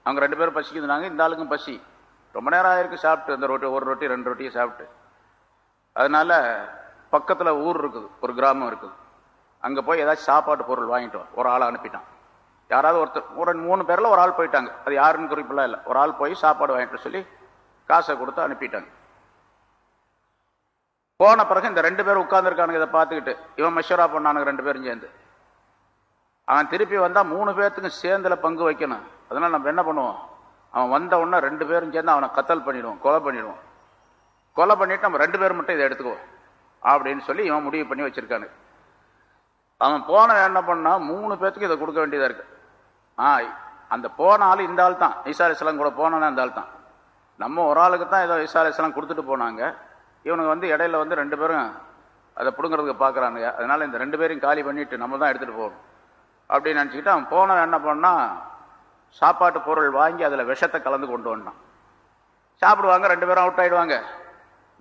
அவங்க ரெண்டு பேரும் பசிக்குதுனாங்க இந்த ஆளுக்கும் பசி. ரொம்ப நேரம் ஆயிருக்கு சாப்பிட்டு இந்த ரொட்டி ஒரு ரொட்டி ரெண்டு ரொட்டியை சாப்பிட்டு. அதனால் பக்கத்தில் ஊர் இருக்குது ஒரு கிராமம் இருக்குது. அங்கே போய் ஏதாச்சும் சாப்பாட்டு பொருள் வாங்கிட்டோம் ஒரு ஆளை அனுப்பிட்டான். யாராவது ஒருத்தர் ஒரு மூணு பேரில் ஒரு ஆள் போயிட்டாங்க. அது யாருன்னு குறிப்பெல்லாம் இல்லை. ஒரு ஆள் போய் சாப்பாடு வாங்கிட்டு சொல்லி காசை கொடுத்து அனுப்பிட்டாங்க. போன பிறகு இந்த ரெண்டு பேரும் உட்காந்துருக்கானுங்க இதை பார்த்துக்கிட்டு. இவன் மஷூரா பண்ணானுங்க ரெண்டு பேரும் சேர்ந்து. அவன் திருப்பி வந்தால் மூணு பேர்த்துக்கும் சேர்ந்துல பங்கு வைக்கணும். அதனால நம்ம என்ன பண்ணுவோம்? அவன் வந்த உடனே ரெண்டு பேரும் சேர்ந்து அவனை கத்தல் பண்ணிடுவோம் கொலை பண்ணிடுவோம். கொலை பண்ணிவிட்டு நம்ம ரெண்டு பேர் மட்டும் இதை எடுத்துக்குவோம். அப்படின்னு சொல்லி இவன் முடிவு பண்ணி வச்சிருக்கானு அவன் போன என்ன பண்ணால் மூணு பேர்த்துக்கு இதை கொடுக்க வேண்டியதாக இருக்குது அந்த போன ஆள் இந்த ஆள் தான். ஈசா அலிஸ்லாம் கூட போனவனே இந்த ஆள் தான். நம்ம ஒரு ஆளுக்கு தான் ஏதோ ஈசா அலிஸ்லாம் கொடுத்துட்டு போனாங்க. இவனுக்கு வந்து இடையில வந்து ரெண்டு பேரும் அதை பிடுங்கிறதுக்கு பார்க்குறானுங்க. அதனால இந்த ரெண்டு பேரையும் காலி பண்ணிட்டு நம்ம தான் எடுத்துகிட்டு போகணும். அப்படின்னு நினச்சிக்கிட்டு அவன் போனவன் என்ன பண்ணால் சாப்பாட்டு பொருள் வாங்கி அதில் விஷத்தை கலந்து கொண்டு வந்தான். சாப்பிடுவாங்க ரெண்டு பேரும் அவுட் ஆகிடுவாங்க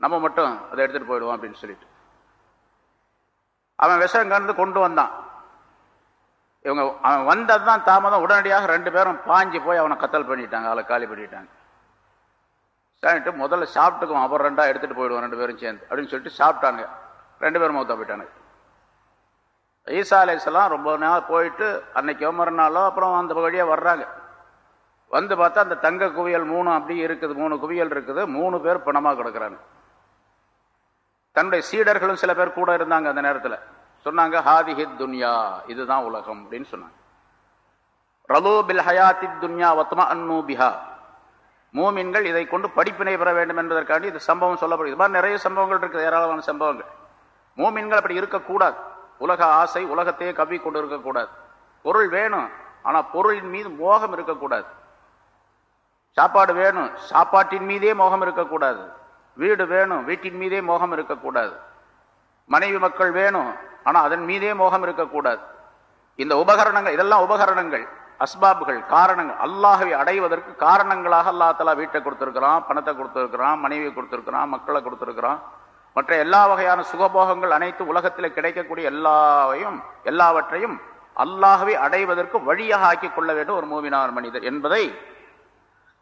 நம்ம மட்டும் அதை எடுத்துகிட்டு போயிடுவோம் அப்படின்னு சொல்லிட்டு. அவன் விஷம் கலந்து கொண்டு வந்தான். இவங்க அவன் வந்தது தான் தாமதம். உடனடியாக ரெண்டு பேரும் பாஞ்சு போய் அவனை கத்தல் பண்ணிட்டாங்க அவளை காலி பண்ணிட்டாங்க. சாப்பிட்டு முதல்ல சாப்பிட்டுக்குவோம் அப்புறம் ரெண்டாக எடுத்துகிட்டு போயிடுவோம் ரெண்டு பேரும் சேர்ந்து. அப்படின்னு சொல்லிட்டு சாப்பிட்டாங்க. ரெண்டு பேரும் மௌத்தா போயிட்டாங்க. ஈசா அலைசலாம் ரொம்ப நாள் போயிட்டு அன்னைக்கு மறுநாளோ அப்புறம் அந்த வழியாக வர்றாங்க. வந்து பார்த்தா அந்த தங்க குவியல் மூணு அப்படியே இருக்குது மூணு குவியல் இருக்குது. மூணு பேர் பணமாக கொடுக்குறாங்க. தன்னுடைய சீடர்களும் சில பேர் கூட இருந்தாங்க அந்த நேரத்தில். சொன்னாங்க ஹாதிஹித் துன்யா இதுதான் உலகம் அப்படின்னு சொன்னாங்க. ரலோ பில் ஹயாத்தி துன்யா வத்மா அன்னு பிஹா. மூமின்கள் இதை கொண்டு படிப்பினை பெற வேண்டும் என்பதற்காண்டி இது சம்பவம் சொல்லப்படுது. இது மாதிரி நிறைய சம்பவங்கள் இருக்குது ஏராளமான சம்பவங்கள். மூமின்கள் அப்படி இருக்கக்கூடாது. உலக ஆசை உலகத்தையே கவி கொண்டு இருக்கக்கூடாது. பொருள் வேணும் ஆனா பொருளின் மீது மோகம் இருக்கக்கூடாது. சாப்பாடு வேணும் சாப்பாட்டின் மீதே மோகம் இருக்கக்கூடாது. வீடு வேணும் வீட்டின் மீதே மோகம் இருக்கக்கூடாது. மனைவி மக்கள் வேணும் ஆனால் அதன் மீதே மோகம் இருக்கக்கூடாது. இந்த உபகரணங்கள் இதெல்லாம் உபகரணங்கள் அஸ்பாபுகள் காரணங்கள் அல்லாஹவை அடைவதற்கு காரணங்களாக அல்லா தலா வீட்டை கொடுத்துருக்கிறான் பணத்தை கொடுத்துருக்கிறான் மனைவியை கொடுத்துருக்கிறான் மக்களை கொடுத்துருக்கிறான். மற்ற எல்லா வகையான சுகபோகங்கள் அனைத்து உலகத்தில் கிடைக்கக்கூடிய எல்லாவையும் எல்லாவற்றையும் அல்லாஹவை அடைவதற்கு வழியாக ஆக்கி கொள்ள வேண்டும் ஒரு மூமினார் மனிதர் என்பதை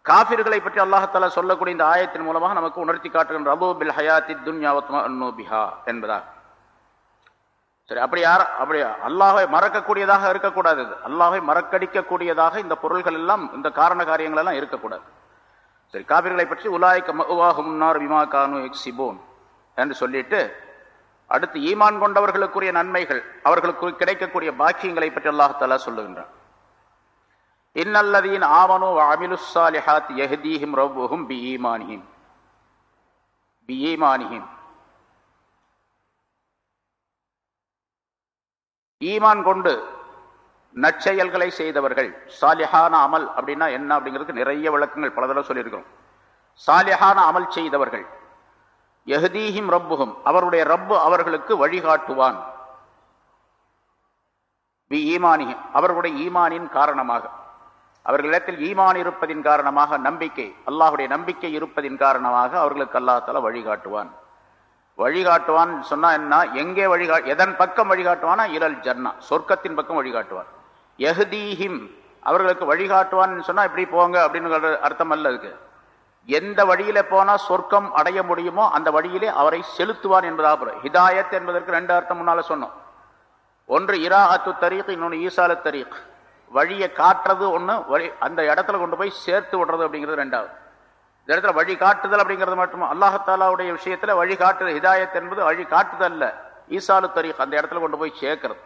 காபிர்களை பற்றி அல்லாஹால சொல்லக்கூடிய இந்த ஆயத்தின் மூலமாக நமக்கு உணர்த்தி காட்டுகின்ற அபு பில் ஹயாத்தி துன்யாவத்மா அன்னு பிஹா சரி அப்படி யார் அப்படி அல்லாஹை மறக்கக்கூடியதாக இருக்கக்கூடாது இது. அல்லாஹை மறக்கடிக்கக்கூடியதாக இந்த பொருள்கள் எல்லாம் இந்த காரண காரியங்கள் எல்லாம் இருக்கக்கூடாது. சரி காபிர்களை பற்றி உலாய்க்க மகுவாக முன்னார் விமா கானு எக்ஸிபோன் என்று சொல்லிட்டு அடுத்து ஈமான் கொண்டவர்களுக்குரிய நன்மைகள் அவர்களுக்கு கிடைக்கக்கூடிய பாக்கியங்களை பற்றி அல்லாஹாலா சொல்லுகின்றான். இன்னல்லதீன் ஆமனு அமிலுசாலிஹாத் எஹதீஹிம் ரவ்வுஹும் பி ஈமானிஹிம். பி ஈமானிஹிம். ஈமான் கொண்டு நற்செயல்களை செய்தவர்கள் சாலிஹான அமல் அப்படின்னா என்ன அப்படிங்கிறதுக்கு நிறைய விளக்கங்கள் பல தடவை சொல்லியிருக்கிறோம். சாலிஹான அமல் செய்தவர்கள் எஹதீஹிம் ரப்புகும் அவருடைய ரப்பு அவர்களுக்கு வழிகாட்டுவான். பி ஈமானி அவர்களுடைய ஈமானின் காரணமாக. அவர்களிடத்தில் ஈமான் இருப்பதின் காரணமாக நம்பிக்கை அல்லாஹுடைய நம்பிக்கை இருப்பதின் காரணமாக அவர்களுக்கு அல்லாஹால வழிகாட்டுவான். வழிகாட்டுவான் சொன்னா என்ன? எங்கே வழிகா எதன் பக்கம் வழிகாட்டுவானா? இரல் ஜன்னா. சொர்க்கத்தின் பக்கம் வழிகாட்டுவான். எஹதீஹிம் அவர்களுக்கு வழிகாட்டுவான் சொன்னா இப்படி போங்க அப்படின்னு அர்த்தம் அல்ல இருக்கு எந்த வழியில போனா சொர்க்கம் அடைய முடியுமோ அந்த வழியிலே அவரை செலுத்துவான் என்பதாக ஹிதாயத் என்பதற்கு ரெண்டு அர்த்தம் முன்னால சொன்னோம். ஒன்று இராஹத்து தரீக் இன்னொன்று ஈசால தரீக். வழியை காட்டுறது ஒன்று வழி அந்த இடத்துல கொண்டு போய் சேர்த்து விடுறது அப்படிங்கிறது ரெண்டாவது. இந்த இடத்துல வழி காட்டுதல் அப்படிங்கிறது மட்டும்? அல்லாஹாலாவுடைய விஷயத்தில் வழிகாட்டுதல் ஹிதாயத் என்பது வழிகாட்டுதல் அல்ல ஈசாலு தரீக் அந்த இடத்துல கொண்டு போய் சேர்க்கிறது.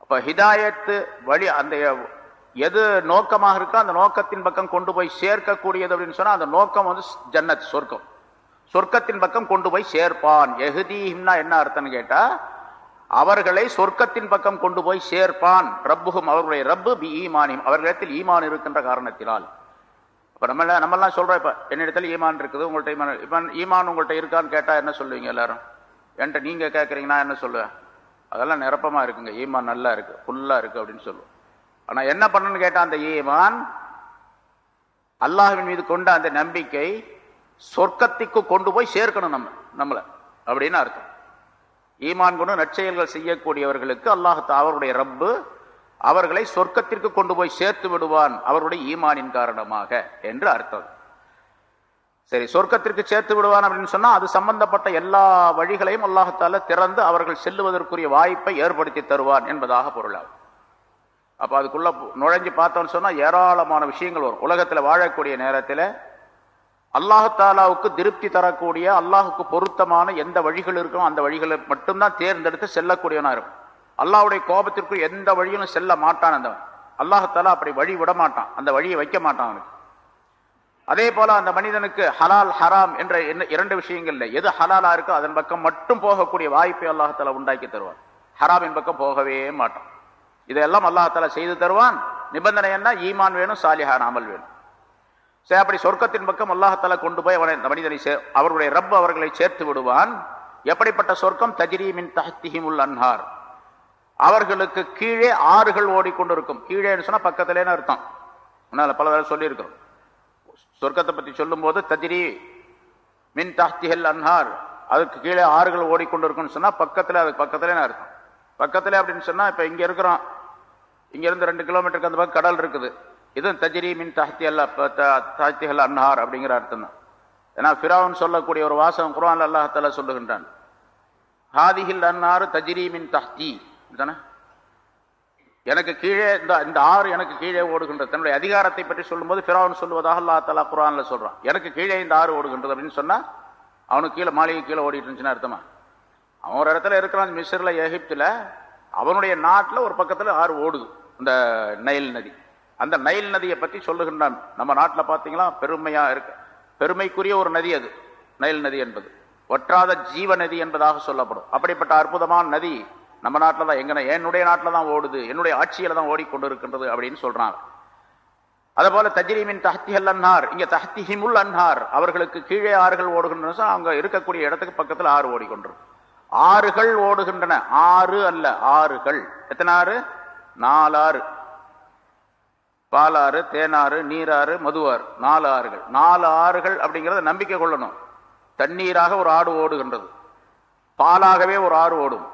அப்போ ஹிதாயத்து வழி அந்த எது நோக்கமாக இருக்கோ அந்த நோக்கத்தின் பக்கம் கொண்டு போய் சேர்க்கக்கூடியது அப்படின்னு சொன்னால் அந்த நோக்கம் வந்து ஜன்னத் சொர்க்கம். சொர்க்கத்தின் பக்கம் கொண்டு போய் சேர்ப்பான். எஹுதீஹிம்னா என்ன அர்த்தம்னு கேட்டால் அவர்களை சொர்க்கத்தின் பக்கம் கொண்டு போய் சேர்ப்பான். ரப்புகும் அவர்களுடைய ரப்பு பி ஈமானியும் அவர்களிடத்தில் ஈமான் இருக்கின்ற காரணத்தினால். இப்ப நம்ம நம்மெல்லாம் சொல்றோம் இப்போ என்னிடத்துல ஈமான் இருக்குது உங்கள்கிட்ட ஈமான் இப்போ ஈமான் உங்கள்கிட்ட இருக்கான்னு கேட்டா என்ன சொல்லுவீங்க எல்லாரும்? என்கிட்ட நீங்க கேட்குறீங்கன்னா என்ன சொல்லுவேன் அதெல்லாம் நிரப்பமா இருக்குங்க. ஈமான் நல்லா இருக்கு ஃபுல்லா இருக்கு அப்படின்னு சொல்லுவோம். ஆனா என்ன பண்ணணும்னு கேட்டால் அந்த ஈமான் அல்லாஹின் மீது கொண்ட அந்த நம்பிக்கை சொர்க்கத்திற்கு கொண்டு போய் சேர்க்கணும் நம்ம நம்மளை. அப்படின்னு அர்த்தம். ஈமான் கொண்டு நற்செயல்கள் செய்யக்கூடியவர்களுக்கு அல்லாஹ் அவருடைய ரப்பு அவர்களை சொர்க்கத்திற்கு கொண்டு போய் சேர்த்து விடுவான் அவருடைய ஈமானின் காரணமாக என்று அர்த்தம். சரி சொர்க்கத்திற்கு சேர்த்து விடுவான் அப்படின்னு சொன்னா அது சம்பந்தப்பட்ட எல்லா வழிகளையும் அல்லாஹத்தால திறந்து அவர்கள் செல்லுவதற்குரிய வாய்ப்பை ஏற்படுத்தி தருவான் என்பதாக பொருளாகும். அப்ப அதுக்குள்ள நுழைஞ்சு பார்த்தோம்னு சொன்னா ஏராளமான விஷயங்கள் வரும். உலகத்துல வாழக்கூடிய நேரத்தில் அல்லாஹாலாவுக்கு திருப்தி தரக்கூடிய அல்லாஹுக்கு பொருத்தமான எந்த வழிகள் இருக்கோ அந்த வழிகளை மட்டும்தான் தேர்ந்தெடுத்து செல்லக்கூடியவனா இருக்கும் அல்லாவுடைய கோபத்திற்கு எந்த வழியிலும் செல்ல மாட்டான் அந்த அல்லாஹத்தாலா அப்படி வழி விட மாட்டான் அந்த வழியை வைக்க மாட்டான் அவனுக்கு அதே போல அந்த மனிதனுக்கு ஹலால் ஹராம் என்ற இரண்டு விஷயங்கள்ல எது ஹலாலா இருக்கோ அதன் பக்கம் மட்டும் போகக்கூடிய வாய்ப்பை அல்லாஹால உண்டாக்கி தருவான். ஹராமின் பக்கம் போகவே மாட்டான். இதெல்லாம் அல்லாஹால செய்து தருவான். நிபந்தனை என்ன? ஈமான் வேணும் சாலிஹான் அமல் வேணும். சரி அப்படி சொர்க்கத்தின் பக்கம் அல்லாஹால கொண்டு போய் அவனை அந்த மனிதனை சே- அவருடைய ரப் அவர்களை சேர்த்து விடுவான். எப்படிப்பட்ட சொர்க்கம்? தஜ்ரீமின் தஹ்திஹிமுல் அன்ஹார். அவர்களுக்கு கீழே ஆறுகள் ஓடிக்கொண்டிருக்கும். கீழேன்னு சொன்னா பக்கத்திலேன்னு அர்த்தம். முன்னால பல வேலை சொல்லியிருக்கிறோம். சொர்க்கத்தை பத்தி சொல்லும்போது தஜ்ரி மின் தஹ்திஹல் அன்ஹார். அதுக்கு கீழே ஆறுகள் ஓடிக்கொண்டிருக்கும்னு சொன்னா பக்கத்தில் அதுக்கு பக்கத்துலேன்னு அர்த்தம். பக்கத்தில் அப்படின்னு சொன்னா இப்ப இங்க இருக்கிறோம். இங்கேருந்து ரெண்டு கிலோமீட்டருக்கு அந்த பக்கம் கடல் இருக்குது. இதுவும் தஜ்ரி மின் தஹ்தி அல்ல தஹ்திஹல் அன்ஹார் அப்படிங்கிற அர்த்தம் தான். ஏன்னா ஃபிராவன் சொல்லக்கூடிய ஒரு வாசகம் குரான் அல்லாஹ் சொல்லுகின்றான். ஹாதிஹில் அன்னாறு தஜ்ரி மின் தஹ்தி. தானே? எனக்கு கீழே இந்த இந்த ஆறு எனக்கு கீழே ஓடுகின்றது. தன்னுடைய அதிகாரத்தை பற்றி சொல்லும்போது ஃபிராவன் சொல்லுவதாக அல்லா தலா குர்ஆன்ல சொல்றான். எனக்கு கீழே இந்த ஆறு ஓடுகின்றது அப்படின்னு சொன்னா அவனுக்கு கீழே மாளிகை கீழே ஓடிட்டு இருந்துச்சுன்னா அர்த்தமா? அவன் ஒரு இடத்துல இருக்கிறான் மிஸ்ரில் எகிப்தில். அவனுடைய நாட்டில் ஒரு பக்கத்துல ஆறு ஓடுது இந்த நைல் நதி. அந்த நைல் நதியை பற்றி சொல்லுகின்றான். நம்ம நாட்டில் பார்த்தீங்களா பெருமையா இருக்கு பெருமைக்குரிய ஒரு நதி அது. நைல் நதி என்பது. ஒற்றாத ஜீவ நதி என்பதாக சொல்லப்படும். அப்படிப்பட்ட அற்புதமான நதி நம்ம நாட்டில் தான் எங்கே என்னுடைய நாட்டில் தான் ஓடுது என்னுடைய ஆட்சியில தான் ஓடிக்கொண்டிருக்கின்றது அப்படின்னு சொல்றாங்க. அதே போல தஜ்ரீமின் தஹ்திஹல் அன்னார் இங்க தஹ்திஹிமுல் அன்ஹார் அவர்களுக்கு கீழே ஆறுகள் ஓடுகின்றன அவங்க இருக்கக்கூடிய இடத்துக்கு பக்கத்துல ஆறு ஓடிக்கொண்டிருக்கும் ஆறுகள் ஓடுகின்றன ஆறு அல்ல ஆறுகள். எத்தனை ஆறு? நாலாறு. பாலாறு தேனாறு நீராறு மதுவாறு. நாலு ஆறுகள். நாலு ஆறுகள் அப்படிங்கிறத நம்பிக்கை கொள்ளணும். தண்ணீராக ஒரு ஆடு ஓடுகின்றது. பாலாகவே ஒரு ஆறு ஓடும்.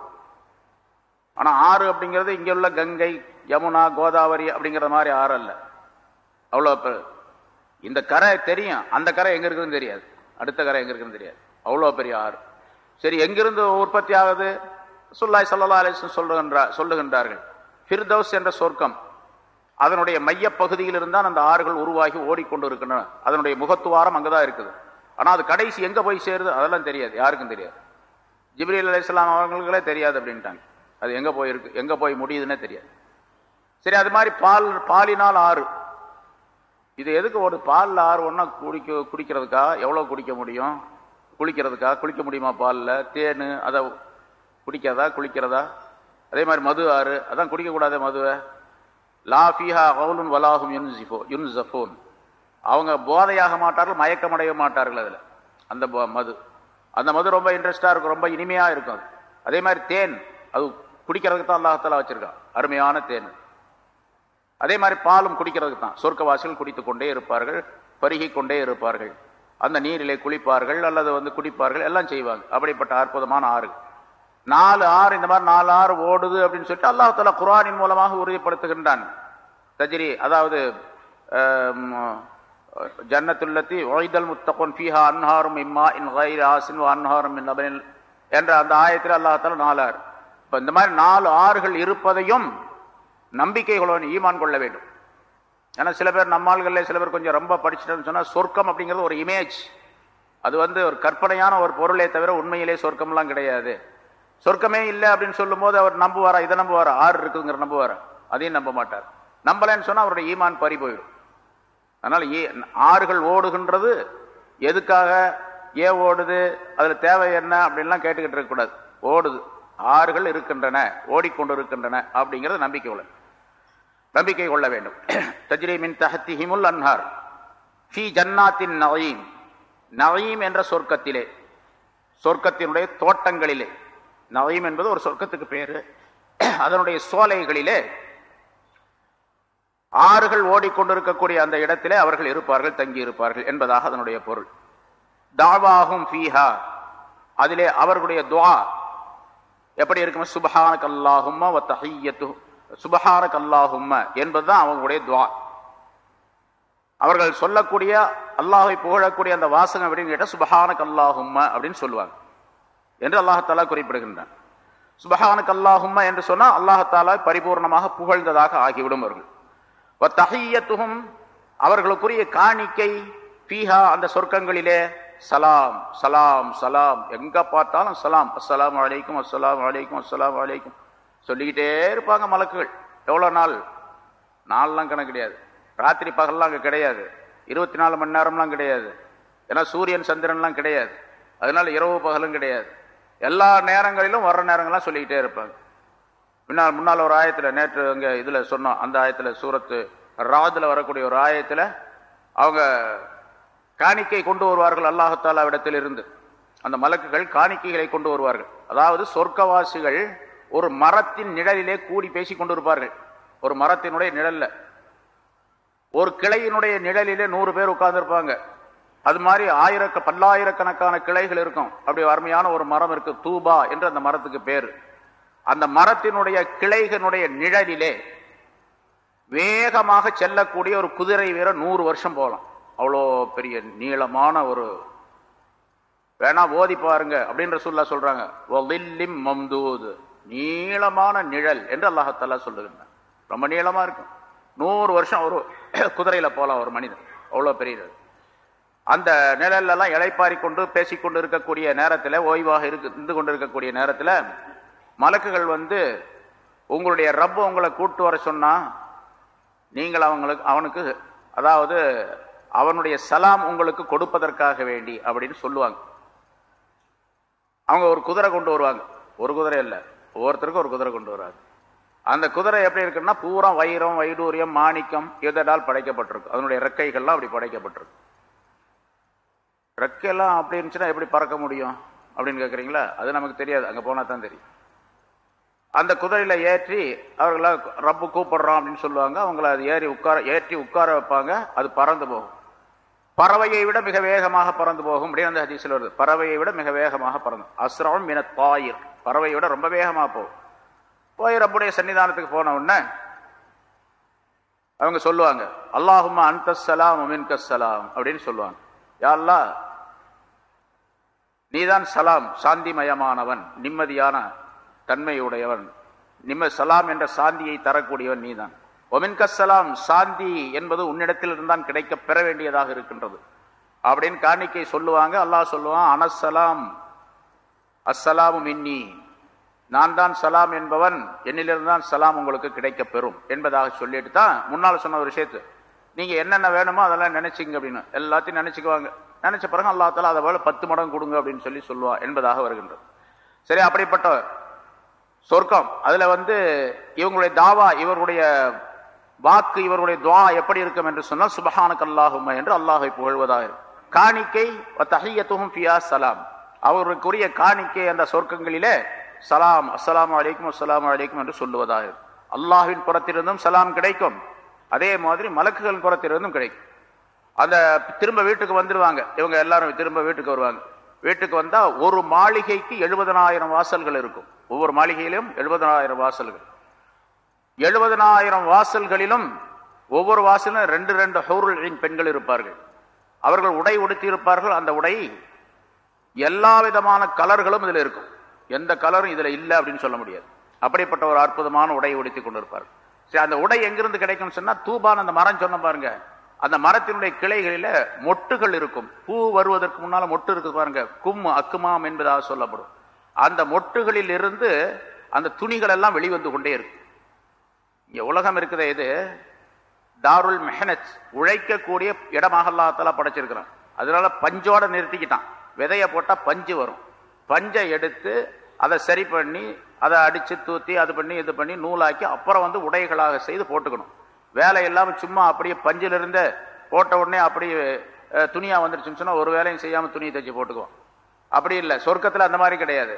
ஆனால் ஆறு அப்படிங்கிறது இங்கே உள்ள கங்கை யமுனா கோதாவரி அப்படிங்கிற மாதிரி ஆறு அல்ல. அவ்வளோ இந்த கரை தெரியும். அந்த கரை எங்கே இருக்குதுன்னு தெரியாது. அடுத்த கரை எங்கே இருக்குதுன்னு தெரியாது. அவ்வளோ பெரிய ஆறு. சரி எங்கிருந்து உற்பத்தி ஆகுது? சுல்லாய் சல்லா அலிஸ்லம் சொல்லுகின்றார் சொல்லுகின்றார்கள். ஃபிர்தௌஸ் என்ற சொர்க்கம். அதனுடைய மைய பகுதியில் இருந்தால் அந்த ஆறுகள் உருவாகி ஓடிக்கொண்டு இருக்கின்றன அதனுடைய முகத்துவாரம் அங்கே தான் இருக்குது. ஆனால் அது கடைசி எங்கே போய் சேருது? அதெல்லாம் தெரியாது. யாருக்கும் தெரியாது. ஜிப்ரீல் இஸ்லாம் அவங்களுக்கே தெரியாது அப்படின்ட்டாங்க. அது எங்கே போய் எங்கே போய் முடியுதுன்னே தெரியாது. சரி அது மாதிரி பால் பாலினால் ஆறு. இது எதுக்கு ஒரு பாலில் ஆறு ஒன்றா குடிக்க குடிக்கிறதுக்கா? எவ்வளோ குடிக்க முடியும்? குளிக்கிறதுக்கா? குளிக்க முடியுமா பாலில்? தேன் அதை குடிக்கிறதா? குளிக்கிறதா? அதே மாதிரி மது ஆறு. அதான் குடிக்கக்கூடாது மதுவை. லாஃபிஹா கவுலுன் வலாகும் யுன்சிஃபோ யுன்சஃபோன். அவங்க போதையாக மாட்டார்கள் மயக்கமடைய மாட்டார்கள் அதில். அந்த மது. அந்த மது ரொம்ப இன்ட்ரெஸ்டாக இருக்கும் ரொம்ப இனிமையாக இருக்கும் அதே மாதிரி தேன் அது குடிக்கிறதுக்கு தான் அல்லாஹத்தாலா வச்சிருக்கான் அருமையான தேன். அதே மாதிரி பாலும் குடிக்கிறதுக்கு தான். சொர்க்கவாசிகள் குடித்துக் கொண்டே இருப்பார்கள் பருகிக் கொண்டே இருப்பார்கள். அந்த நீரிலே குளிப்பார்கள் அல்லது வந்து குடிப்பார்கள் எல்லாம் செய்வாங்க. அப்படிப்பட்ட அற்புதமான ஆறு. நாலு ஆறு இந்த மாதிரி நாலு ஆறு ஓடுது அப்படின்னு சொல்லிட்டு அல்லாஹால குரானின் மூலமாக உறுதிப்படுத்துகின்றான். தஜிரி அதாவது ஜன்னத்துள்ளத்தி ஒய்தல் முத்தகன் ஃபீஹா அன்ஹாரும் இம்மா இன் ஹைர் ஆசின் அன்ஹாரும் இன் என்ற அந்த ஆயத்தில் அல்லாஹால நாலு ஆறு இப்போ இந்த மாதிரி நாலு ஆறுகள் இருப்பதையும் நம்பிக்கைகளோடு ஈமான் கொள்ள வேண்டும். ஏன்னா சில பேர் நம்மாள்களில் சில பேர் கொஞ்சம் ரொம்ப படிச்சுட்டோம்னு சொன்னால் சொர்க்கம் அப்படிங்கிறது ஒரு இமேஜ் அது வந்து ஒரு கற்பனையான ஒரு பொருளே தவிர உண்மையிலே சொர்க்கம்லாம் கிடையாது. சொர்க்கமே இல்லை அப்படின்னு சொல்லும்போது அவர் நம்புவாரா? இதை நம்புவாரா? ஆறு இருக்குதுங்கிற நம்புவாரா? அதையும் நம்ப மாட்டார். நம்பலைன்னு சொன்னால் அவருடைய ஈமான் பறி போயிடும். அதனால் ஏ ஆறுகள் ஓடுகின்றது. எதுக்காக? ஏன் ஓடுது? அதில் தேவை என்ன? அப்படின்லாம் கேட்டுக்கிட்டு இருக்கக்கூடாது. ஓடுது. ஆறுகள் இருக்கின்றன ஓடிக்கொண்டு இருக்கின்றன அப்படிங்கிறது நம்பிக்கை உள்ள நம்பிக்கை கொள்ள வேண்டும். தஜ்ரீமின் தஹத்தி ஹிமுல் அன்ஹார் ஃபி ஜன்னாத்தின் நவீம் நவீம் என்ற சொர்க்கத்திலே சொர்க்கத்தினுடைய தோட்டங்களிலே நவீம் என்பது ஒரு சொர்க்கத்துக்கு பேரு. அதனுடைய சோலைகளிலே ஆறுகள் ஓடிக்கொண்டிருக்கக்கூடிய அந்த இடத்திலே அவர்கள் இருப்பார்கள் தங்கி இருப்பார்கள் என்பதாக அதனுடைய பொருள். தாவாகும் ஃபீஹா அதிலே அவர்களுடைய துவா எப்படி இருக்கும்? சுபஹான கல்லாஹும்மா வ தஹிய்யத்து சுபஹானக் என்பதுதான் அவங்களுடைய துவா. அவர்கள் சொல்லக்கூடிய அல்லாஹை புகழக்கூடிய அந்த வாசகம் அப்படின்னு கேட்டால் சுபஹான அல்லாஹும்ம அப்படின்னு சொல்லுவாங்க. என்று அல்லாஹாலா குறிப்பிடுகின்றான். சுபஹான அல்லாஹும்ம என்று சொன்னா அல்லாஹாலா பரிபூர்ணமாக புகழ்ந்ததாக ஆகிவிடும் அவர்கள். வ அவர்களுக்குரிய காணிக்கை பீஹா அந்த சொர்க்கங்களிலே சலாம் சலாம் சலாம். எங்கே பார்த்தாலும் சலாம். அஸ்லாம் வலைக்கும் அஸ்லாம் வலைக்கும் அஸ்லாம் வலைக்கும் சொல்லிக்கிட்டே இருப்பாங்க மலக்குகள். எவ்வளோ நாள்? நாள்லாம் கணக்கு கிடையாது. ராத்திரி பகல்லாம் அங்கே கிடையாது. இருபத்தி நாலு மணி நேரம்லாம் கிடையாது. ஏன்னா சூரியன் சந்திரன்லாம் கிடையாது. அதனால இரவு பகலும் கிடையாது. எல்லா நேரங்களிலும் வர்ற நேரங்கள்லாம் சொல்லிக்கிட்டே இருப்பாங்க. முன்னால் முன்னால் ஒரு ஆயத்தில் நேற்று அங்கே இதில் சொன்னோம். அந்த ஆயத்தில் சூரத்து ராதுல வரக்கூடிய ஒரு ஆயத்தில் அவங்க காணிக்கை கொண்டு வருவார்கள் அல்லாஹத்தாலாவிடத்தில் இருந்து அந்த மலக்குகள் காணிக்கைகளை கொண்டு வருவார்கள். அதாவது சொர்க்கவாசிகள் ஒரு மரத்தின் நிழலிலே கூடி பேசி கொண்டிருப்பார்கள். ஒரு மரத்தினுடைய நிழல்ல. ஒரு கிளையினுடைய நிழலிலே நூறு பேர் உட்கார்ந்துருப்பாங்க. அது மாதிரி ஆயிரக்க பல்லாயிரக்கணக்கான கிளைகள் இருக்கும். அப்படி அருமையான ஒரு மரம் இருக்கு தூபா என்று அந்த மரத்துக்கு பேர். அந்த மரத்தினுடைய கிளைகளுடைய நிழலிலே வேகமாக செல்லக்கூடிய ஒரு குதிரை வீரர் நூறு வருஷம் போகலாம் அவ்வளோ பெரிய நீளமான ஒரு வேணா ஓதி பாருங்க அப்படின்ற சொல்ல சொல்றாங்க. ஒலில்லிம் மம்தூது. நீளமான நிழல் என்று அல்லாஹத்தாலா சொல்லுகிறாங்க ரொம்ப நீளமா இருக்கும். நூறு வருஷம் ஒரு குதிரையில போலாம் ஒரு மனிதன். அவ்வளோ பெரியது. அந்த நிழல்ல எல்லாம் இளைப்பாரி கொண்டு பேசிக்கொண்டு இருக்கக்கூடிய நேரத்தில் ஓய்வாக இருக்கு இருந்து கொண்டு இருக்கக்கூடிய நேரத்தில் மலக்குகள் வந்து உங்களுடைய ரப்ப உங்களை கூட்டு வர சொன்னா நீங்கள் அவங்களுக்கு அவனுக்கு அதாவது அவனுடைய சலாம் உங்களுக்கு கொடுப்பதற்காக வேண்டி அப்படின்னு சொல்லுவாங்க. அவங்க ஒரு குதிரை கொண்டு வருவாங்க. ஒரு குதிரை இல்லை. ஒவ்வொருத்தருக்கும் ஒரு குதிரை கொண்டு வருவாங்க அந்த குதிரை எப்படி இருக்குன்னா பூரா வைரம் வைடூரியம் மாணிக்கம் இதனால் படைக்கப்பட்டிருக்கு அதனுடைய ரெக்கைகள்லாம் அப்படி படைக்கப்பட்டிருக்கு ரெக்கையெல்லாம் அப்படி இருந்துச்சுன்னா எப்படி பறக்க முடியும் அப்படின்னு கேட்குறீங்களா அது நமக்கு தெரியாது. அங்கே போனால் தான் தெரியும். அந்த குதிரையில் ஏற்றி அவர்கள ரப்பு கூப்பிடுறோம் அப்படின்னு சொல்லுவாங்க. அவங்கள அது ஏறி உட்கார ஏற்றி உட்கார வைப்பாங்க. அது பறந்து போகும். பறவையை விட மிக வேகமாக பறந்து போகும். அப்படின்னு அந்த ஹதீஸில் வருது. பறவையை விட மிக வேகமாக பறந்து. அஸ்ரம் மின தாயிர். பறவையை விட ரொம்ப வேகமாக போகும் போய் ரப்புடைய சன்னிதானத்துக்கு போன உடனே அவங்க சொல்லுவாங்க அல்லாஹுமா அன்த சலாம் அமின் சலாம் அப்படின்னு சொல்லுவாங்க. யாழ்லா நீதான் சலாம் சாந்திமயமானவன் நிம்மதியான தன்மையுடையவன். நிம்ம சலாம் என்ற சாந்தியை தரக்கூடியவன் நீதான். ஒமின் கசலாம் சாந்தி என்பது உன்னிடத்தில் இருந்தான் கிடைக்க பெற வேண்டியதாக இருக்கின்றது. அப்படின்னு காணிக்கை சொல்லுவாங்க அல்லாஹ் சொல்லுவான் அனசலாம் அஸ்ஸலாமு மின்னி. நான் தான் சலாம் என்பவன் என்னிலிருந்து தான் சலாம் உங்களுக்கு கிடைக்க பெறும் என்பதாக சொல்லிட்டு தான் முன்னால் சொன்ன ஒரு விஷயத்து. நீங்கள் என்னென்ன வேணுமோ அதெல்லாம் நினைச்சிங்க அப்படின்னு. எல்லாத்தையும் நினைச்சுக்குவாங்க. நினைச்ச பிறகு அல்லா தாலா அதை போல பத்து மடங்கு கொடுங்க அப்படின்னு சொல்லி சொல்லுவா என்பதாக வருகின்றது. சரி அப்படிப்பட்ட சொர்க்கம். அதில் வந்து இவங்களுடைய தாவா இவருடைய வாக்கு இவருடைய துவா எப்படி இருக்கும் என்று சொன்னால் சுபஹானக் அல்லாஹும் என்று அல்லாஹை புகழ்வதாக இருக்கும். காணிக்கை தஹியத்துஹும் பியா சலாம். அவருக்குரிய காணிக்கை அந்த சொர்க்கங்களிலே சலாம் அஸ்லாம் அலைக்கும் அஸ்லாம் அலைக்கும் என்று சொல்லுவதாக இருக்கும். அல்லாஹின் புறத்திலிருந்தும் சலாம் கிடைக்கும். அதே மாதிரி மலக்குகளின் புறத்திலிருந்தும் கிடைக்கும். அந்த திரும்ப வீட்டுக்கு வந்துடுவாங்க இவங்க எல்லாரும் திரும்ப வீட்டுக்கு வருவாங்க. வீட்டுக்கு வந்தால் ஒரு மாளிகைக்கு எழுபதனாயிரம் வாசல்கள் இருக்கும். ஒவ்வொரு மாளிகையிலும் எழுபதனாயிரம் வாசல்கள். எழுபதனாயிரம் வாசல்களிலும் ஒவ்வொரு வாசலும் ரெண்டு ரெண்டு ஹௌருளின் பெண்கள் இருப்பார்கள். அவர்கள் உடை உடுத்தியிருப்பார்கள். அந்த உடை எல்லா விதமான கலர்களும் இதில் இருக்கும். எந்த கலரும் இதில் இல்லை அப்படின்னு சொல்ல முடியாது. அப்படிப்பட்ட ஒரு அற்புதமான உடை உடுத்தி கொண்டிருப்பார்கள். சரி அந்த உடை எங்கிருந்து கிடைக்கும் சொன்னால் தூபான் அந்த மரம் சொன்ன பாருங்க. அந்த மரத்தினுடைய கிளைகளில் மொட்டுகள் இருக்கும். பூ வருவதற்கு முன்னால் மொட்டு இருக்குது பாருங்க. கும் அக்குமாம் என்பதாக சொல்லப்படும். அந்த மொட்டுகளில் இருந்து அந்த துணிகள் எல்லாம் வெளிவந்து கொண்டே இருக்கும். இங்கே உலகம் இருக்கிற இது தாருல் மெஹனத் உழைக்கக்கூடிய இடமாக அல்லாத்தால படைச்சிருக்கிறான். அதனால பஞ்சோட நிறுத்திக்கிட்டான். விதையை போட்டால் பஞ்சு வரும். பஞ்சை எடுத்து அதை சரி பண்ணி அதை அடித்து தூத்தி அது பண்ணி இது பண்ணி நூலாக்கி அப்புறம் வந்து உடைகளாக செய்து போட்டுக்கணும். வேலை இல்லாமல் சும்மா அப்படியே பஞ்சிலிருந்து போட்ட உடனே அப்படியே துணியாக வந்துருச்சுன்னு சொன்னால் ஒரு வேலையும் செய்யாமல் துணியை தைச்சி போட்டுக்குவோம் அப்படி இல்லை. சொர்க்கத்தில் அந்த மாதிரி கிடையாது.